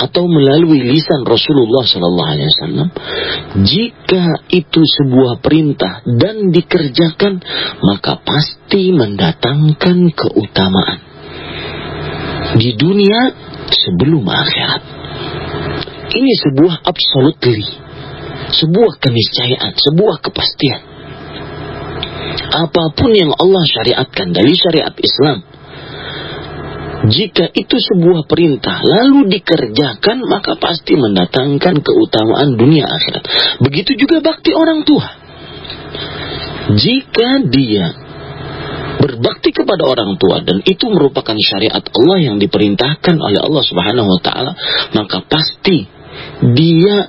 atau melalui lisan Rasulullah Sallallahu Alaihi Wasallam, jika itu sebuah perintah dan dikerjakan, maka pasti mendatangkan keutamaan di dunia sebelum akhirat. Ini sebuah absolutely, sebuah keniscayaan, sebuah kepastian. Apa pun yang Allah syariatkan dari syariat Islam, jika itu sebuah perintah lalu dikerjakan maka pasti mendatangkan keutamaan dunia akhirat. Begitu juga bakti orang tua. Jika dia berbakti kepada orang tua dan itu merupakan syariat Allah yang diperintahkan oleh Allah Subhanahu wa taala, maka pasti dia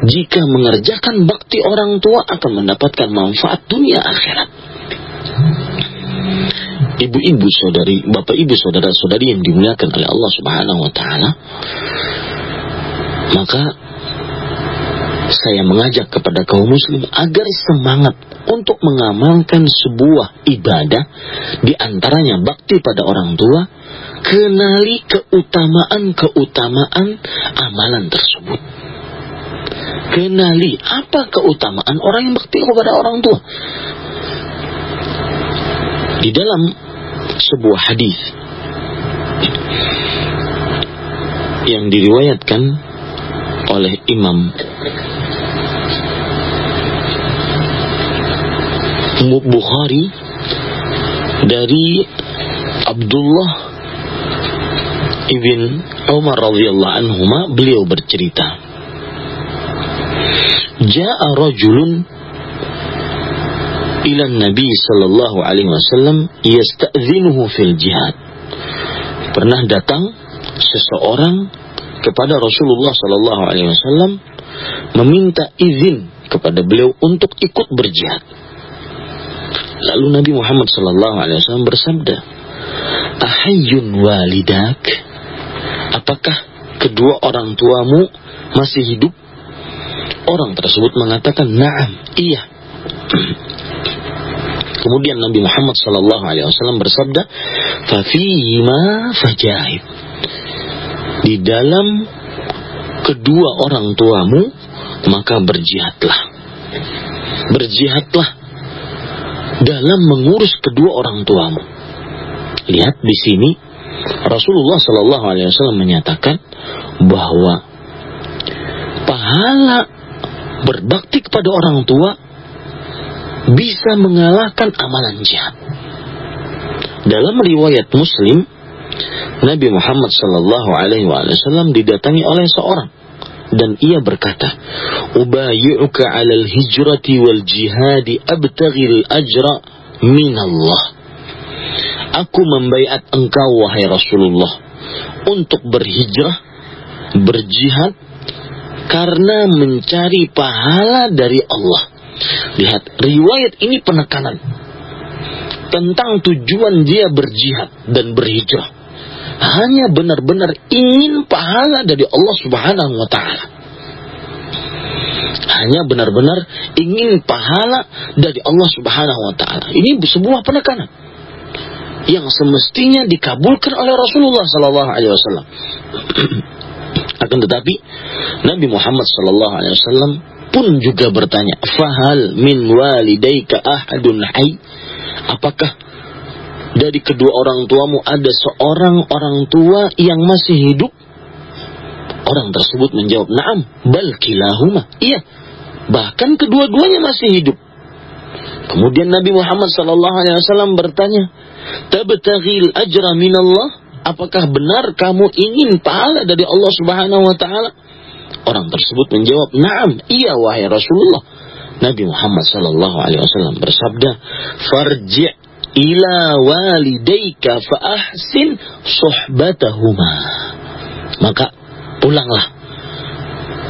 jika mengerjakan bakti orang tua akan mendapatkan manfaat dunia akhirat ibu-ibu saudari, bapak ibu saudara-saudari yang dimuliakan oleh Allah Subhanahu wa taala, maka saya mengajak kepada kaum muslim agar semangat untuk mengamalkan sebuah ibadah di antaranya bakti pada orang tua, kenali keutamaan-keutamaan amalan tersebut. Kenali apa keutamaan orang yang bakti kepada orang tua. Di dalam sebuah hadis yang diriwayatkan oleh Imam Bukhari dari Abdullah ibn Umar radhiyallahu anhu beliau bercerita Ja'a rajulun ila Nabi sallallahu alaihi wasallam yasta'dzinuhu fil jihad. Pernah datang seseorang kepada Rasulullah sallallahu alaihi wasallam meminta izin kepada beliau untuk ikut berjihad. Lalu Nabi Muhammad sallallahu alaihi wasallam bersabda, "Ahayyun walidak?" Apakah kedua orang tuamu masih hidup? Orang tersebut mengatakan, "Na'am, iya." Kemudian Nabi Muhammad sallallahu alaihi wasallam bersabda, "Fafima fajahid." Di dalam kedua orang tuamu maka berjihadlah. Berjihadlah dalam mengurus kedua orang tuamu. Lihat di sini Rasulullah Shallallahu Alaihi Wasallam menyatakan bahwa pahala berbakti kepada orang tua bisa mengalahkan amalan jihad. Dalam riwayat Muslim, Nabi Muhammad Sallallahu Alaihi Wasallam didatangi oleh seorang dan ia berkata, "Ubayyuka 'alal hijrati wal jihadi abtaghil ajra min Allah." Aku membaiat engkau wahai Rasulullah untuk berhijrah, berjihad karena mencari pahala dari Allah. Lihat, riwayat ini penekanan tentang tujuan dia berjihad dan berhijrah. Hanya benar-benar ingin pahala dari Allah Subhanahu wa taala. hanya benar-benar ingin pahala dari Allah Subhanahu wa taala. Ini sebuah penekanan yang semestinya dikabulkan oleh Rasulullah sallallahu alaihi wasallam. Akan tetapi Nabi Muhammad sallallahu alaihi wasallam pun juga bertanya, "Fahal min walidaika ahadun hayy?" Apakah dari kedua orang tuamu ada seorang orang tua yang masih hidup? Orang tersebut menjawab, "Na'am, bal kilahuma." Iya, bahkan kedua-duanya masih hidup. Kemudian Nabi Muhammad sallallahu alaihi wasallam bertanya, "Tabtaghil ajra minallah?" Apakah benar kamu ingin pahala dari Allah Subhanahu wa taala? Orang tersebut menjawab, "Na'am, iya wahai Rasulullah." Nabi Muhammad sallallahu alaihi wasallam bersabda, "Farji' ila walidayka fa ahsin suhbatahuma." Maka pulanglah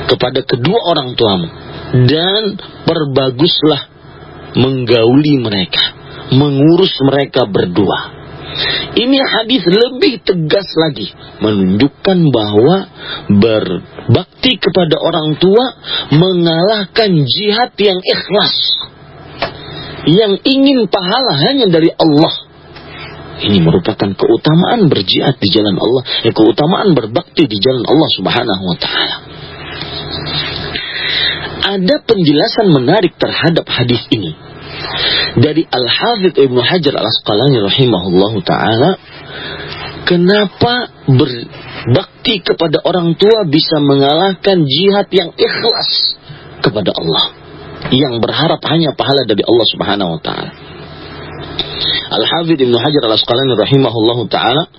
kepada kedua orang tuamu dan perbaguslah menggauli mereka, mengurus mereka berdua. Ini hadis lebih tegas lagi menunjukkan bahwa berbakti kepada orang tua mengalahkan jihad yang ikhlas. Yang ingin pahala hanya dari Allah. Ini merupakan keutamaan berjihad di jalan Allah, ya keutamaan berbakti di jalan Allah Subhanahu wa taala. Ada penjelasan menarik terhadap hadis ini dari Al-Hafidh Ibnu Hajar Al-Asqalani rahimahullahu taala kenapa berbakti kepada orang tua bisa mengalahkan jihad yang ikhlas kepada Allah yang berharap hanya pahala dari Allah Subhanahu wa taala. Al-Hafidh Ibnu Hajar Al-Asqalani rahimahullahu taala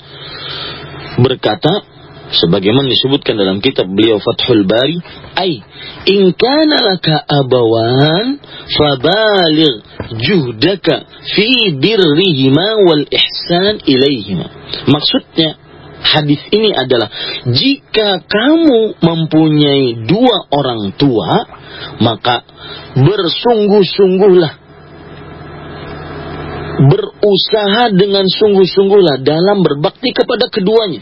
berkata sebagaimana disebutkan dalam kitab beliau Fathul Bari ai in kana laka abawan fabaligh juhdaka fi birrihima wal ihsan ilaihima maksudnya hadis ini adalah jika kamu mempunyai dua orang tua maka bersungguh-sungguhlah berusaha dengan sungguh-sungguhlah dalam berbakti kepada keduanya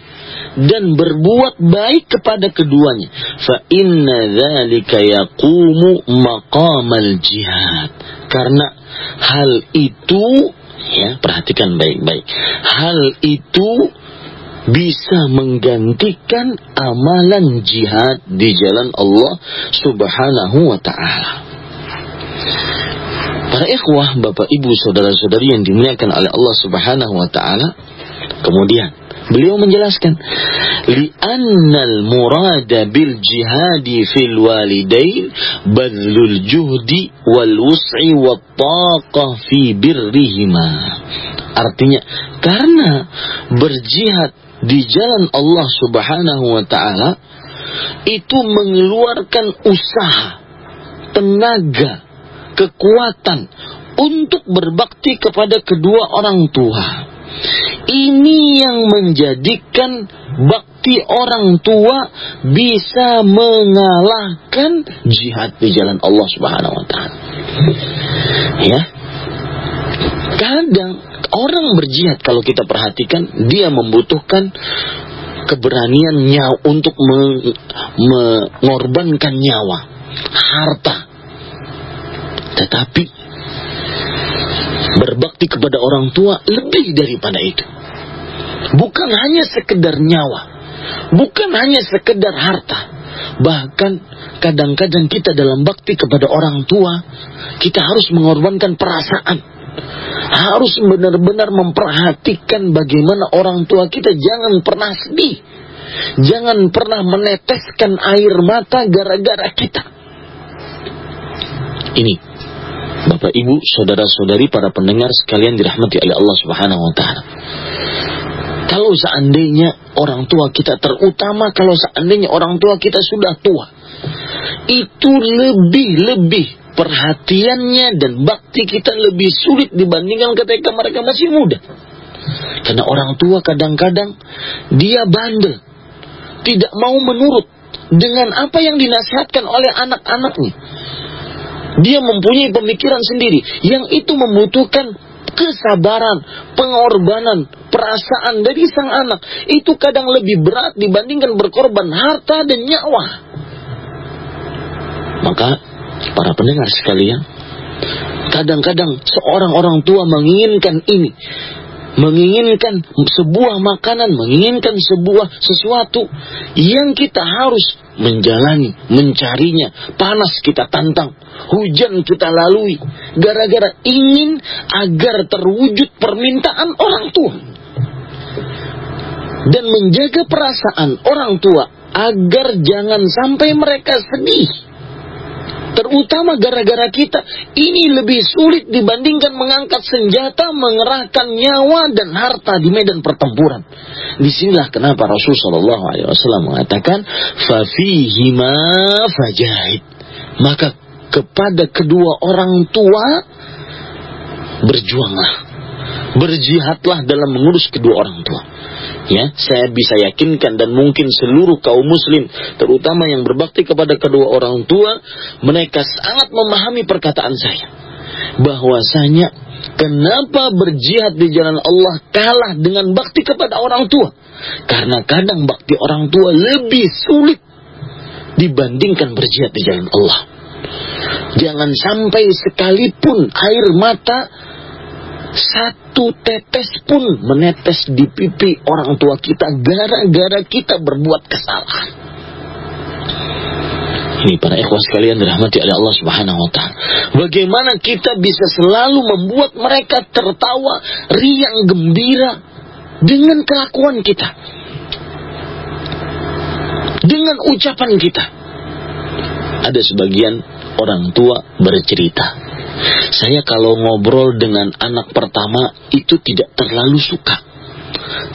dan berbuat baik kepada keduanya. Fa inna dzalika yaqumu maqamal jihad. Karena hal itu ya perhatikan baik-baik. Hal itu bisa menggantikan amalan jihad di jalan Allah Subhanahu wa taala Para ikhwah, bapak ibu, saudara-saudari yang dimuliakan oleh Allah Subhanahu wa taala. Kemudian beliau menjelaskan, "Li'annal murada bil jihadi fil walidain badlul juhdi wal wus'i wat taqah fi birrihima." Artinya, karena berjihad di jalan Allah Subhanahu wa taala itu mengeluarkan usaha, tenaga, kekuatan untuk berbakti kepada kedua orang tua. Ini yang menjadikan bakti orang tua bisa mengalahkan jihad di jalan Allah Subhanahu wa taala. Ya. Kadang orang berjihad kalau kita perhatikan dia membutuhkan keberanian nyawa untuk mengorbankan nyawa, harta, tetapi berbakti kepada orang tua lebih daripada itu. Bukan hanya sekedar nyawa, bukan hanya sekedar harta. Bahkan kadang-kadang kita dalam bakti kepada orang tua, kita harus mengorbankan perasaan. Harus benar-benar memperhatikan bagaimana orang tua kita jangan pernah sedih. Jangan pernah meneteskan air mata gara-gara kita. Ini Bapak Ibu, saudara-saudari para pendengar sekalian dirahmati oleh Allah Subhanahu wa taala. Kalau seandainya orang tua kita terutama kalau seandainya orang tua kita sudah tua, itu lebih-lebih perhatiannya dan bakti kita lebih sulit dibandingkan ketika mereka masih muda. Karena orang tua kadang-kadang dia bandel, tidak mau menurut dengan apa yang dinasihatkan oleh anak-anaknya. Dia mempunyai pemikiran sendiri yang itu membutuhkan kesabaran, pengorbanan, perasaan dari sang anak. Itu kadang lebih berat dibandingkan berkorban harta dan nyawa. Maka Para pendengar sekalian, kadang-kadang seorang orang tua menginginkan ini, menginginkan sebuah makanan, menginginkan sebuah sesuatu yang kita harus menjalani, mencarinya. Panas kita tantang, hujan kita lalui, gara-gara ingin agar terwujud permintaan orang tua. Dan menjaga perasaan orang tua agar jangan sampai mereka sedih Terutama gara-gara kita ini lebih sulit dibandingkan mengangkat senjata, mengerahkan nyawa dan harta di medan pertempuran. Di sinilah kenapa Rasulullah SAW mengatakan, "Fafihima fajahid." Maka kepada kedua orang tua berjuanglah, berjihadlah dalam mengurus kedua orang tua ya saya bisa yakinkan dan mungkin seluruh kaum muslim terutama yang berbakti kepada kedua orang tua mereka sangat memahami perkataan saya. Bahwasanya kenapa berjihad di jalan Allah kalah dengan bakti kepada orang tua? Karena kadang bakti orang tua lebih sulit dibandingkan berjihad di jalan Allah. Jangan sampai sekalipun air mata satu tetes pun menetes di pipi orang tua kita gara-gara kita berbuat kesalahan. Ini para ikhwas sekalian dirahmati oleh Allah Subhanahu wa taala. Bagaimana kita bisa selalu membuat mereka tertawa, riang gembira dengan kelakuan kita. Dengan ucapan kita. Ada sebagian orang tua bercerita saya kalau ngobrol dengan anak pertama itu tidak terlalu suka.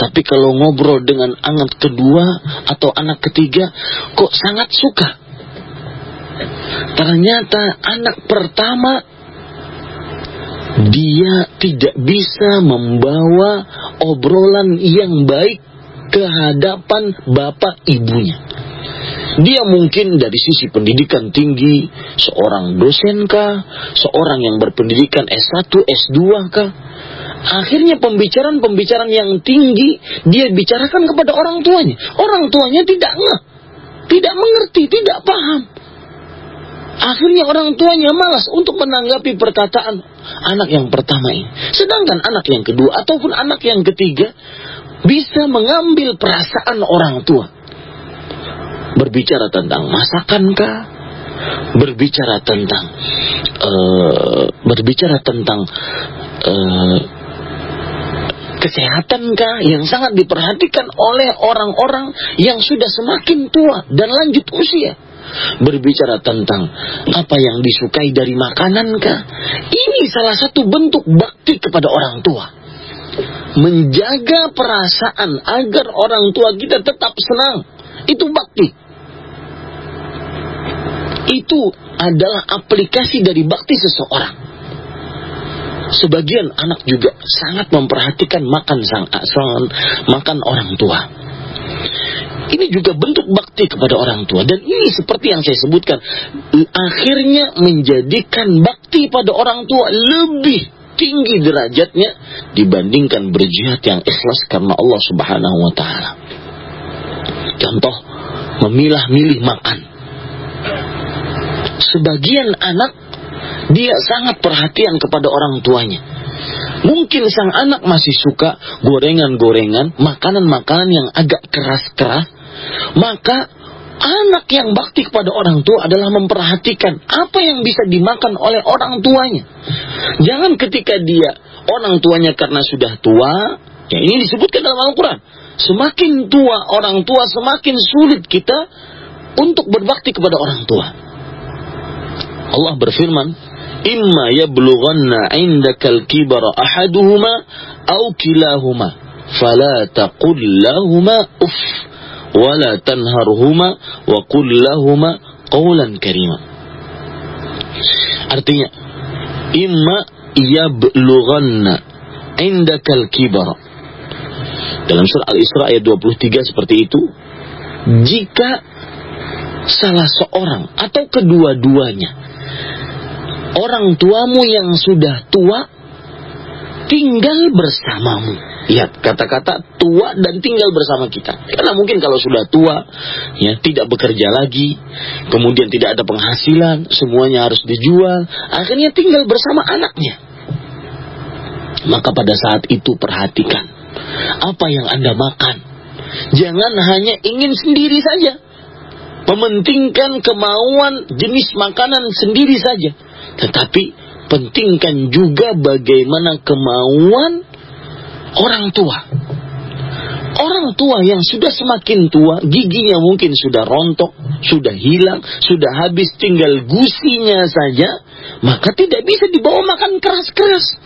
Tapi kalau ngobrol dengan anak kedua atau anak ketiga kok sangat suka. Ternyata anak pertama dia tidak bisa membawa obrolan yang baik ke hadapan bapak ibunya. Dia mungkin dari sisi pendidikan tinggi, seorang dosen kah, seorang yang berpendidikan S1, S2 kah. Akhirnya pembicaraan-pembicaraan yang tinggi dia bicarakan kepada orang tuanya. Orang tuanya tidak ngeh, tidak mengerti, tidak paham. Akhirnya orang tuanya malas untuk menanggapi perkataan anak yang pertama ini. Sedangkan anak yang kedua ataupun anak yang ketiga bisa mengambil perasaan orang tua. Berbicara tentang masakankah berbicara tentang uh, berbicara tentang uh, kesehatankah yang sangat diperhatikan oleh orang-orang yang sudah semakin tua dan lanjut usia. Berbicara tentang apa yang disukai dari makanankah ini salah satu bentuk bakti kepada orang tua menjaga perasaan agar orang tua kita tetap senang itu bakti itu adalah aplikasi dari bakti seseorang. Sebagian anak juga sangat memperhatikan makan sang, makan orang tua. Ini juga bentuk bakti kepada orang tua dan ini seperti yang saya sebutkan akhirnya menjadikan bakti pada orang tua lebih tinggi derajatnya dibandingkan berjihad yang ikhlas karena Allah Subhanahu wa taala. Contoh memilah-milih makan sebagian anak dia sangat perhatian kepada orang tuanya. Mungkin sang anak masih suka gorengan-gorengan, makanan-makanan yang agak keras-keras, maka anak yang bakti kepada orang tua adalah memperhatikan apa yang bisa dimakan oleh orang tuanya. Jangan ketika dia orang tuanya karena sudah tua, ya ini disebutkan dalam Al-Quran. Semakin tua orang tua, semakin sulit kita untuk berbakti kepada orang tua. Allah berfirman, "Imma yablughanna 'indakal kibara ahaduhuma aw kilahuma, fala taqul uff, wa la tanharhuma wa qul lahumā qawlan karima." Artinya, imma yablughanna 'indakal kibara. Dalam surah Al-Isra ayat 23 seperti itu, jika salah seorang atau kedua-duanya orang tuamu yang sudah tua tinggal bersamamu. Lihat kata-kata tua dan tinggal bersama kita. Karena mungkin kalau sudah tua, ya tidak bekerja lagi, kemudian tidak ada penghasilan, semuanya harus dijual, akhirnya tinggal bersama anaknya. Maka pada saat itu perhatikan apa yang Anda makan. Jangan hanya ingin sendiri saja. Mementingkan kemauan jenis makanan sendiri saja. Tetapi pentingkan juga bagaimana kemauan orang tua. Orang tua yang sudah semakin tua, giginya mungkin sudah rontok, sudah hilang, sudah habis tinggal gusinya saja, maka tidak bisa dibawa makan keras-keras.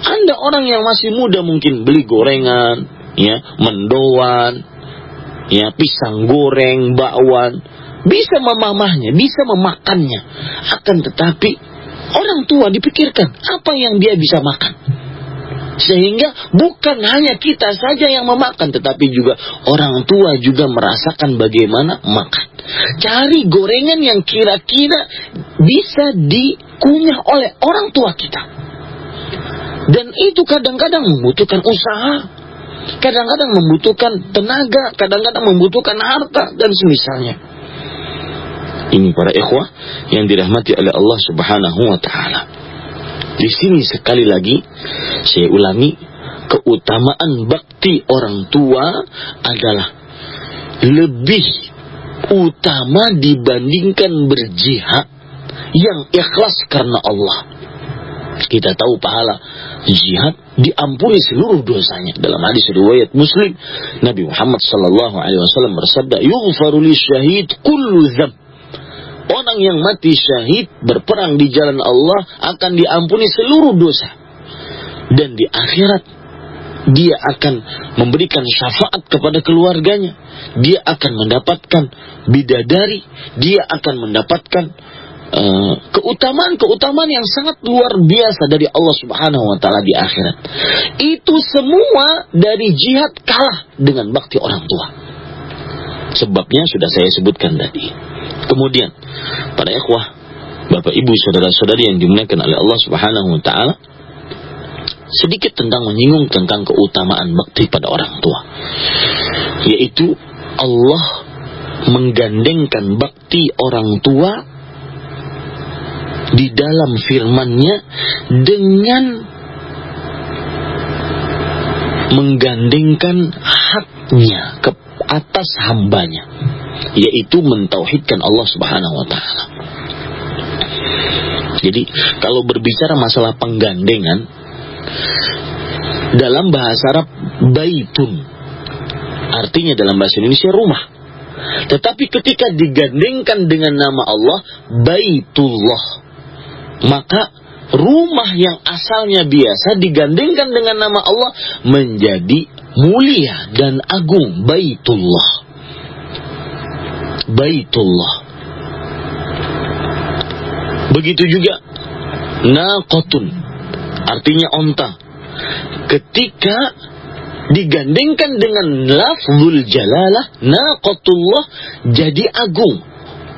Anda orang yang masih muda mungkin beli gorengan, ya, mendoan, ya, pisang goreng, bakwan, bisa memamahnya, bisa memakannya. Akan tetapi orang tua dipikirkan apa yang dia bisa makan. Sehingga bukan hanya kita saja yang memakan, tetapi juga orang tua juga merasakan bagaimana makan. Cari gorengan yang kira-kira bisa dikunyah oleh orang tua kita. Dan itu kadang-kadang membutuhkan usaha, kadang-kadang membutuhkan tenaga, kadang-kadang membutuhkan harta, dan semisalnya. Ini para ikhwah yang dirahmati oleh Allah Subhanahu wa taala. Di sini sekali lagi saya ulangi keutamaan bakti orang tua adalah lebih utama dibandingkan berjihad yang ikhlas karena Allah. Kita tahu pahala jihad diampuni seluruh dosanya. Dalam hadis riwayat Muslim, Nabi Muhammad sallallahu alaihi wasallam bersabda, "Yughfaru syahid kullu dzamb." Orang yang mati syahid berperang di jalan Allah akan diampuni seluruh dosa. Dan di akhirat dia akan memberikan syafaat kepada keluarganya. Dia akan mendapatkan bidadari, dia akan mendapatkan uh, keutamaan-keutamaan yang sangat luar biasa dari Allah Subhanahu wa taala di akhirat. Itu semua dari jihad kalah dengan bakti orang tua. Sebabnya sudah saya sebutkan tadi. Kemudian, para ikhwah, Bapak Ibu, saudara-saudari yang dimuliakan oleh Allah Subhanahu wa taala, sedikit tentang menyinggung tentang keutamaan bakti pada orang tua. Yaitu Allah menggandengkan bakti orang tua di dalam firman-Nya dengan menggandengkan haknya ke atas hambanya yaitu mentauhidkan Allah Subhanahu wa taala. Jadi kalau berbicara masalah penggandengan dalam bahasa Arab baitun artinya dalam bahasa Indonesia rumah. Tetapi ketika digandengkan dengan nama Allah baitullah maka rumah yang asalnya biasa digandengkan dengan nama Allah menjadi mulia dan agung baitullah. Baitullah. Begitu juga naqatun artinya onta. Ketika digandengkan dengan lafzul jalalah naqatullah jadi agung.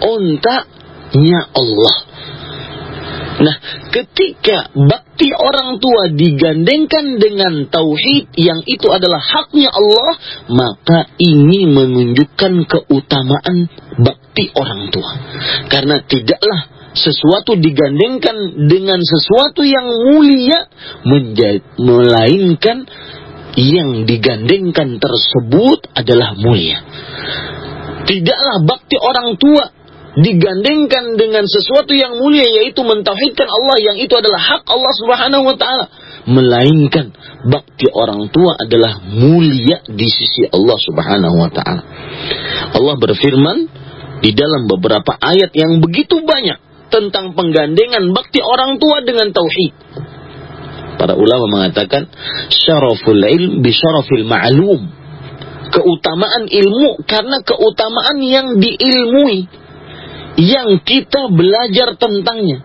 Ontanya Allah. Nah, ketika bakti orang tua digandengkan dengan tauhid yang itu adalah haknya Allah, maka ini menunjukkan keutamaan bakti orang tua. Karena tidaklah sesuatu digandengkan dengan sesuatu yang mulia melainkan yang digandengkan tersebut adalah mulia. Tidaklah bakti orang tua digandengkan dengan sesuatu yang mulia yaitu mentauhidkan Allah yang itu adalah hak Allah Subhanahu wa taala melainkan bakti orang tua adalah mulia di sisi Allah Subhanahu wa taala. Allah berfirman di dalam beberapa ayat yang begitu banyak tentang penggandengan bakti orang tua dengan tauhid. Para ulama mengatakan syaraful ilm bi syarafil ma'lum. Keutamaan ilmu karena keutamaan yang diilmui yang kita belajar tentangnya.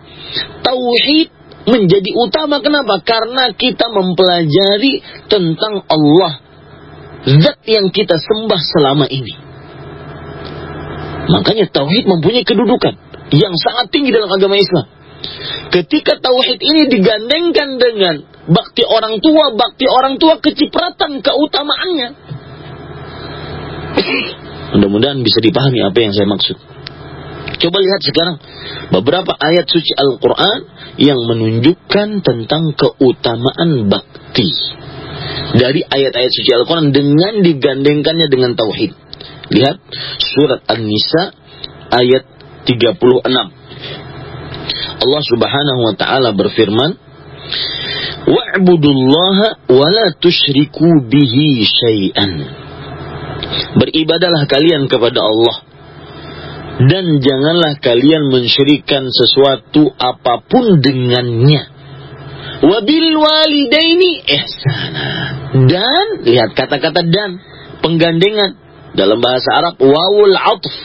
Tauhid menjadi utama kenapa? Karena kita mempelajari tentang Allah. Zat yang kita sembah selama ini. Makanya tauhid mempunyai kedudukan yang sangat tinggi dalam agama Islam. Ketika tauhid ini digandengkan dengan bakti orang tua, bakti orang tua kecipratan keutamaannya. Mudah-mudahan bisa dipahami apa yang saya maksud. Coba lihat sekarang beberapa ayat suci Al-Quran yang menunjukkan tentang keutamaan bakti. Dari ayat-ayat suci Al-Quran dengan digandengkannya dengan tauhid. Lihat surat An-Nisa ayat 36. Allah Subhanahu wa taala berfirman, "Wa'budullaha wa la tusyriku bihi syai'an." Beribadalah kalian kepada Allah dan janganlah kalian mensyirikan sesuatu apa pun dengannya. Wabil walidaini ihsana. Dan lihat kata-kata dan penggandengan dalam bahasa Arab wawul atf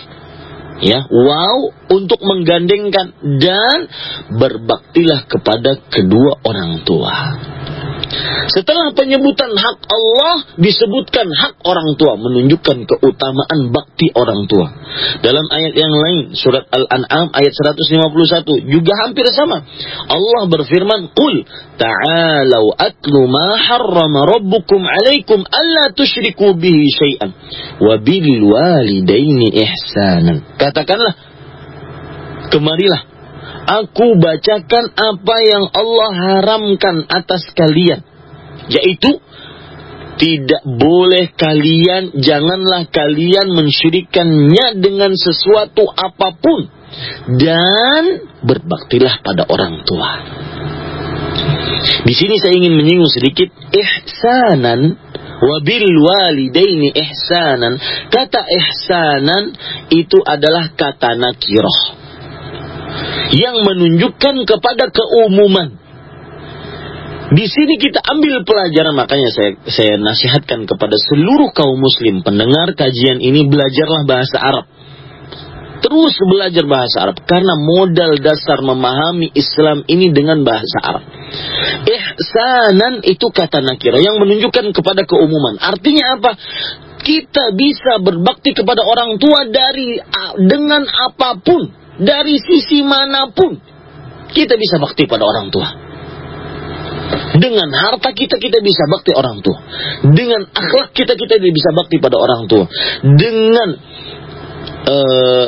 ya wow untuk menggandengkan dan berbaktilah kepada kedua orang tua setelah penyebutan hak Allah disebutkan hak orang tua menunjukkan keutamaan bakti orang tua. Dalam ayat yang lain surat Al-An'am ayat 151 juga hampir sama. Allah berfirman, "Qul ta'alu atlu ma harrama rabbukum 'alaikum alla tusyriku bihi syai'an wa bil walidaini ihsanan." Katakanlah, kemarilah aku bacakan apa yang Allah haramkan atas kalian. Yaitu, tidak boleh kalian, janganlah kalian mensyirikannya dengan sesuatu apa pun. Dan berbaktilah pada orang tua. Di sini saya ingin menyinggung sedikit ihsanan wabil walidaini ihsanan. Kata ihsanan itu adalah kata nakiroh yang menunjukkan kepada keumuman. Di sini kita ambil pelajaran makanya saya saya nasihatkan kepada seluruh kaum muslim pendengar kajian ini belajarlah bahasa Arab. Terus belajar bahasa Arab karena modal dasar memahami Islam ini dengan bahasa Arab. Ihsanan itu kata nakira yang menunjukkan kepada keumuman. Artinya apa? Kita bisa berbakti kepada orang tua dari dengan apa pun dari sisi mana pun kita bisa bakti pada orang tua. Dengan harta kita kita bisa bakti orang tua. Dengan akhlak kita kita bisa bakti pada orang tua. Dengan uh,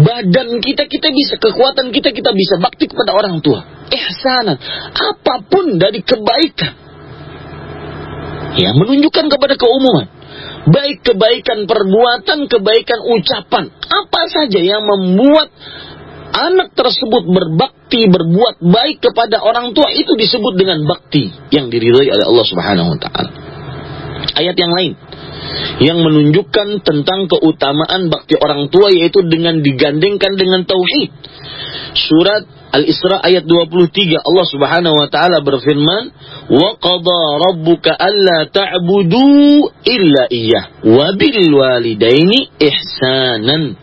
badan kita kita bisa kekuatan kita kita bisa bakti kepada orang tua. Ihsanan, apa pun dari kebaikan. Ya, menunjukkan kepada keumuman baik kebaikan perbuatan, kebaikan ucapan, apa saja yang membuat anak tersebut berbakti, berbuat baik kepada orang tua itu disebut dengan bakti yang diridhai oleh Allah Subhanahu wa taala. Ayat yang lain yang menunjukkan tentang keutamaan bakti orang tua yaitu dengan digandengkan dengan tauhid. Surat Al-Isra ayat 23 Allah Subhanahu wa taala berfirman, "Wa qada rabbuka alla ta'budu illa iyyah wa bil walidaini ihsanan."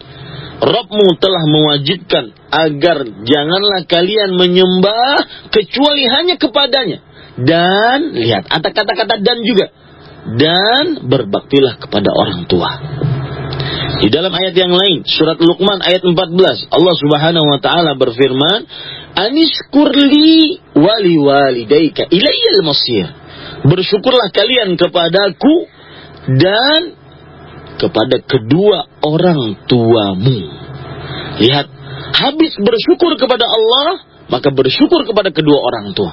Rabbmu telah mewajibkan agar janganlah kalian menyembah kecuali hanya kepadanya. Dan lihat ada kata-kata dan juga dan berbaktilah kepada orang tua. Di dalam ayat yang lain, surat Luqman ayat 14, Allah Subhanahu wa taala berfirman, "Anishkurli wali walidaika ilayyal masir." Bersyukurlah kalian kepadaku dan kepada kedua orang tuamu. Lihat, habis bersyukur kepada Allah, maka bersyukur kepada kedua orang tua.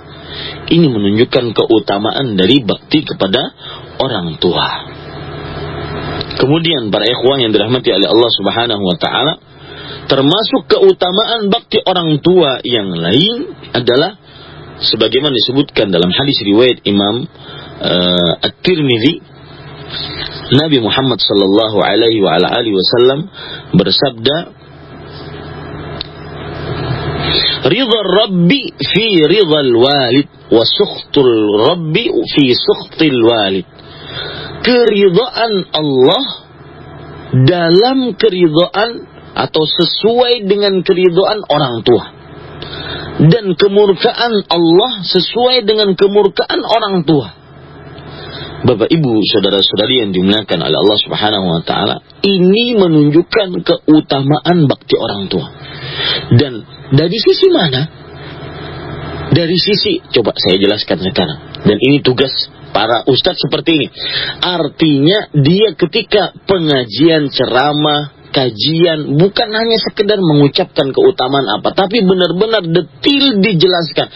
Ini menunjukkan keutamaan dari bakti kepada orang tua. Kemudian para ikhwan yang dirahmati oleh Allah Subhanahu wa taala, termasuk keutamaan bakti orang tua yang lain adalah sebagaimana disebutkan dalam hadis riwayat Imam uh, At-Tirmizi Nabi Muhammad sallallahu alaihi wa ala alihi wasallam bersabda Ridha Rabbi fi ridha walid wa sukhtul Rabbi fi sukhtil walid keridhaan Allah dalam keridhaan atau sesuai dengan keridhaan orang tua dan kemurkaan Allah sesuai dengan kemurkaan orang tua. Bapak Ibu, saudara-saudari yang dimuliakan oleh Allah Subhanahu wa taala, ini menunjukkan keutamaan bakti orang tua. Dan dari sisi mana? Dari sisi, coba saya jelaskan sekarang. Dan ini tugas para ustadz seperti ini. Artinya dia ketika pengajian ceramah, kajian bukan hanya sekedar mengucapkan keutamaan apa, tapi benar-benar detil dijelaskan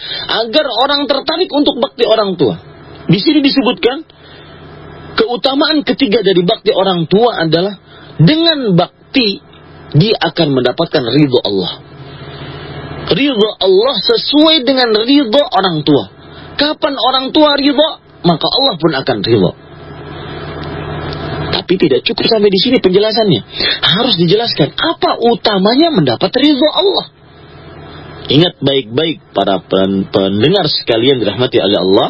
agar orang tertarik untuk bakti orang tua. Di sini disebutkan keutamaan ketiga dari bakti orang tua adalah dengan bakti dia akan mendapatkan ridho Allah. Ridho Allah sesuai dengan ridho orang tua. Kapan orang tua ridho, maka Allah pun akan ridho. Tapi tidak cukup sampai di sini penjelasannya. Harus dijelaskan apa utamanya mendapat ridho Allah. Ingat baik-baik para pendengar sekalian dirahmati oleh Allah.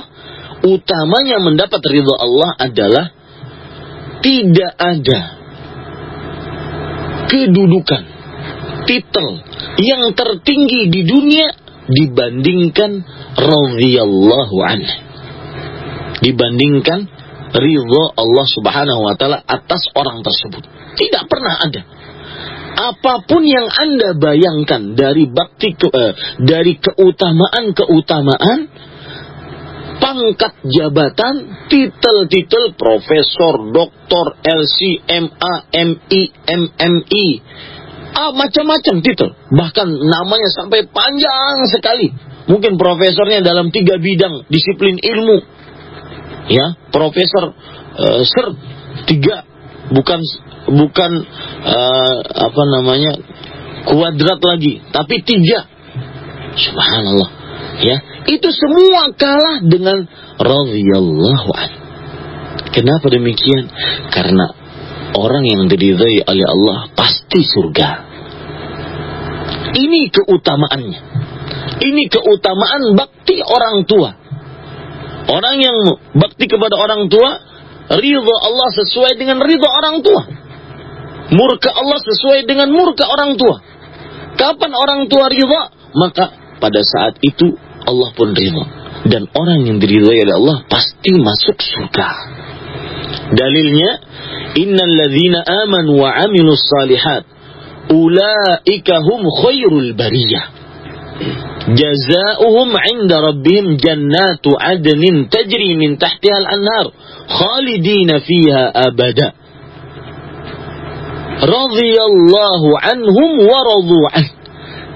Utamanya mendapat ridho Allah adalah tidak ada kedudukan, titel yang tertinggi di dunia dibandingkan radhiyallahu anhu. Dibandingkan ridho Allah Subhanahu wa taala atas orang tersebut. Tidak pernah ada. Apa pun yang Anda bayangkan dari bakti ke, eh, dari keutamaan-keutamaan pangkat jabatan, titel-titel profesor, doktor, LC, MA, MI, MMI, ah, macam-macam titel. Bahkan namanya sampai panjang sekali. Mungkin profesornya dalam tiga bidang disiplin ilmu ya profesor uh, ser tiga bukan bukan uh, apa namanya kuadrat lagi tapi tiga. Subhanallah. Ya itu semua kalah dengan radhiyallahu an. Kenapa demikian? Karena orang yang diridhai oleh Allah pasti surga. Ini keutamaannya. Ini keutamaan bakti orang tua Orang yang bakti kepada orang tua, ridho Allah sesuai dengan ridho orang tua. Murka Allah sesuai dengan murka orang tua. Kapan orang tua ridho, maka pada saat itu Allah pun ridho. Dan orang yang diridhoi oleh Allah pasti masuk surga. Dalilnya, innal ladzina amanu wa amilus salihat ulaika hum khairul bariyah. Jazauhum 'inda rabbihim jannatu adnin tajri min tahtiha al-anhar khalidina fiha abada. Radhiyallahu anhum wa radu an.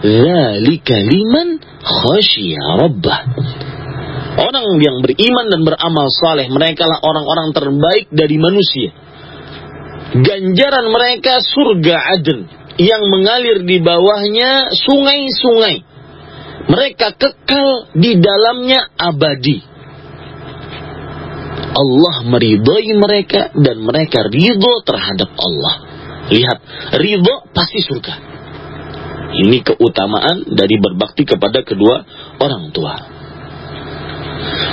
Dzalika liman khasyiya rabbah. Orang yang beriman dan beramal saleh, mereka lah orang-orang terbaik dari manusia. Ganjaran mereka surga adn yang mengalir di bawahnya sungai-sungai mereka kekal di dalamnya abadi. Allah meridhoi mereka dan mereka ridho terhadap Allah. Lihat, ridho pasti surga. Ini keutamaan dari berbakti kepada kedua orang tua.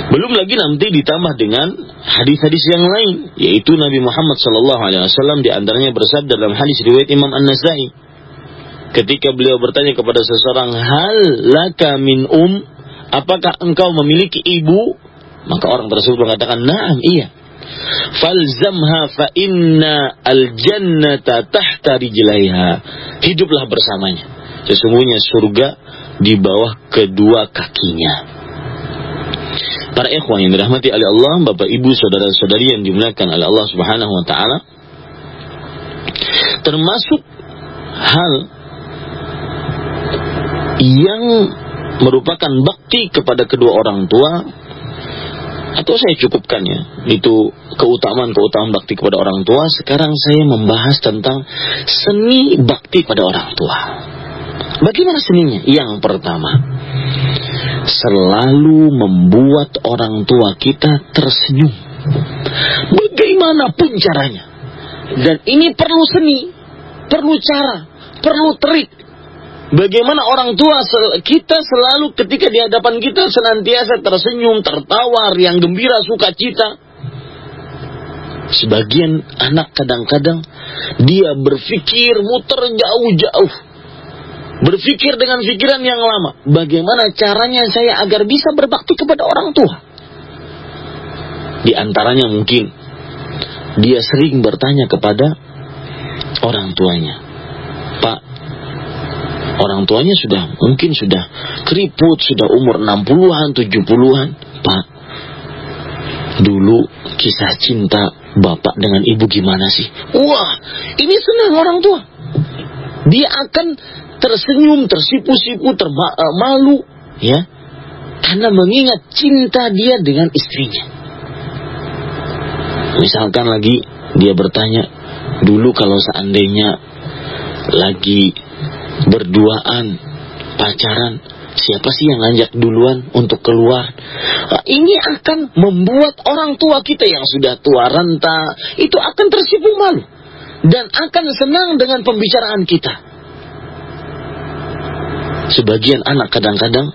Belum lagi nanti ditambah dengan hadis-hadis yang lain, yaitu Nabi Muhammad SAW di antaranya bersabda dalam hadis riwayat Imam An-Nasai ketika beliau bertanya kepada seseorang hal laka min um? Apakah engkau memiliki ibu? Maka orang tersebut mengatakan na'am iya. Falzamha fa inna al jannata tahta rijlaiha. Hiduplah bersamanya. Sesungguhnya surga di bawah kedua kakinya. Para ikhwan yang dirahmati oleh Allah, Bapak Ibu, saudara-saudari yang dimuliakan oleh Allah Subhanahu wa taala. Termasuk hal yang merupakan bakti kepada kedua orang tua atau saya cukupkan ya itu keutamaan-keutamaan bakti kepada orang tua. Sekarang saya membahas tentang seni bakti pada orang tua. Bagaimana seninya? Yang pertama selalu membuat orang tua kita tersenyum. Bagaimanapun caranya. Dan ini perlu seni perlu cara perlu trik Bagaimana orang tua kita selalu ketika di hadapan kita senantiasa tersenyum, tertawa, yang gembira, sukacita. Sebagian anak kadang-kadang dia berpikir muter jauh-jauh. Berpikir dengan pikiran yang lama. Bagaimana caranya saya agar bisa berbakti kepada orang tua? Di antaranya mungkin dia sering bertanya kepada orang tuanya. Pak, Orang tuanya sudah mungkin sudah keriput, sudah umur 60-an, 70-an. Pak, dulu kisah cinta bapak dengan ibu gimana sih? Wah, ini senang orang tua. Dia akan tersenyum, tersipu-sipu, termalu, ya, karena mengingat cinta dia dengan istrinya. Misalkan lagi dia bertanya, dulu kalau seandainya lagi berduaan, pacaran, siapa sih yang ngajak duluan untuk keluar? Nah, ini akan membuat orang tua kita yang sudah tua renta itu akan tersipu malu dan akan senang dengan pembicaraan kita. Sebagian anak kadang-kadang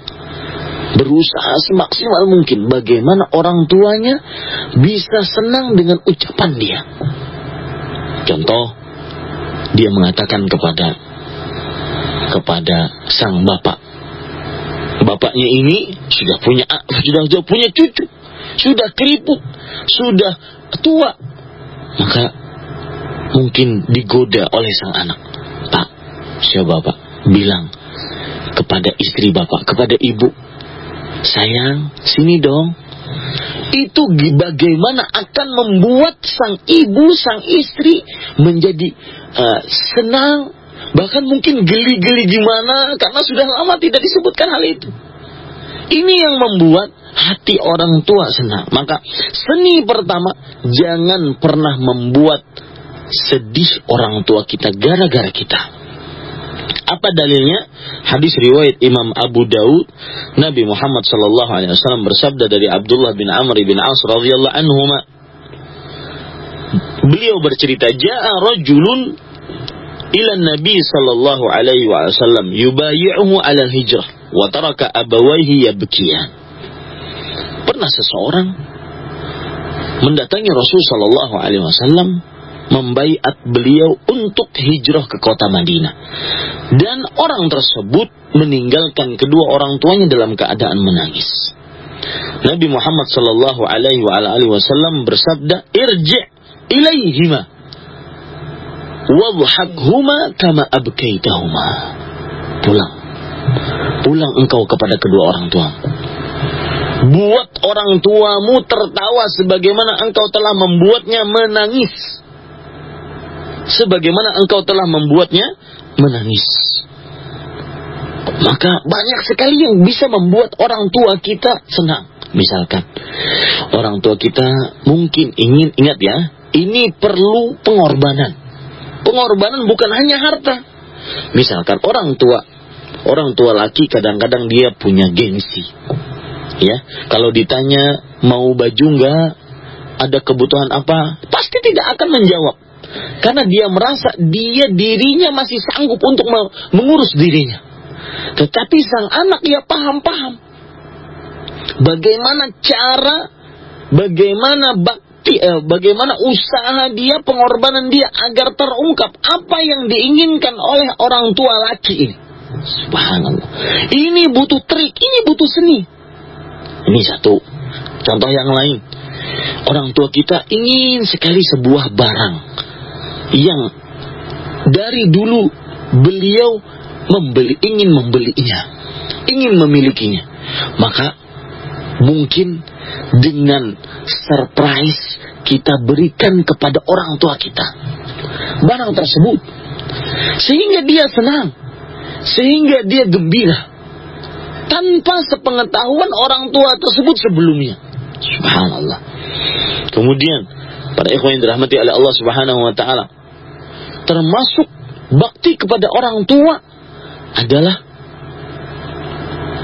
berusaha semaksimal mungkin bagaimana orang tuanya bisa senang dengan ucapan dia. Contoh, dia mengatakan kepada kepada sang bapak, bapaknya ini sudah punya sudah sudah punya cucu, sudah keriput, sudah tua, maka mungkin digoda oleh sang anak. Pak, siapa bapak? Bilang kepada istri bapak, kepada ibu, sayang, sini dong. Itu bagaimana akan membuat sang ibu, sang istri menjadi uh, senang, bahkan mungkin geli-geli gimana karena sudah lama tidak disebutkan hal itu. Ini yang membuat hati orang tua senang. Maka seni pertama jangan pernah membuat sedih orang tua kita gara-gara kita. Apa dalilnya? Hadis riwayat Imam Abu Daud, Nabi Muhammad sallallahu alaihi wasallam bersabda dari Abdullah bin Amr bin As radhiyallahu anhuma. Beliau bercerita, "Ja'a rajulun ila Nabi sallallahu alaihi wasallam yubayi'uhu 'ala hijrah wa taraka abawayhi yabkiyan." Pernah seseorang mendatangi Rasul sallallahu alaihi wasallam membaiat beliau untuk hijrah ke kota Madinah. Dan orang tersebut meninggalkan kedua orang tuanya dalam keadaan menangis. Nabi Muhammad sallallahu alaihi wasallam bersabda, "Irji' ilaihima wadhakhuma kama abkaitahuma." Pulang. Pulang engkau kepada kedua orang tua. Buat orang tuamu tertawa sebagaimana engkau telah membuatnya menangis sebagaimana engkau telah membuatnya menangis. Maka banyak sekali yang bisa membuat orang tua kita senang. Misalkan orang tua kita mungkin ingin ingat ya, ini perlu pengorbanan. Pengorbanan bukan hanya harta. Misalkan orang tua, orang tua laki kadang-kadang dia punya gengsi. Ya, kalau ditanya mau baju enggak, ada kebutuhan apa, pasti tidak akan menjawab. Karena dia merasa dia dirinya masih sanggup untuk mengurus dirinya. Tetapi sang anak dia paham-paham. Bagaimana cara, bagaimana eh, bagaimana usaha dia, pengorbanan dia agar terungkap apa yang diinginkan oleh orang tua laki ini. Subhanallah. Ini butuh trik, ini butuh seni. Ini satu. Contoh yang lain. Orang tua kita ingin sekali sebuah barang yang dari dulu beliau membeli ingin membelinya, ingin memilikinya. Maka mungkin dengan surprise kita berikan kepada orang tua kita. Barang tersebut. Sehingga dia senang, sehingga dia gembira. Tanpa sepengetahuan orang tua tersebut sebelumnya. Subhanallah. Kemudian para ikhwan yang dirahmati oleh Allah Subhanahu wa taala. Termasuk bakti kepada orang tua adalah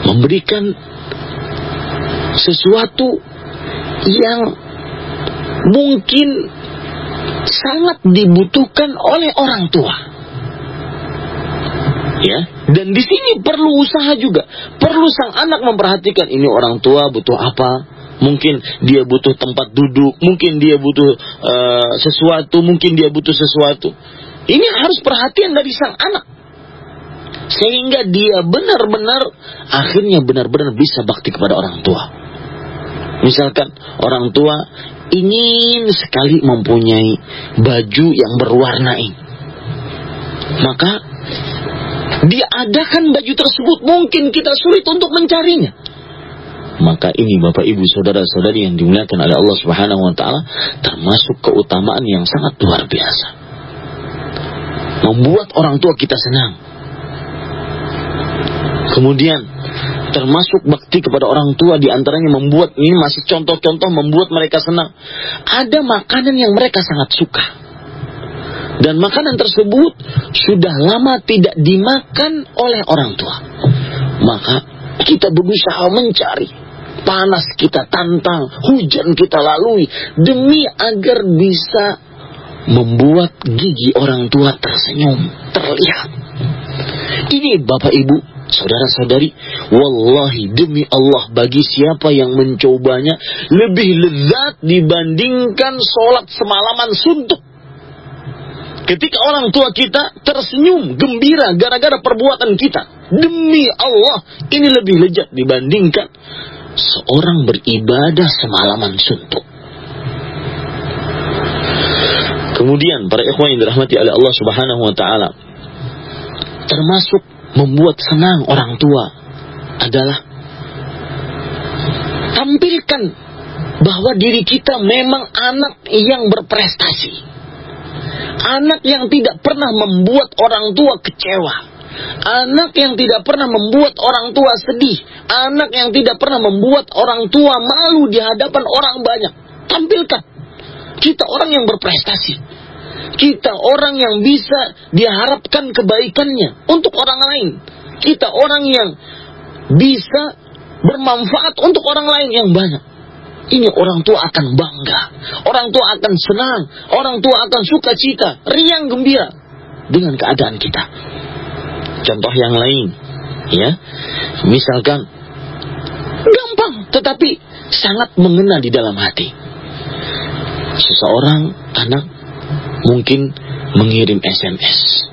memberikan sesuatu yang mungkin sangat dibutuhkan oleh orang tua. Ya, dan di sini perlu usaha juga. Perlu sang anak memperhatikan ini orang tua butuh apa, mungkin dia butuh tempat duduk, mungkin dia butuh uh, sesuatu, mungkin dia butuh sesuatu. Ini harus perhatian dari sang anak. Sehingga dia benar-benar akhirnya benar-benar bisa bakti kepada orang tua. Misalkan orang tua ingin sekali mempunyai baju yang berwarna ini. Maka diadakan baju tersebut mungkin kita sulit untuk mencarinya. Maka ini Bapak Ibu Saudara-saudari yang dimuliakan oleh Allah Subhanahu wa taala termasuk keutamaan yang sangat luar biasa. Membuat orang tua kita senang. Kemudian termasuk bakti kepada orang tua di antaranya membuat ini masih contoh-contoh membuat mereka senang. Ada makanan yang mereka sangat suka. Dan makanan tersebut sudah lama tidak dimakan oleh orang tua. Maka kita berusaha mencari panas kita tantang, hujan kita lalui demi agar bisa membuat gigi orang tua tersenyum, terlihat. Ini Bapak Ibu, saudara-saudari, wallahi demi Allah bagi siapa yang mencobanya lebih lezat dibandingkan sholat semalaman suntuk. Ketika orang tua kita tersenyum, gembira gara-gara perbuatan kita. Demi Allah, ini lebih lezat dibandingkan seorang beribadah semalaman suntuk. Kemudian para ikhwan yang dirahmati oleh Allah Subhanahu wa taala termasuk membuat senang orang tua adalah tampilkan bahwa diri kita memang anak yang berprestasi. Anak yang tidak pernah membuat orang tua kecewa. Anak yang tidak pernah membuat orang tua sedih. Anak yang tidak pernah membuat orang tua malu di hadapan orang banyak. Tampilkan. Kita orang yang berprestasi. Kita orang yang bisa diharapkan kebaikannya untuk orang lain. Kita orang yang bisa bermanfaat untuk orang lain yang banyak. Ini orang tua akan bangga. Orang tua akan senang. Orang tua akan sukacita. Riang gembira. Dengan keadaan kita. Contoh yang lain. ya Misalkan. Gampang. Tetapi sangat mengena di dalam hati. Seseorang anak mungkin mengirim SMS.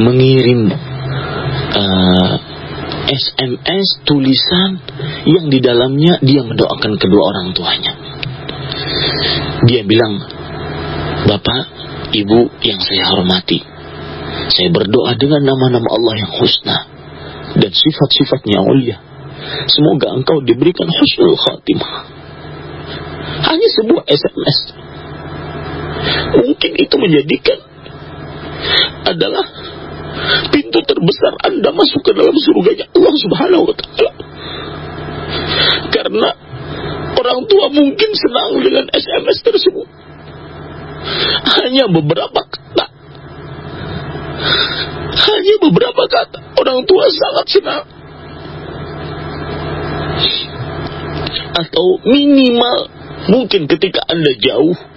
Mengirim uh, SMS tulisan yang di dalamnya dia mendoakan kedua orang tuanya. Dia bilang, Bapak, Ibu yang saya hormati, saya berdoa dengan nama-nama Allah yang husna dan sifat-sifatnya mulia. Semoga engkau diberikan husnul khatimah. Hanya sebuah SMS. Mungkin itu menjadikan adalah pintu terbesar Anda masuk ke dalam surganya Allah Subhanahu wa taala. Karena orang tua mungkin senang dengan SMS tersebut. Hanya beberapa kata. Hanya beberapa kata. Orang tua sangat senang. Atau minimal mungkin ketika Anda jauh.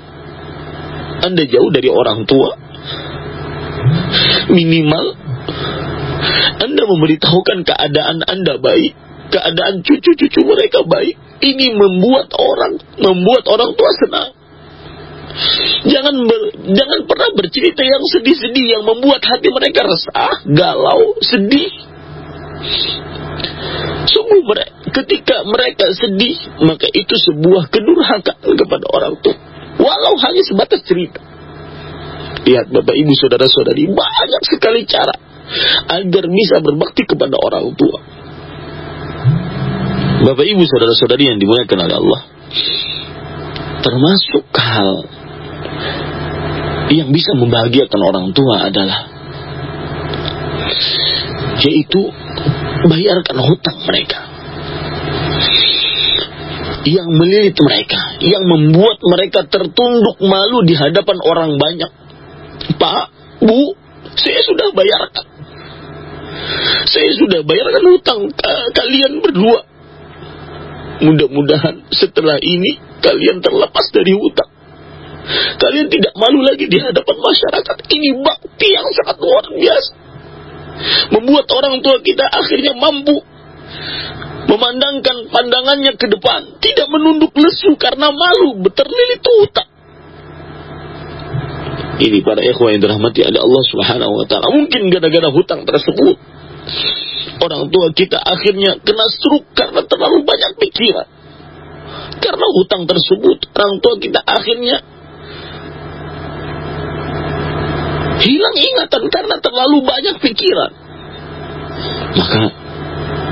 Anda jauh dari orang tua minimal Anda memberitahukan keadaan Anda baik, keadaan cucu-cucu mereka baik. Ini membuat orang, membuat orang tua senang. Jangan ber, jangan pernah bercerita yang sedih-sedih yang membuat hati mereka resah, galau, sedih. Sungguh mereka, ketika mereka sedih, maka itu sebuah kedurhakaan kepada orang tua. Walau hanya sebatas cerita. Lihat Bapak Ibu Saudara-saudari banyak sekali cara agar bisa berbakti kepada orang tua. Bapak Ibu Saudara-saudari yang dimuliakan oleh Allah. Termasuk hal yang bisa membahagiakan orang tua adalah yaitu bayarkan hutang mereka yang melilit mereka, yang membuat mereka tertunduk malu di hadapan orang banyak. Pak, Bu, saya sudah bayarkan. Saya sudah bayarkan hutang kalian berdua. Mudah-mudahan setelah ini kalian terlepas dari hutang. Kalian tidak malu lagi di hadapan masyarakat. Ini bakti yang sangat luar biasa. Membuat orang tua kita akhirnya mampu memandangkan pandangannya ke depan. Tidak menunduk lesu karena malu terlilit hutang. Ini para ikhwah yang dirahmati oleh Allah Subhanahu wa taala. Mungkin gara-gara hutang tersebut orang tua kita akhirnya kena stroke karena terlalu banyak pikiran. Karena hutang tersebut orang tua kita akhirnya Hilang ingatan karena terlalu banyak pikiran. Maka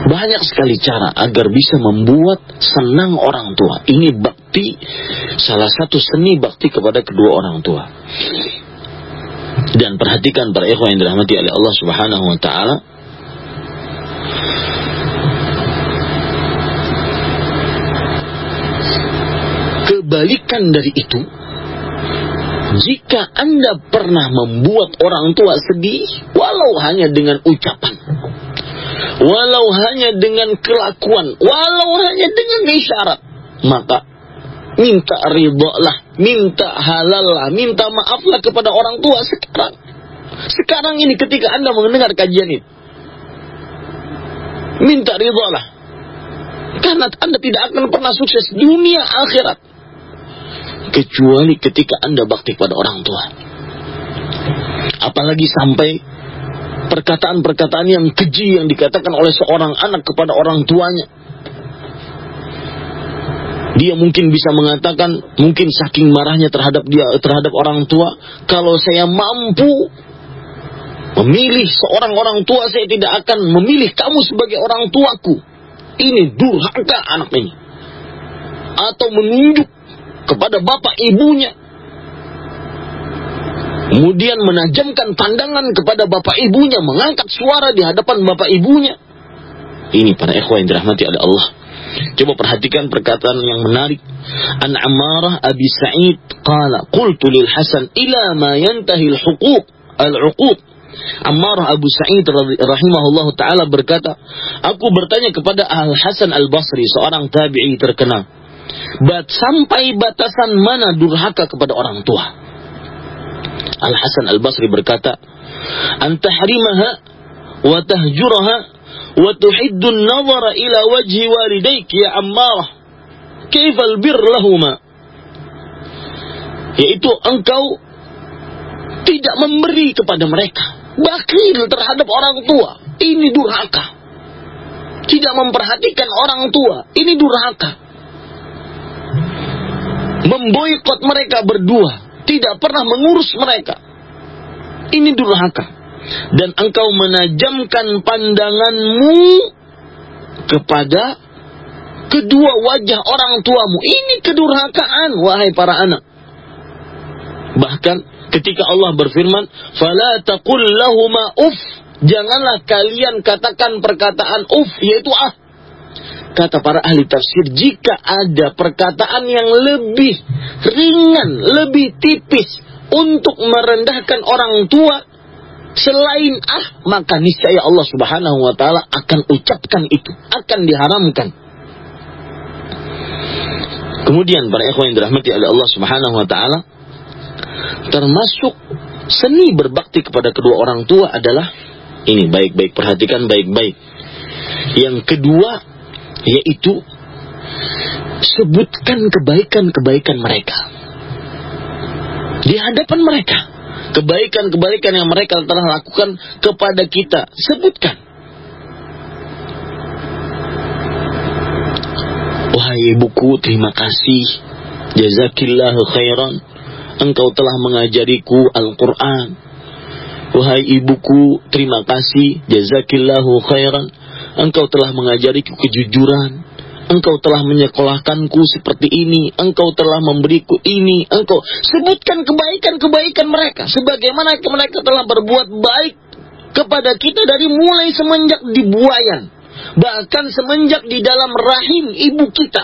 banyak sekali cara agar bisa membuat senang orang tua. Ini bakti, salah satu seni bakti kepada kedua orang tua. Dan perhatikan para ikhwan yang dirahmati oleh Allah Subhanahu wa taala. Kebalikan dari itu, jika Anda pernah membuat orang tua sedih, walau hanya dengan ucapan, walau hanya dengan kelakuan, walau hanya dengan isyarat, maka minta ridho lah, minta halal lah, minta maaflah kepada orang tua sekarang. Sekarang ini ketika Anda mendengar kajian ini, minta ridho lah. Karena Anda tidak akan pernah sukses dunia akhirat. Kecuali ketika Anda bakti pada orang tua. Apalagi sampai perkataan-perkataan yang keji yang dikatakan oleh seorang anak kepada orang tuanya. Dia mungkin bisa mengatakan, mungkin saking marahnya terhadap dia terhadap orang tua, kalau saya mampu memilih seorang orang tua, saya tidak akan memilih kamu sebagai orang tuaku. Ini durhaka anak ini. Atau menunjuk kepada bapak ibunya Kemudian menajamkan pandangan kepada bapak ibunya, mengangkat suara di hadapan bapak ibunya. Ini para ikhwan yang dirahmati oleh Allah. Coba perhatikan perkataan yang menarik. An Ammarah Abi Sa'id qala qultu lil Hasan ila ma yantahi al-huquq al-uquq Ammarah Abu Sa'id rahimahullah ta'ala berkata, Aku bertanya kepada Al Hasan Al Basri, seorang tabi'i terkenal. Bat sampai batasan mana durhaka kepada orang tua? Al-Hasan Al-Basri berkata, "Antahrimaha wa tahjuraha wa tuhiddu an-nazara ila wajhi walidayk ya. Kaifa al-bir lahuma?" Yaitu engkau tidak memberi kepada mereka. Bakhil terhadap orang tua. Ini durhaka. Tidak memperhatikan orang tua. Ini durhaka. Memboikot mereka berdua tidak pernah mengurus mereka. Ini durhaka. Dan engkau menajamkan pandanganmu kepada kedua wajah orang tuamu. Ini kedurhakaan, wahai para anak. Bahkan ketika Allah berfirman, "Fala taqul lahuma uff." Janganlah kalian katakan perkataan uff, yaitu ah kata para ahli tafsir, jika ada perkataan yang lebih ringan, lebih tipis untuk merendahkan orang tua selain ah, maka niscaya Allah Subhanahu wa taala akan ucapkan itu, akan diharamkan. Kemudian para ikhwan yang dirahmati oleh Allah Subhanahu wa taala termasuk seni berbakti kepada kedua orang tua adalah ini baik-baik perhatikan baik-baik. Yang kedua yaitu sebutkan kebaikan-kebaikan mereka. Di hadapan mereka. Kebaikan-kebaikan yang mereka telah lakukan kepada kita. Sebutkan. Wahai ibuku terima kasih. Jazakillahu khairan. Engkau telah mengajariku Al-Quran. Wahai ibuku terima kasih. Jazakillahu khairan Engkau telah mengajariku kejujuran. Engkau telah menyekolahkanku seperti ini. Engkau telah memberiku ini. Engkau sebutkan kebaikan-kebaikan mereka. Sebagaimana mereka telah berbuat baik kepada kita dari mulai semenjak dibuayan. Bahkan semenjak di dalam rahim ibu kita.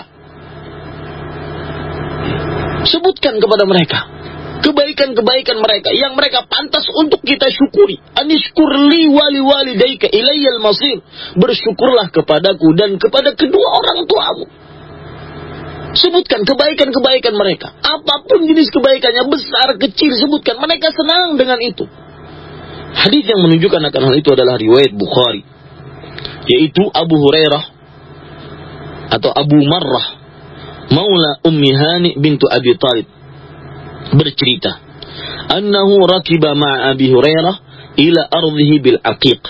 Sebutkan kepada mereka kebaikan-kebaikan mereka yang mereka pantas untuk kita syukuri. Anishkurli wali wali daika ilayyal masir. Bersyukurlah kepadaku dan kepada kedua orang tuamu. Sebutkan kebaikan-kebaikan mereka. Apa pun jenis kebaikannya, besar, kecil, sebutkan. Mereka senang dengan itu. Hadis yang menunjukkan akan hal itu adalah riwayat Bukhari. Yaitu Abu Hurairah atau Abu Marrah Maula Ummi Hani bintu Abi Talib bercerita annahu rakiba ma'a Abi Hurairah ila ardhihi bil Aqiq.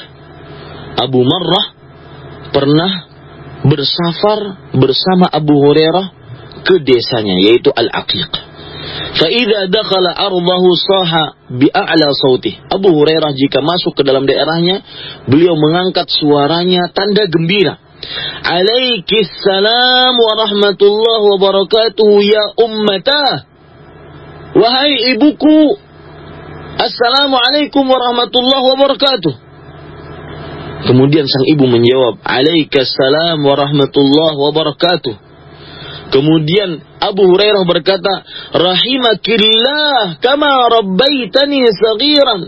Abu Marrah pernah bersafar bersama Abu Hurairah ke desanya yaitu Al Aqiq. Fa'idha dakhala ardahu saha bi'a'la sautih. Abu Hurairah jika masuk ke dalam daerahnya, beliau mengangkat suaranya tanda gembira. Alaikis salam wa rahmatullahi wa barakatuh ya ummatah. Wahai ibuku, Assalamualaikum warahmatullahi wabarakatuh. Kemudian sang ibu menjawab, Alaikassalam warahmatullahi wabarakatuh. Kemudian Abu Hurairah berkata, Rahimakillah kama rabbaitani sagiran.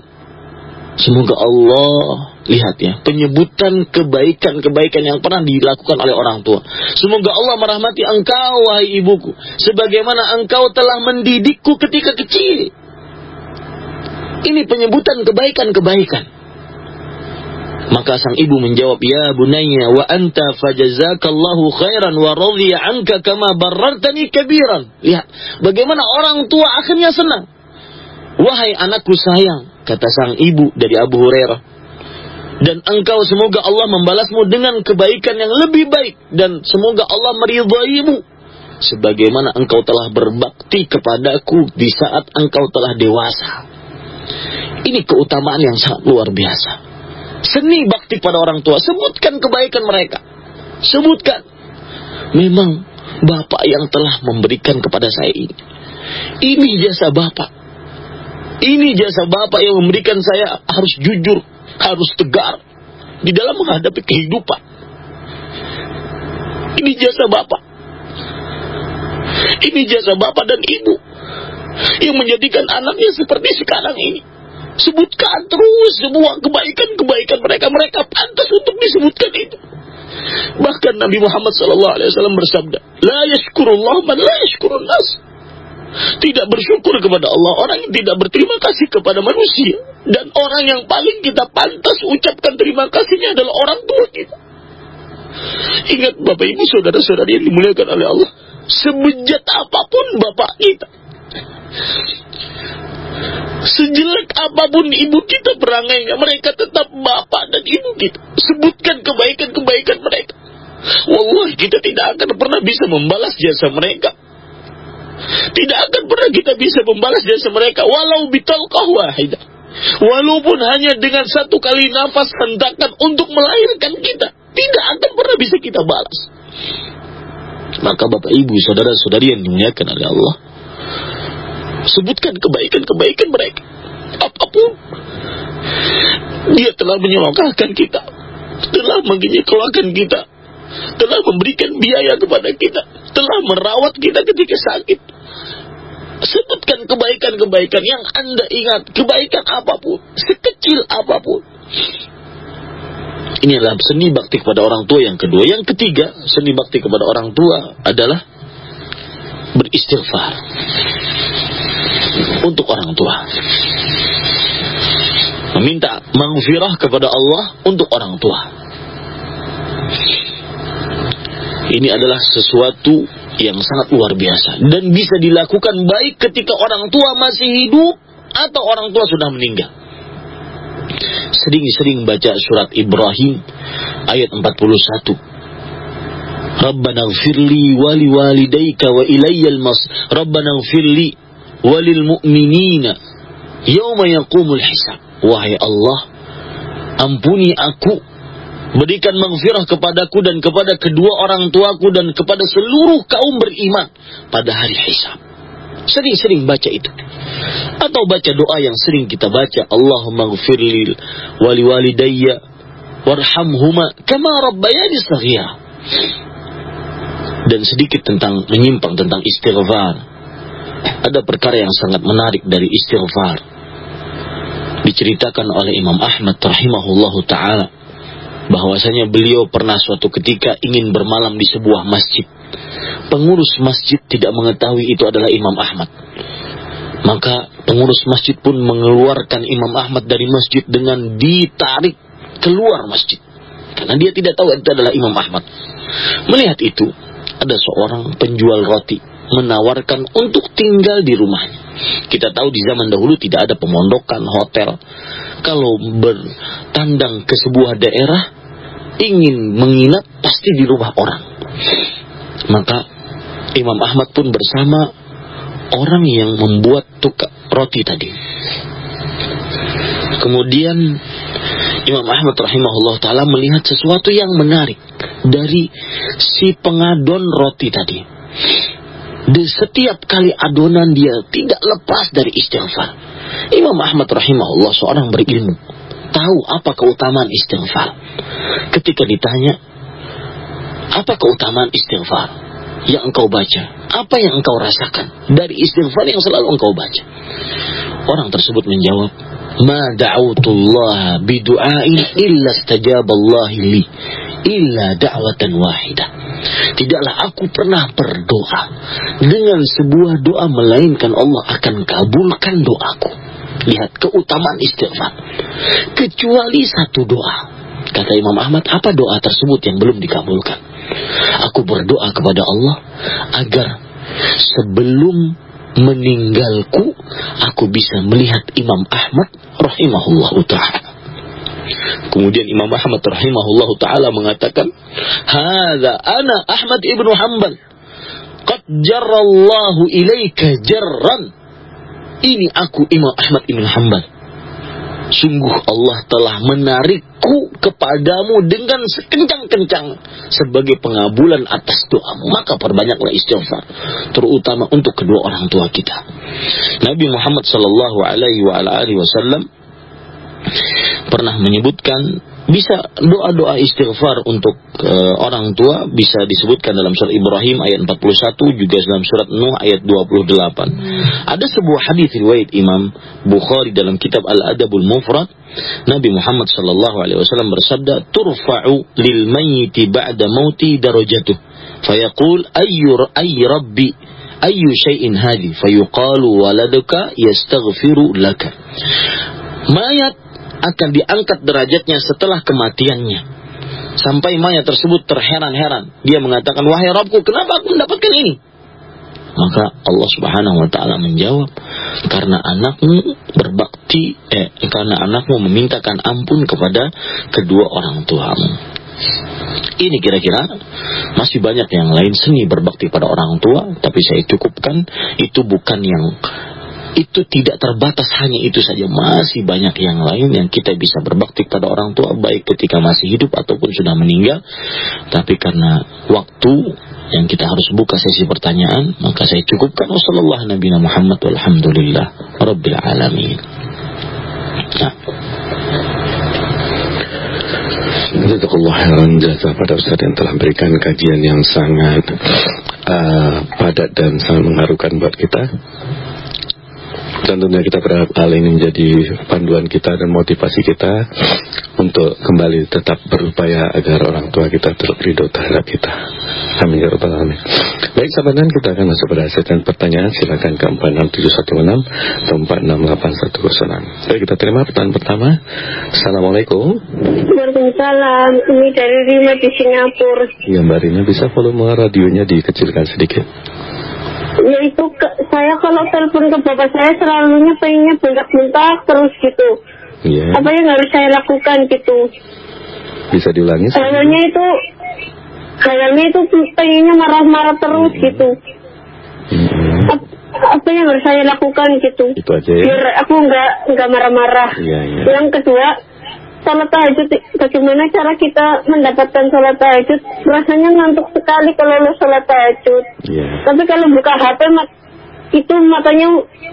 Semoga Allah lihat ya penyebutan kebaikan-kebaikan yang pernah dilakukan oleh orang tua. Semoga Allah merahmati engkau wahai ibuku sebagaimana engkau telah mendidikku ketika kecil. Ini penyebutan kebaikan-kebaikan. Maka sang ibu menjawab, Ya bunayya wa anta fajazakallahu khairan wa radhiya anka kama barartani kabiran. Lihat, bagaimana orang tua akhirnya senang. Wahai anakku sayang, kata sang ibu dari Abu Hurairah. Dan engkau semoga Allah membalasmu dengan kebaikan yang lebih baik. Dan semoga Allah meridaimu. Sebagaimana engkau telah berbakti kepadaku di saat engkau telah dewasa. Ini keutamaan yang sangat luar biasa. Seni bakti pada orang tua. Sebutkan kebaikan mereka. Sebutkan. Memang Bapak yang telah memberikan kepada saya ini. Ini jasa Bapak. Ini jasa Bapak yang memberikan saya harus jujur, harus tegar di dalam menghadapi kehidupan. Ini jasa Bapak. Ini jasa Bapak dan Ibu yang menjadikan anaknya seperti sekarang ini. Sebutkan terus semua kebaikan-kebaikan mereka. Mereka pantas untuk disebutkan itu. Bahkan Nabi Muhammad SAW bersabda, La yashkurullah man la yashkurun. Tidak bersyukur kepada Allah orang yang tidak berterima kasih kepada manusia. Dan orang yang paling kita pantas ucapkan terima kasihnya adalah orang tua kita. Ingat Bapak Ibu Saudara-saudari yang dimuliakan oleh Allah. Sebejat apa pun Bapak kita. Sejelek apa pun ibu kita berangainya, mereka tetap bapak dan ibu kita. Sebutkan kebaikan-kebaikan mereka. Wallahi kita tidak akan pernah bisa membalas jasa mereka. Tidak akan pernah kita bisa membalas jasa mereka walau bitalqah wahidah. Walaupun hanya dengan satu kali nafas hentakan untuk melahirkan kita, tidak akan pernah bisa kita balas. Maka Bapak Ibu, saudara-saudari yang dimuliakan oleh Allah, sebutkan kebaikan-kebaikan mereka. Apa pun. Dia telah menyelokahkan kita. Telah menginjakan kita. Telah memberikan biaya kepada kita. Telah merawat kita ketika sakit. Sebutkan kebaikan-kebaikan yang Anda ingat. Kebaikan apa pun. Sekecil apa pun. Ini adalah seni bakti kepada orang tua yang kedua. Yang ketiga, seni bakti kepada orang tua adalah beristighfar untuk orang tua. Meminta maghfirah kepada Allah untuk orang tua. Ini adalah sesuatu yang sangat luar biasa dan bisa dilakukan baik ketika orang tua masih hidup atau orang tua sudah meninggal. Sering-sering baca surat Ibrahim ayat 41. Rabbana gfirli wali walidayka wa ilayyal mas. Rabbana gfirli walil mu'minina yawma yaqumul hisab. Wahai Allah, ampuni aku Berikan maghfirah kepadaku dan kepada kedua orang tuaku dan kepada seluruh kaum beriman pada hari hisab. Sering-sering baca itu. Atau baca doa yang sering kita baca. Allahumma gfirli wali walidayya warhamhuma kama rabbayani saghira. Dan sedikit tentang menyimpang tentang istighfar. Ada perkara yang sangat menarik dari istighfar. Diceritakan oleh Imam Ahmad rahimahullahu taala bahwasanya beliau pernah suatu ketika ingin bermalam di sebuah masjid. Pengurus masjid tidak mengetahui itu adalah Imam Ahmad. Maka pengurus masjid pun mengeluarkan Imam Ahmad dari masjid dengan ditarik keluar masjid. Karena dia tidak tahu itu adalah Imam Ahmad. Melihat itu, ada seorang penjual roti menawarkan untuk tinggal di rumahnya. Kita tahu di zaman dahulu tidak ada pemondokan, hotel. Kalau bertandang ke sebuah daerah, ingin menginap pasti di rumah orang. Maka Imam Ahmad pun bersama orang yang membuat tukar roti tadi. Kemudian Imam Ahmad rahimahullah taala melihat sesuatu yang menarik dari si pengadon roti tadi. Di setiap kali adonan dia tidak lepas dari istighfar. Imam Ahmad rahimahullah seorang berilmu, tahu apa keutamaan istighfar. Ketika ditanya, apa keutamaan istighfar yang engkau baca? Apa yang engkau rasakan dari istighfar yang selalu engkau baca? Orang tersebut menjawab, "Ma da'utullah bidu'ain illa istajaballahi li illa da'watan wahidah." Tidaklah aku pernah berdoa dengan sebuah doa melainkan Allah akan kabulkan doaku. Lihat keutamaan istighfar. Kecuali satu doa. Kata Imam Ahmad, apa doa tersebut yang belum dikabulkan? Aku berdoa kepada Allah agar sebelum meninggalku aku bisa melihat Imam Ahmad rahimahullah taala. Kemudian Imam Ahmad rahimahullah taala mengatakan, "Hadza ana Ahmad ibnu Hanbal. Qad jarrallahu ilaika jarran." Ini aku Imam Ahmad ibnu Hanbal. Sungguh Allah telah menarikku kepadamu dengan sekencang-kencang sebagai pengabulan atas doamu. Maka perbanyaklah istighfar, terutama untuk kedua orang tua kita. Nabi Muhammad sallallahu alaihi wasallam pernah menyebutkan bisa doa-doa istighfar untuk uh, orang tua bisa disebutkan dalam surat Ibrahim ayat 41 juga dalam surat Nuh ayat 28. Hmm. Ada sebuah hadis riwayat Imam Bukhari dalam kitab Al-Adabul Mufrad Nabi Muhammad sallallahu alaihi wasallam bersabda turfa'u lil mayyiti ba'da mauti darajatuh fayaqul ayyur ay rabbi ayyu syai'in hadi fayuqalu waladuka yastaghfiru laka mayat akan diangkat derajatnya setelah kematiannya. Sampai mayat tersebut terheran-heran. Dia mengatakan, wahai Rabbku, kenapa aku mendapatkan ini? Maka Allah Subhanahu wa taala menjawab, karena anakmu berbakti eh karena anakmu memintakan ampun kepada kedua orang tuamu. Ini kira-kira masih banyak yang lain seni berbakti pada orang tua, tapi saya cukupkan itu bukan yang itu tidak terbatas hanya itu saja. Masih banyak yang lain yang kita bisa berbakti pada orang tua baik ketika masih hidup ataupun sudah meninggal. Tapi karena waktu yang kita harus buka sesi pertanyaan maka saya cukupkan. Wasallallahu nabi Muhammad walhamdulillah rabbil alamin nah. Jazakallah khairan jasa pada Ustaz yang telah memberikan kajian yang sangat uh, padat dan sangat mengharukan buat kita tentunya kita berharap hal ini menjadi panduan kita dan motivasi kita untuk kembali tetap berupaya agar orang tua kita tetap ridho terhadap kita. Amin ya rabbal alamin. Baik sahabat kita akan masuk pada sesi pertanyaan. Silakan ke 46716 atau 46810. Baik kita terima pertanyaan pertama. Assalamualaikum. Waalaikumsalam. Ini dari Rima di Singapura. Ya Mbak Rima bisa volume radionya dikecilkan sedikit ya itu ke, saya kalau telepon ke bapak saya selalunya pengennya bentak-bentak terus gitu. Iya. Apa yang harus saya lakukan gitu? Bisa diulangi? Kayaknya itu, kayaknya itu pengennya marah-marah terus hmm. gitu. Hmm. Ap, apa yang harus saya lakukan gitu? Itu aja ya. Biar aku nggak nggak marah-marah. Iya, iya. Yang kedua, sholat tahajud bagaimana cara kita mendapatkan sholat tahajud? Rasanya ngantuk sekali kalau lo sholat tahajud. Yeah. tapi kalau buka HP itu matanya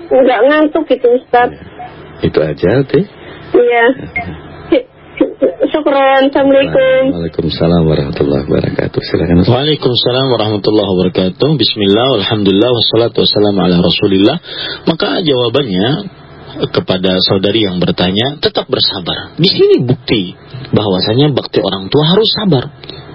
nggak ngantuk gitu Ustaz. Yeah. itu aja teh iya. Syukran, Assalamualaikum. Waalaikumsalam warahmatullahi wabarakatuh. Silakan Waalaikumsalam warahmatullahi wabarakatuh. Bismillah, Alhamdulillah, wassalatu wassalamu ala rasulillah. Maka jawabannya kepada saudari yang bertanya, tetap bersabar. Di sini bukti bahwasanya bakti orang tua harus sabar.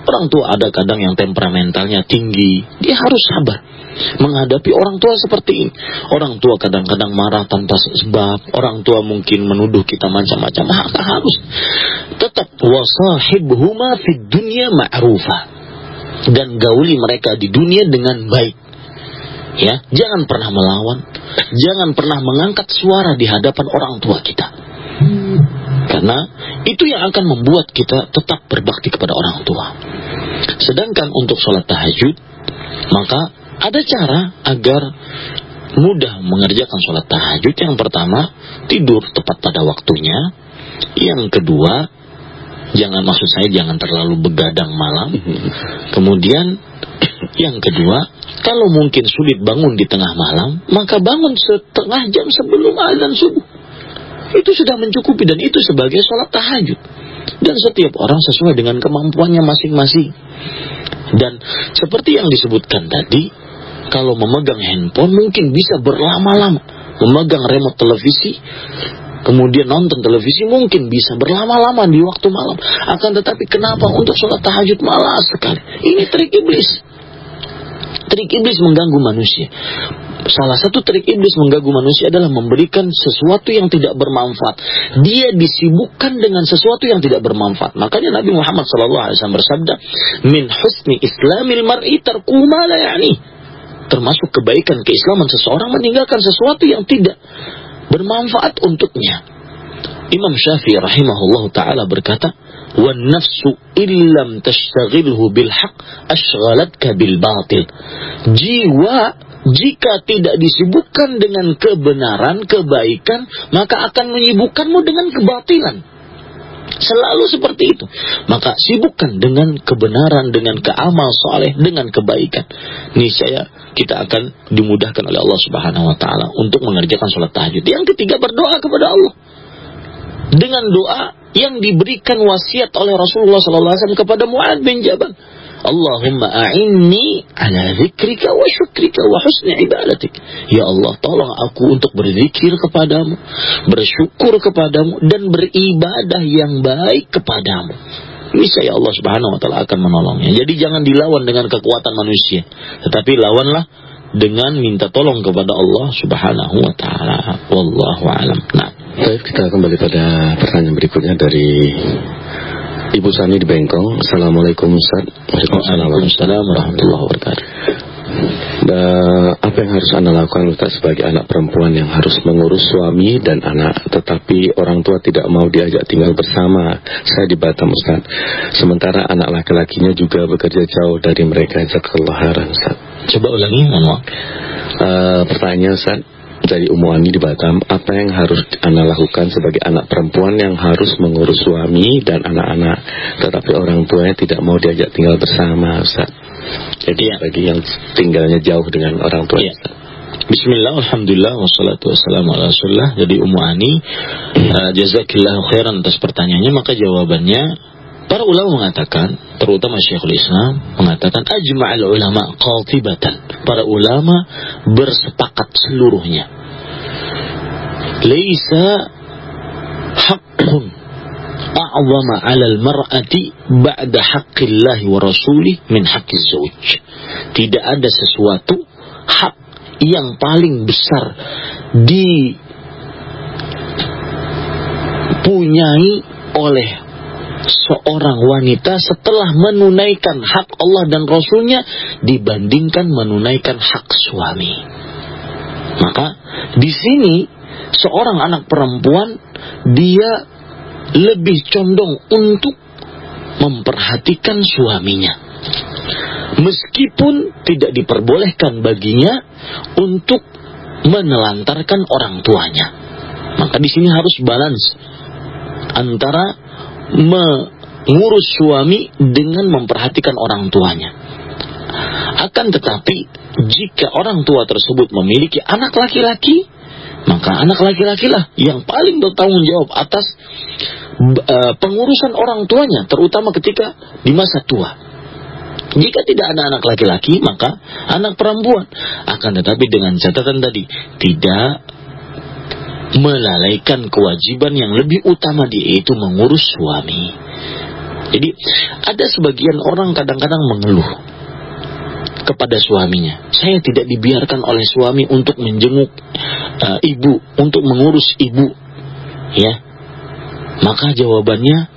Orang tua ada kadang yang temperamentalnya tinggi, dia harus sabar menghadapi orang tua seperti ini. Orang tua kadang-kadang marah tanpa sebab, orang tua mungkin menuduh kita macam-macam. Maka harus tetap wasahibhuma fid dunya ma'rufa dan gauli mereka di dunia dengan baik. Ya, jangan pernah melawan, jangan pernah mengangkat suara di hadapan orang tua kita. Karena itu yang akan membuat kita tetap berbakti kepada orang tua. Sedangkan untuk sholat tahajud, maka ada cara agar mudah mengerjakan sholat tahajud. Yang pertama, tidur tepat pada waktunya. Yang kedua, jangan maksud saya jangan terlalu begadang malam. Kemudian yang kedua, kalau mungkin sulit bangun di tengah malam, maka bangun setengah jam sebelum azan subuh. Itu sudah mencukupi dan itu sebagai sholat tahajud. Dan setiap orang sesuai dengan kemampuannya masing-masing. Dan seperti yang disebutkan tadi, kalau memegang handphone mungkin bisa berlama-lama. Memegang remote televisi, kemudian nonton televisi mungkin bisa berlama-lama di waktu malam. Akan tetapi kenapa untuk sholat tahajud malas sekali? Ini trik iblis. Trik iblis mengganggu manusia. Salah satu trik iblis mengganggu manusia adalah memberikan sesuatu yang tidak bermanfaat. Dia disibukkan dengan sesuatu yang tidak bermanfaat. Makanya Nabi Muhammad SAW bersabda, "Min husni islamil mar'i tarkuhu la yani." Termasuk kebaikan keislaman seseorang meninggalkan sesuatu yang tidak bermanfaat untuknya. Imam Syafi'i rahimahullah taala berkata, "Wan nafsu illam tashtaghilhu bil haqq ashghalatka bil batil." Jiwa jika tidak disibukkan dengan kebenaran, kebaikan, maka akan menyibukkanmu dengan kebatilan. Selalu seperti itu. Maka sibukkan dengan kebenaran, dengan keamal soleh, dengan kebaikan. saya kita akan dimudahkan oleh Allah Subhanahu Wa Taala untuk mengerjakan sholat tahajud. Yang ketiga berdoa kepada Allah dengan doa yang diberikan wasiat oleh Rasulullah SAW kepada Muad bin Jabal. Allahumma a'inni ala zikrika wa syukrika wa husni ibadatik. Ya Allah, tolong aku untuk berzikir kepadamu, bersyukur kepadamu, dan beribadah yang baik kepadamu. Niscaya Allah subhanahu wa ta'ala akan menolongnya. Jadi jangan dilawan dengan kekuatan manusia. Tetapi lawanlah dengan minta tolong kepada Allah subhanahu wa ta'ala. Wallahu alam. Nah. Baik, kita kembali pada pertanyaan berikutnya dari Ibu Sani di Bengkong. Assalamualaikum Ustaz. Waalaikumsalam warahmatullahi wabarakatuh. Dan apa yang harus Anda lakukan Ustaz sebagai anak perempuan yang harus mengurus suami dan anak tetapi orang tua tidak mau diajak tinggal bersama saya di Batam Ustaz sementara anak laki-lakinya juga bekerja jauh dari mereka Jazakallah khairan Ustaz coba ulangi mohon uh, pertanyaan Ustaz dari Umu Ani di Batam, apa yang harus Anda lakukan sebagai anak perempuan yang harus mengurus suami dan anak-anak, tetapi orang tuanya tidak mau diajak tinggal bersama, Ustaz. Jadi ya. bagi yang tinggalnya jauh dengan orang tua. Ya. Bismillah, Alhamdulillah, wassalatu wassalamu ala rasulullah. Jadi Umu Ani, uh, jazakillahu khairan atas pertanyaannya, maka jawabannya Para ulama mengatakan, terutama Syekhul Islam mengatakan ajma'al ulama qatibatan. Para ulama bersepakat seluruhnya. Laisa haqqun a'zama 'ala al-mar'ati ba'da haqqillahi wa rasulih min haqqi zawj. Tidak ada sesuatu hak yang paling besar dipunyai oleh seorang wanita setelah menunaikan hak Allah dan Rasulnya dibandingkan menunaikan hak suami. Maka di sini seorang anak perempuan dia lebih condong untuk memperhatikan suaminya. Meskipun tidak diperbolehkan baginya untuk menelantarkan orang tuanya. Maka di sini harus balance antara mengurus suami dengan memperhatikan orang tuanya. Akan tetapi, jika orang tua tersebut memiliki anak laki-laki, maka anak laki-laki lah yang paling bertanggung jawab atas uh, pengurusan orang tuanya, terutama ketika di masa tua. Jika tidak ada anak laki-laki, maka anak perempuan. Akan tetapi dengan catatan tadi, tidak melalaikan kewajiban yang lebih utama dia itu mengurus suami. Jadi ada sebagian orang kadang-kadang mengeluh kepada suaminya. Saya tidak dibiarkan oleh suami untuk menjenguk uh, ibu, untuk mengurus ibu. Ya. Maka jawabannya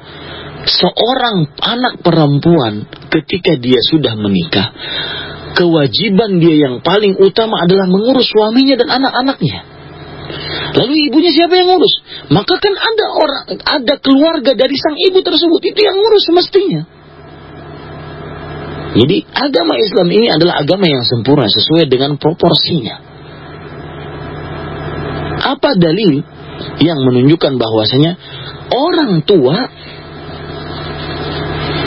seorang anak perempuan ketika dia sudah menikah, kewajiban dia yang paling utama adalah mengurus suaminya dan anak-anaknya. Lalu ibunya siapa yang ngurus? Maka kan ada orang, ada keluarga dari sang ibu tersebut itu yang ngurus semestinya. Jadi agama Islam ini adalah agama yang sempurna sesuai dengan proporsinya. Apa dalil yang menunjukkan bahwasanya orang tua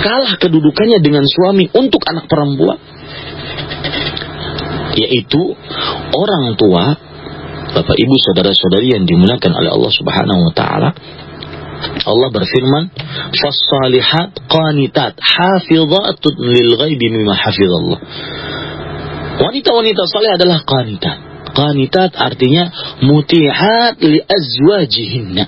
kalah kedudukannya dengan suami untuk anak perempuan? Yaitu orang tua, Bapak Ibu saudara-saudari yang dimuliakan oleh Allah Subhanahu wa taala, Allah berfirman, "Fas-salihat qanitat hafizatun lil ghaibi mimma hafizallah." Wanita-wanita saleh adalah qanitat. Qanitat artinya mutihat li azwajihinna.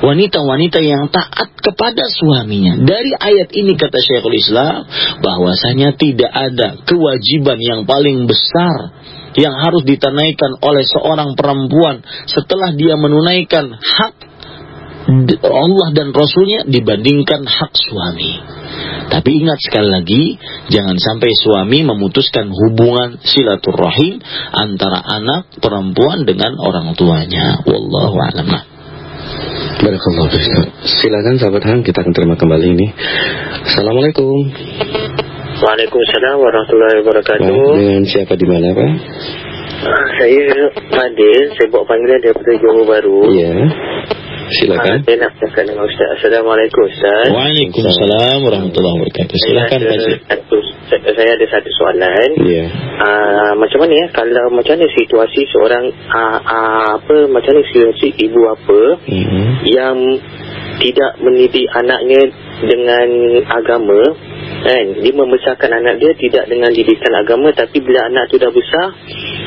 Wanita-wanita yang taat kepada suaminya. Dari ayat ini kata Syekhul Islam bahwasanya tidak ada kewajiban yang paling besar yang harus ditunaikan oleh seorang perempuan setelah dia menunaikan hak Allah dan Rasulnya dibandingkan hak suami. Tapi ingat sekali lagi, jangan sampai suami memutuskan hubungan silaturahim antara anak perempuan dengan orang tuanya. Wallahu a'lam. Barakallahu Silakan sahabat Hang, kita akan terima kembali ini. Assalamualaikum. Waalaikumsalam warahmatullahi wabarakatuh. Dengan siapa di mana Pak? Ah, saya Fadil, saya buat panggilan daripada Johor Baru. Iya. Silakan. Ah, saya nak bercakap dengan Ustaz. Assalamualaikum Ustaz. Waalaikumsalam warahmatullahi wabarakatuh. Silakan Pak saya saya ada satu soalan. Iya. Ah, macam mana ya kalau macam mana situasi seorang ah, ah, apa macam mana situasi ibu apa Mhm. yang tidak mendidik anaknya dengan agama kan dia membesarkan anak dia tidak dengan didikan agama tapi bila anak tu dah besar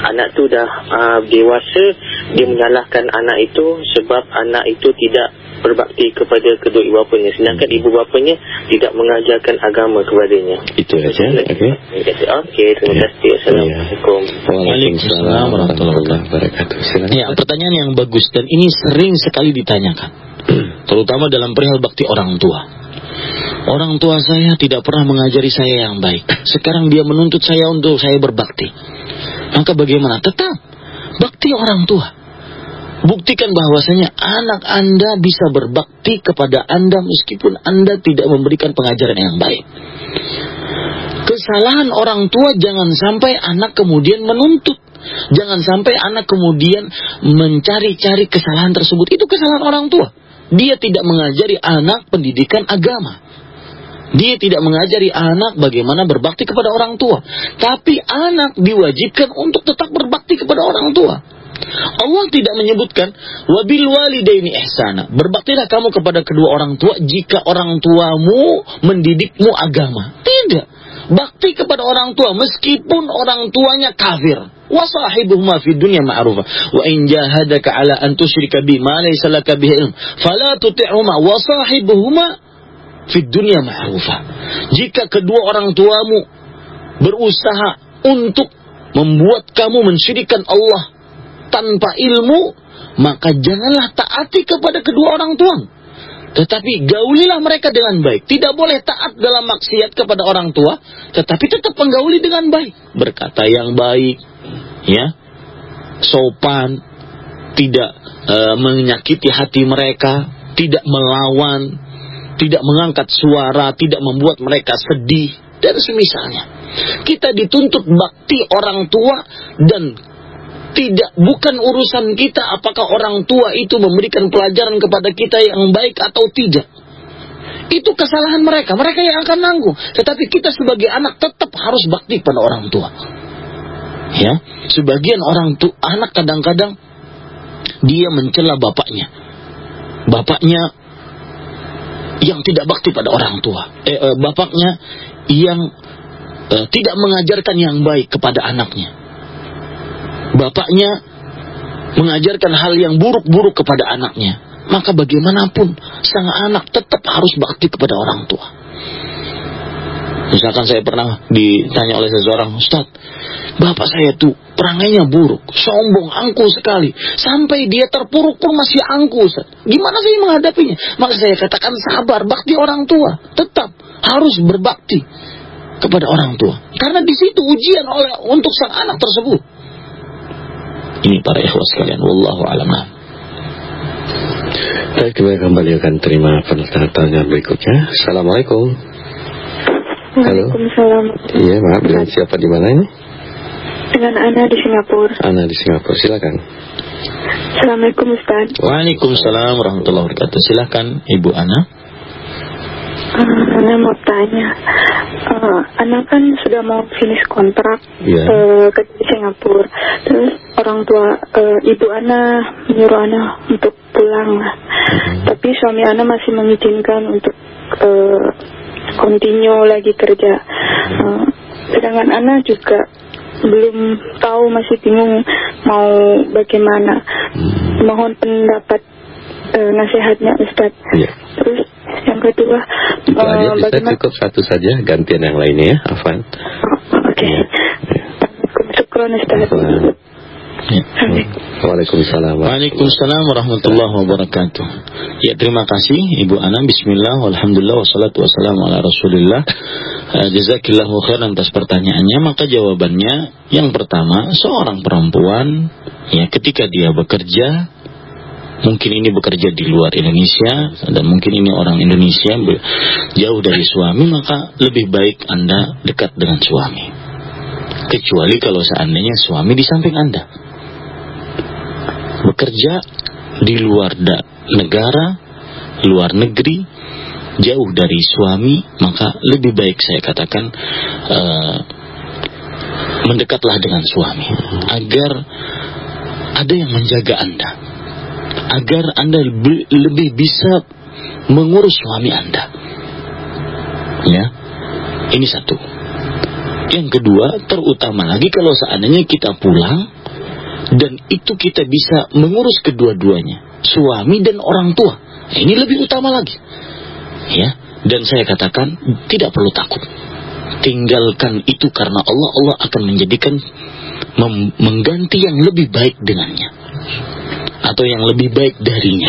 anak tu dah uh, dewasa dia menyalahkan anak itu sebab anak itu tidak berbakti kepada kedua ibu bapanya sedangkan ibu bapanya tidak mengajarkan agama kepadanya Itu aja. Oke. Okey, terima Ya. kasih. Assalamualaikum. Waalaikumsalam warahmatullahi wabarakatuh. Silakan. Ya, pertanyaan yang bagus dan ini sering sekali ditanyakan. Terutama dalam perihal bakti orang tua. Orang tua saya tidak pernah mengajari saya yang baik. Sekarang dia menuntut saya untuk saya berbakti. Maka bagaimana? Tetap bakti orang tua. Buktikan bahwasanya anak Anda bisa berbakti kepada Anda meskipun Anda tidak memberikan pengajaran yang baik. Kesalahan orang tua jangan sampai anak kemudian menuntut. Jangan sampai anak kemudian mencari-cari kesalahan tersebut. Itu kesalahan orang tua. Dia tidak mengajari anak pendidikan agama. Dia tidak mengajari anak bagaimana berbakti kepada orang tua. Tapi anak diwajibkan untuk tetap berbakti kepada orang tua. Allah tidak menyebutkan wabil walidaini ihsana. Berbaktilah kamu kepada kedua orang tua jika orang tuamu mendidikmu agama. Tidak. Bakti kepada orang tua meskipun orang tuanya kafir. Wasahibuhuma fi dunya ma'rufa. Wa in jahadaka ala an tusyrika bi ma laysa laka bihi ilm, fala tuti'huma wasahibuhuma fi dunya ma'rufa. Jika kedua orang tuamu berusaha untuk membuat kamu mensyirikan Allah tanpa ilmu, maka janganlah taati kepada kedua orang tuamu. Tetapi gaulilah mereka dengan baik. Tidak boleh taat dalam maksiat kepada orang tua, tetapi tetap menggauli dengan baik. Berkata yang baik, ya, sopan, tidak e, menyakiti hati mereka, tidak melawan, tidak mengangkat suara, tidak membuat mereka sedih, dan semisalnya. Kita dituntut bakti orang tua dan tidak bukan urusan kita apakah orang tua itu memberikan pelajaran kepada kita yang baik atau tidak. Itu kesalahan mereka, mereka yang akan nanggung. Tetapi kita sebagai anak tetap harus bakti pada orang tua. Ya, sebagian orang tua anak kadang-kadang dia mencela bapaknya. Bapaknya yang tidak bakti pada orang tua. Eh, eh, bapaknya yang eh, tidak mengajarkan yang baik kepada anaknya bapaknya mengajarkan hal yang buruk-buruk kepada anaknya, maka bagaimanapun sang anak tetap harus bakti kepada orang tua. Misalkan saya pernah ditanya oleh seseorang, Ustaz, bapak saya tuh perangainya buruk, sombong, angkuh sekali. Sampai dia terpuruk pun masih angkuh, Ustaz. Gimana saya menghadapinya? Maka saya katakan sabar, bakti orang tua. Tetap harus berbakti kepada orang tua. Karena di situ ujian oleh untuk sang anak tersebut. Ini para ikhwas sekalian. Wallahu a'lam. Baik, kita kembali akan terima pertanyaan berikutnya. Assalamualaikum. Halo. Waalaikumsalam. Iya, maaf dengan siapa di mana ini? Dengan Ana di Singapura. Ana di Singapura, silakan. Assalamualaikum Ustaz. Waalaikumsalam warahmatullahi wabarakatuh. Silakan Ibu Ana. Uh, Ana mau tanya, uh, Ana kan sudah mau finish kontrak Iya. uh, ke Singapura. Terus orang tua uh, ibu Ana menyuruh Ana untuk pulang lah. Tapi suami Ana masih mengizinkan untuk uh, continue lagi kerja. Uh, sedangkan Ana juga belum tahu masih bingung mau bagaimana. Mohon pendapat uh, nasihatnya Ustadz. Iya. Terus yang kedua, Itu aja eh, bisa bagaimana? cukup satu saja gantian yang lainnya ya, Afan. Oke. Syukron Ustaz. Afan. Ya. Waalaikumsalam. Waalaikumsalam warahmatullahi wabarakatuh. Ya terima kasih Ibu Ana. Bismillah, walhamdulillah, wassalatu wassalamu ala rasulillah. Uh, jazakillahu khairan atas pertanyaannya. Maka jawabannya yang pertama, seorang perempuan ya ketika dia bekerja mungkin ini bekerja di luar Indonesia dan mungkin ini orang Indonesia jauh dari suami maka lebih baik Anda dekat dengan suami. Kecuali kalau seandainya suami di samping Anda bekerja di luar da- negara, luar negeri, jauh dari suami, maka lebih baik saya katakan eh, mendekatlah dengan suami agar ada yang menjaga Anda, agar Anda lebih, bisa mengurus suami Anda. Ya, ini satu. Yang kedua, terutama lagi kalau seandainya kita pulang dan itu kita bisa mengurus kedua-duanya, suami dan orang tua. Ini lebih utama lagi. Ya, dan saya katakan tidak perlu takut. Tinggalkan itu karena Allah Allah akan menjadikan mengganti yang lebih baik dengannya atau yang lebih baik darinya.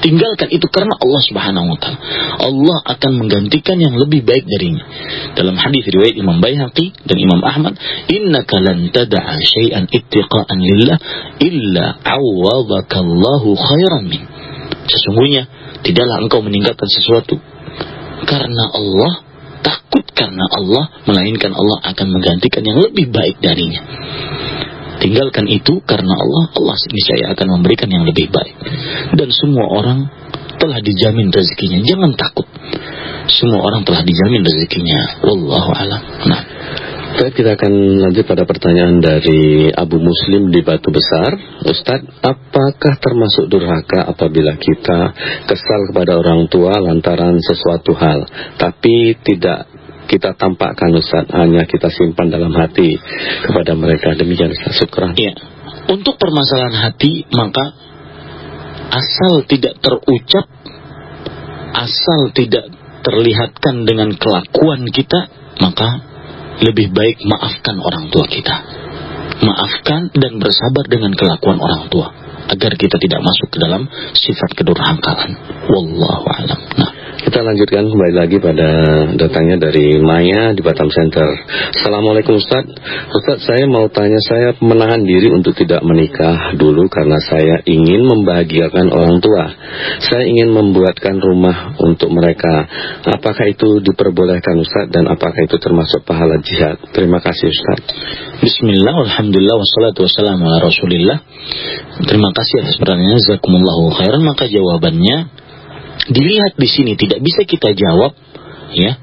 Tinggalkan itu karena Allah Subhanahu wa taala. Allah akan menggantikan yang lebih baik darinya. Dalam hadis riwayat Imam Baihaqi dan Imam Ahmad, "Innaka lan tad'a syai'an ittiqa'an lillah illa 'awwadaka Allahu khairan min." Sesungguhnya tidaklah engkau meninggalkan sesuatu karena Allah, takut karena Allah, melainkan Allah akan menggantikan yang lebih baik darinya. Tinggalkan itu karena Allah, Allah niscaya akan memberikan yang lebih baik. Dan semua orang telah dijamin rezekinya. Jangan takut. Semua orang telah dijamin rezekinya. Wallahu alam. Nah, Baik, kita akan lanjut pada pertanyaan dari Abu Muslim di Batu Besar. Ustadz, apakah termasuk durhaka apabila kita kesal kepada orang tua lantaran sesuatu hal, tapi tidak kita tampakkan Ustadz, hanya kita simpan dalam hati kepada mereka. Demikian Ustadz, syukran. Iya. Untuk permasalahan hati, maka asal tidak terucap, asal tidak terlihatkan dengan kelakuan kita, maka lebih baik maafkan orang tua kita. Maafkan dan bersabar dengan kelakuan orang tua agar kita tidak masuk ke dalam sifat kedurhakaan. Wallahu alam. Nah, Kita lanjutkan kembali lagi pada datangnya dari Maya di Batam Center. Assalamualaikum Ustaz. Ustaz, saya mau tanya saya menahan diri untuk tidak menikah dulu karena saya ingin membahagiakan orang tua. Saya ingin membuatkan rumah untuk mereka. Apakah itu diperbolehkan Ustaz dan apakah itu termasuk pahala jihad? Terima kasih Ustaz. Bismillah, Alhamdulillah, wassalatu wassalamu ala rasulillah Terima kasih atas pertanyaannya Jazakumullahu khairan Maka jawabannya Dilihat di sini tidak bisa kita jawab ya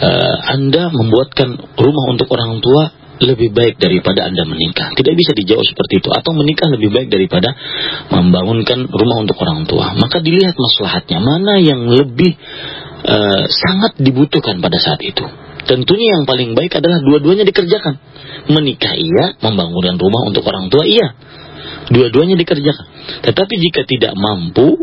Eh, Anda membuatkan rumah untuk orang tua lebih baik daripada Anda menikah. Tidak bisa dijawab seperti itu. Atau menikah lebih baik daripada membangunkan rumah untuk orang tua. Maka dilihat maslahatnya. Mana yang lebih eh, sangat dibutuhkan pada saat itu. Tentunya yang paling baik adalah dua-duanya dikerjakan. Menikah iya, membangunkan rumah untuk orang tua iya. Dua-duanya dikerjakan. Tetapi jika tidak mampu,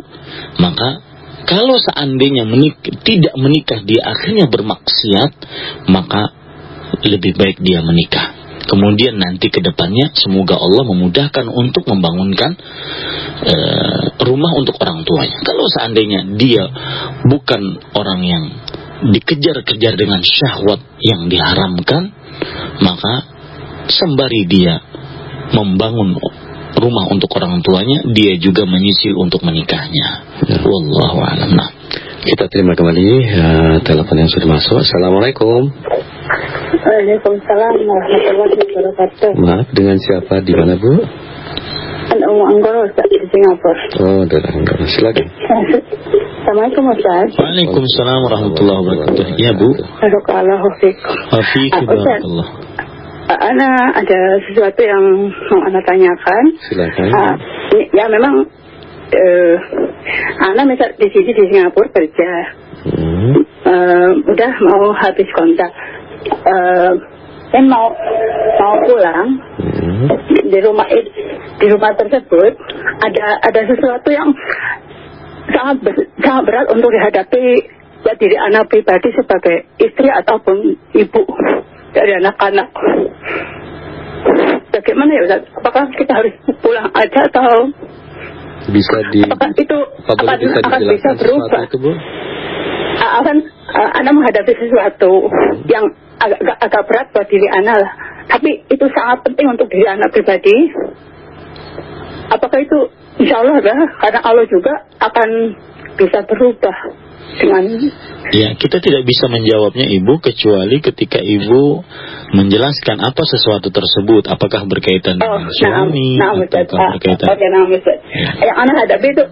maka kalau seandainya menik tidak menikah dia akhirnya bermaksiat, maka lebih baik dia menikah. Kemudian nanti ke depannya semoga Allah memudahkan untuk membangunkan eh, rumah untuk orang tuanya. Kalau seandainya dia bukan orang yang dikejar-kejar dengan syahwat yang diharamkan, maka sembari dia membangun rumah untuk orang tuanya, dia juga menyisil untuk menikahnya. Wallahu a'lam. Nah, Kita terima kembali eh, telepon yang sudah masuk. Assalamualaikum. Waalaikumsalam warahmatullahi wabarakatuh. Maaf, dengan siapa di mana Bu? Anak Umu Anggoro Ustaz di Singapura. Oh, dari Anggoro. Silakan. Assalamualaikum Ustaz. Waalaikumsalam warahmatullahi wabarakatuh. Ya Bu. Barakallahu fiik. Afiku Ah, Ustaz. barakallah. Ana ada sesuatu yang mau Ana tanyakan. Silakan. Ini- ya memang eh Ana misal di sini di Singapura kerja. Hmm. Eh, udah mau habis kontak. Eh dan mau mau pulang Hmm. di rumah di rumah tersebut ada ada sesuatu yang sangat ber- sangat berat untuk dihadapi ya diri anak pribadi sebagai istri ataupun ibu dari anak-anak. Bagaimana ya Ustaz? Apakah kita harus pulang aja atau Bisa di apakah itu apa boleh akan, bisa akan bisa berubah? itu, Bu? Akan uh, Anda menghadapi sesuatu yang agak, agak, agak berat buat diri Anda lah. Tapi itu sangat penting untuk diri Anda pribadi. Apakah itu insya Allah ya, karena Allah juga akan bisa berubah dengan Ya, kita tidak bisa menjawabnya Ibu kecuali ketika Ibu menjelaskan apa sesuatu tersebut, apakah berkaitan oh, dengan suami nah, nah, ataukah Ah, berkaitan Oke, nah, Ustaz. Yang Anda hadapi itu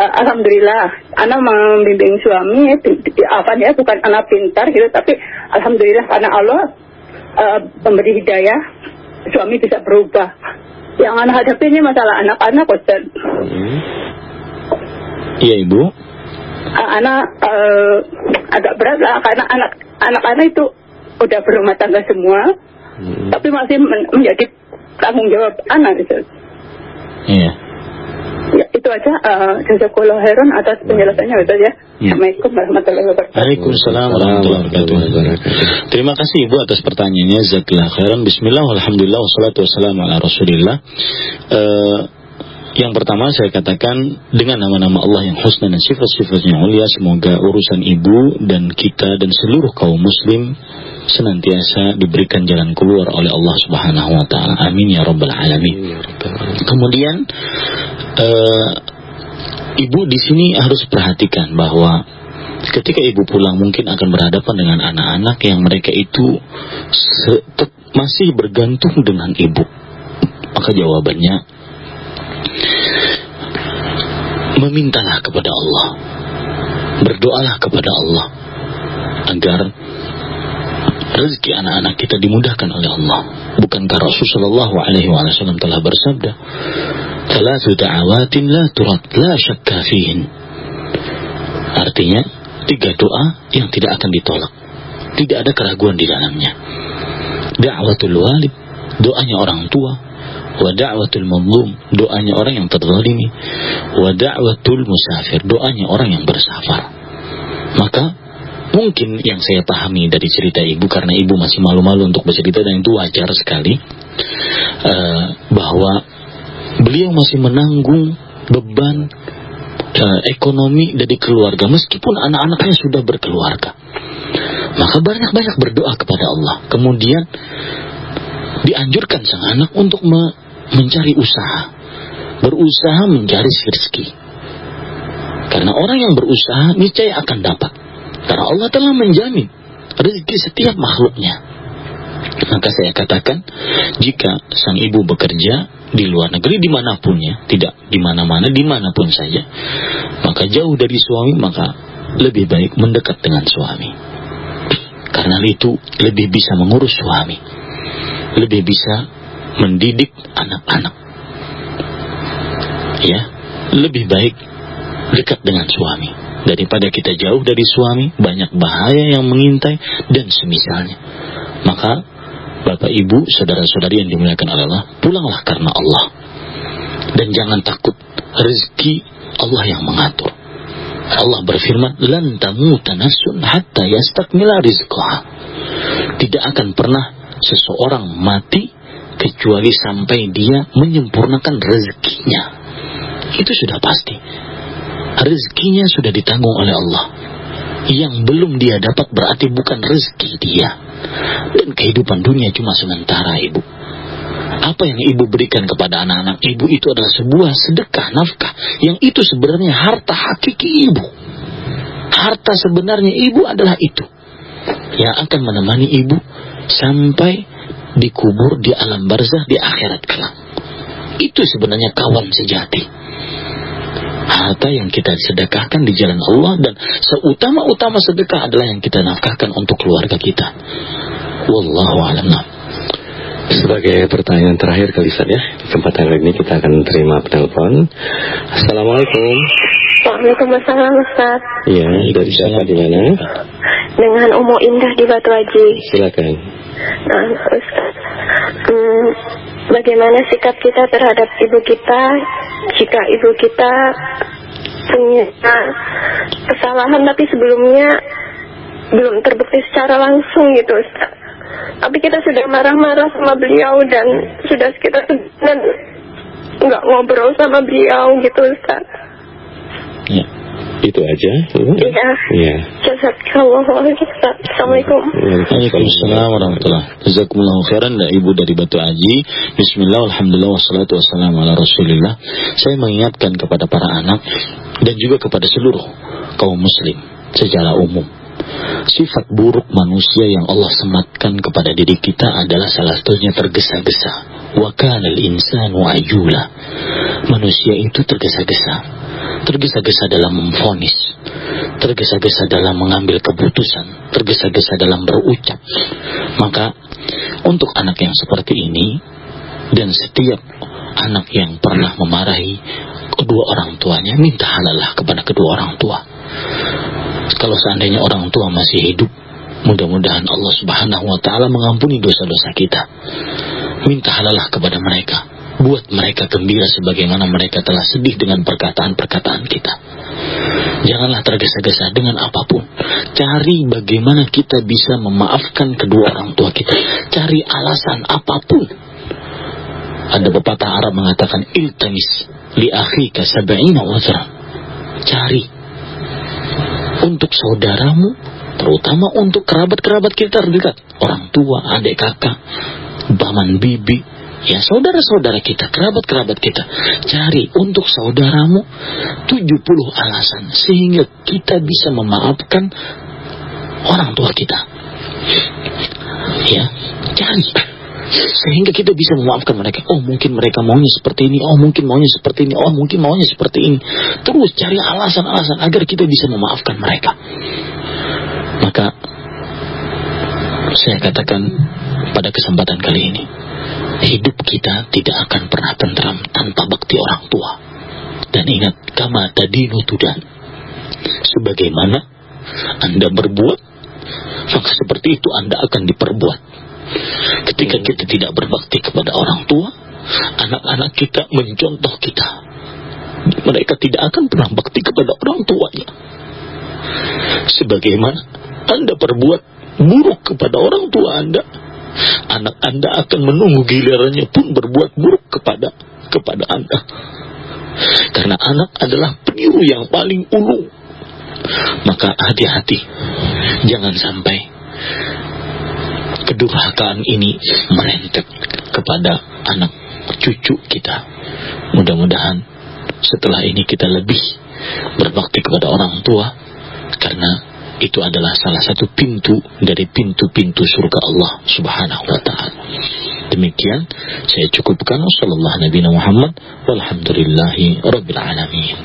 uh, Alhamdulillah, Anda membimbing suami, apa ya, bukan anak pintar gitu, tapi Alhamdulillah karena Allah uh, memberi hidayah, suami bisa berubah. Yang Anda hadapi ini masalah anak-anak, Ustaz. Hmm. Iya Ibu. Uh, anak uh, agak berat lah, karena anak anak-anak itu udah berumah tangga semua, Hmm. tapi masih men- menjadi tanggung jawab anak, Ustaz. Iya. Ya, itu aja uh, jazakallahu khairan atas penjelasannya Ustaz ya. Ya. Assalamualaikum warahmatullahi wabarakatuh. Waalaikumsalam warahmatullahi wabarakatuh. Terima kasih Ibu atas pertanyaannya. Jazakallah khairan. Bismillah, alhamdulillah, wassalatu wassalamu ala rasulillah. Eh, yang pertama saya katakan dengan nama-nama Allah yang husna dan sifat-sifatnya mulia semoga urusan ibu dan kita dan seluruh kaum muslim senantiasa diberikan jalan keluar oleh Allah Subhanahu wa taala. Amin ya rabbal alamin. Kemudian eh, ibu di sini harus perhatikan bahwa ketika ibu pulang mungkin akan berhadapan dengan anak-anak yang mereka itu masih bergantung dengan ibu. Maka jawabannya memintalah kepada Allah. Berdoalah kepada Allah agar rezeki anak-anak kita dimudahkan oleh Allah. Bukankah Rasulullah wasallam telah bersabda, "Thalathu da'awatin la turat la syakka fihin." Artinya, tiga doa yang tidak akan ditolak. Tidak ada keraguan di dalamnya. Da'watul walid, doanya orang tua. Wa da'watul mazlum, doanya orang yang terzalimi. Wa da'watul musafir, doanya orang yang bersafar. Maka mungkin yang saya pahami dari cerita ibu karena ibu masih malu-malu untuk bercerita dan itu wajar sekali eh, bahwa beliau masih menanggung beban eh, ekonomi dari keluarga meskipun anak-anaknya sudah berkeluarga maka banyak-banyak berdoa kepada Allah kemudian dianjurkan sang anak untuk me- mencari usaha. Berusaha mencari rezeki. Karena orang yang berusaha niscaya akan dapat. Karena Allah telah menjamin rezeki setiap makhluknya. Maka saya katakan jika sang ibu bekerja di luar negeri di mana pun ya tidak di mana-mana di mana pun saja maka jauh dari suami maka lebih baik mendekat dengan suami. Karena itu lebih bisa mengurus suami. Lebih bisa mendidik anak-anak ya lebih baik dekat dengan suami daripada kita jauh dari suami banyak bahaya yang mengintai dan semisalnya maka Bapak Ibu, saudara-saudari yang dimuliakan oleh Allah, pulanglah karena Allah. Dan jangan takut, rezeki Allah yang mengatur. Allah berfirman, "Lan tamuta nafsun hatta yastakmila rizqaha." Tidak akan pernah seseorang mati kecuali sampai dia menyempurnakan rezekinya. Itu sudah pasti. Rezekinya sudah ditanggung oleh Allah. Yang belum dia dapat berarti bukan rezeki dia. Dan kehidupan dunia cuma sementara ibu. Apa yang ibu berikan kepada anak-anak ibu itu adalah sebuah sedekah nafkah. Yang itu sebenarnya harta hakiki ibu. Harta sebenarnya ibu adalah itu. Yang akan menemani ibu sampai dikubur di alam barzah di akhirat kelak. Itu sebenarnya kawan sejati. Harta yang kita sedekahkan di jalan Allah dan seutama-utama sedekah adalah yang kita nafkahkan untuk keluarga kita. Wallahu a'lam. Sebagai pertanyaan terakhir kali Ustaz ya, di kesempatan kali ini kita akan terima penelpon. Assalamualaikum. Waalaikumsalam Ustaz. Iya, dari siapa di mana? Dengan Umu Indah di Batu Haji. Silakan. Nah, Ustaz. Hmm, bagaimana sikap kita terhadap ibu kita jika ibu kita punya kesalahan tapi sebelumnya belum terbukti secara langsung gitu Ustaz. Tapi kita sudah marah-marah sama beliau dan sudah sekitar dan nggak ngobrol sama beliau gitu Ustaz. Ya. Itu aja. Iya. Iya. Jazakallah Assalamualaikum. Waalaikumsalam warahmatullahi Jazakumullahu khairan dan ibu dari Batu Aji. Bismillah, alhamdulillah, wassalatu wassalamu ala rasulillah. Saya mengingatkan kepada para anak dan juga kepada seluruh kaum muslim secara umum. Sifat buruk manusia yang Allah sematkan kepada diri kita adalah salah satunya tergesa-gesa. Wa kana al-insanu ajula. Manusia itu tergesa-gesa. Tergesa-gesa dalam memfonis, tergesa-gesa dalam mengambil keputusan, tergesa-gesa dalam berucap. Maka untuk anak yang seperti ini dan setiap anak yang pernah memarahi kedua orang tuanya minta halalah kepada kedua orang tua. Kalau seandainya orang tua masih hidup, mudah-mudahan Allah Subhanahu wa taala mengampuni dosa-dosa kita. Minta halalah kepada mereka. Buat mereka gembira sebagaimana mereka telah sedih dengan perkataan-perkataan kita. Janganlah tergesa-gesa dengan apa pun. Cari bagaimana kita bisa memaafkan kedua orang tua kita. Cari alasan apa pun. Ada pepatah Arab mengatakan iltamis li akhika sab'ina uzra. Cari untuk saudaramu, terutama untuk kerabat-kerabat kita terdekat, orang tua, adik kakak, paman bibi, ya saudara-saudara kita, kerabat-kerabat kita. Cari untuk saudaramu 70 alasan sehingga kita bisa memaafkan orang tua kita. Ya, cari sehingga kita bisa memaafkan mereka. Oh mungkin mereka maunya seperti ini, oh mungkin maunya seperti ini, oh mungkin maunya seperti ini. Terus cari alasan-alasan agar kita bisa memaafkan mereka. Maka saya katakan pada kesempatan kali ini, hidup kita tidak akan pernah tentram tanpa bakti orang tua. Dan ingat, kama tadinu tudan. Sebagaimana Anda berbuat, maka seperti itu Anda akan diperbuat. Ketika kita tidak berbakti kepada orang tua, anak-anak kita mencontoh kita. Mereka tidak akan pernah bakti kepada orang tuanya. Sebagaimana Anda perbuat buruk kepada orang tua Anda, anak Anda akan menunggu gilirannya pun berbuat buruk kepada kepada Anda. Karena anak adalah peniru yang paling ulu. Maka hati-hati. Jangan sampai kedurhakaan ini merentep kepada anak cucu kita. Mudah-mudahan setelah ini kita lebih berbakti kepada orang tua karena itu adalah salah satu pintu dari pintu-pintu surga Allah Subhanahu wa taala. Demikian saya cukupkan sallallahu nabi Muhammad walhamdulillahi alamin.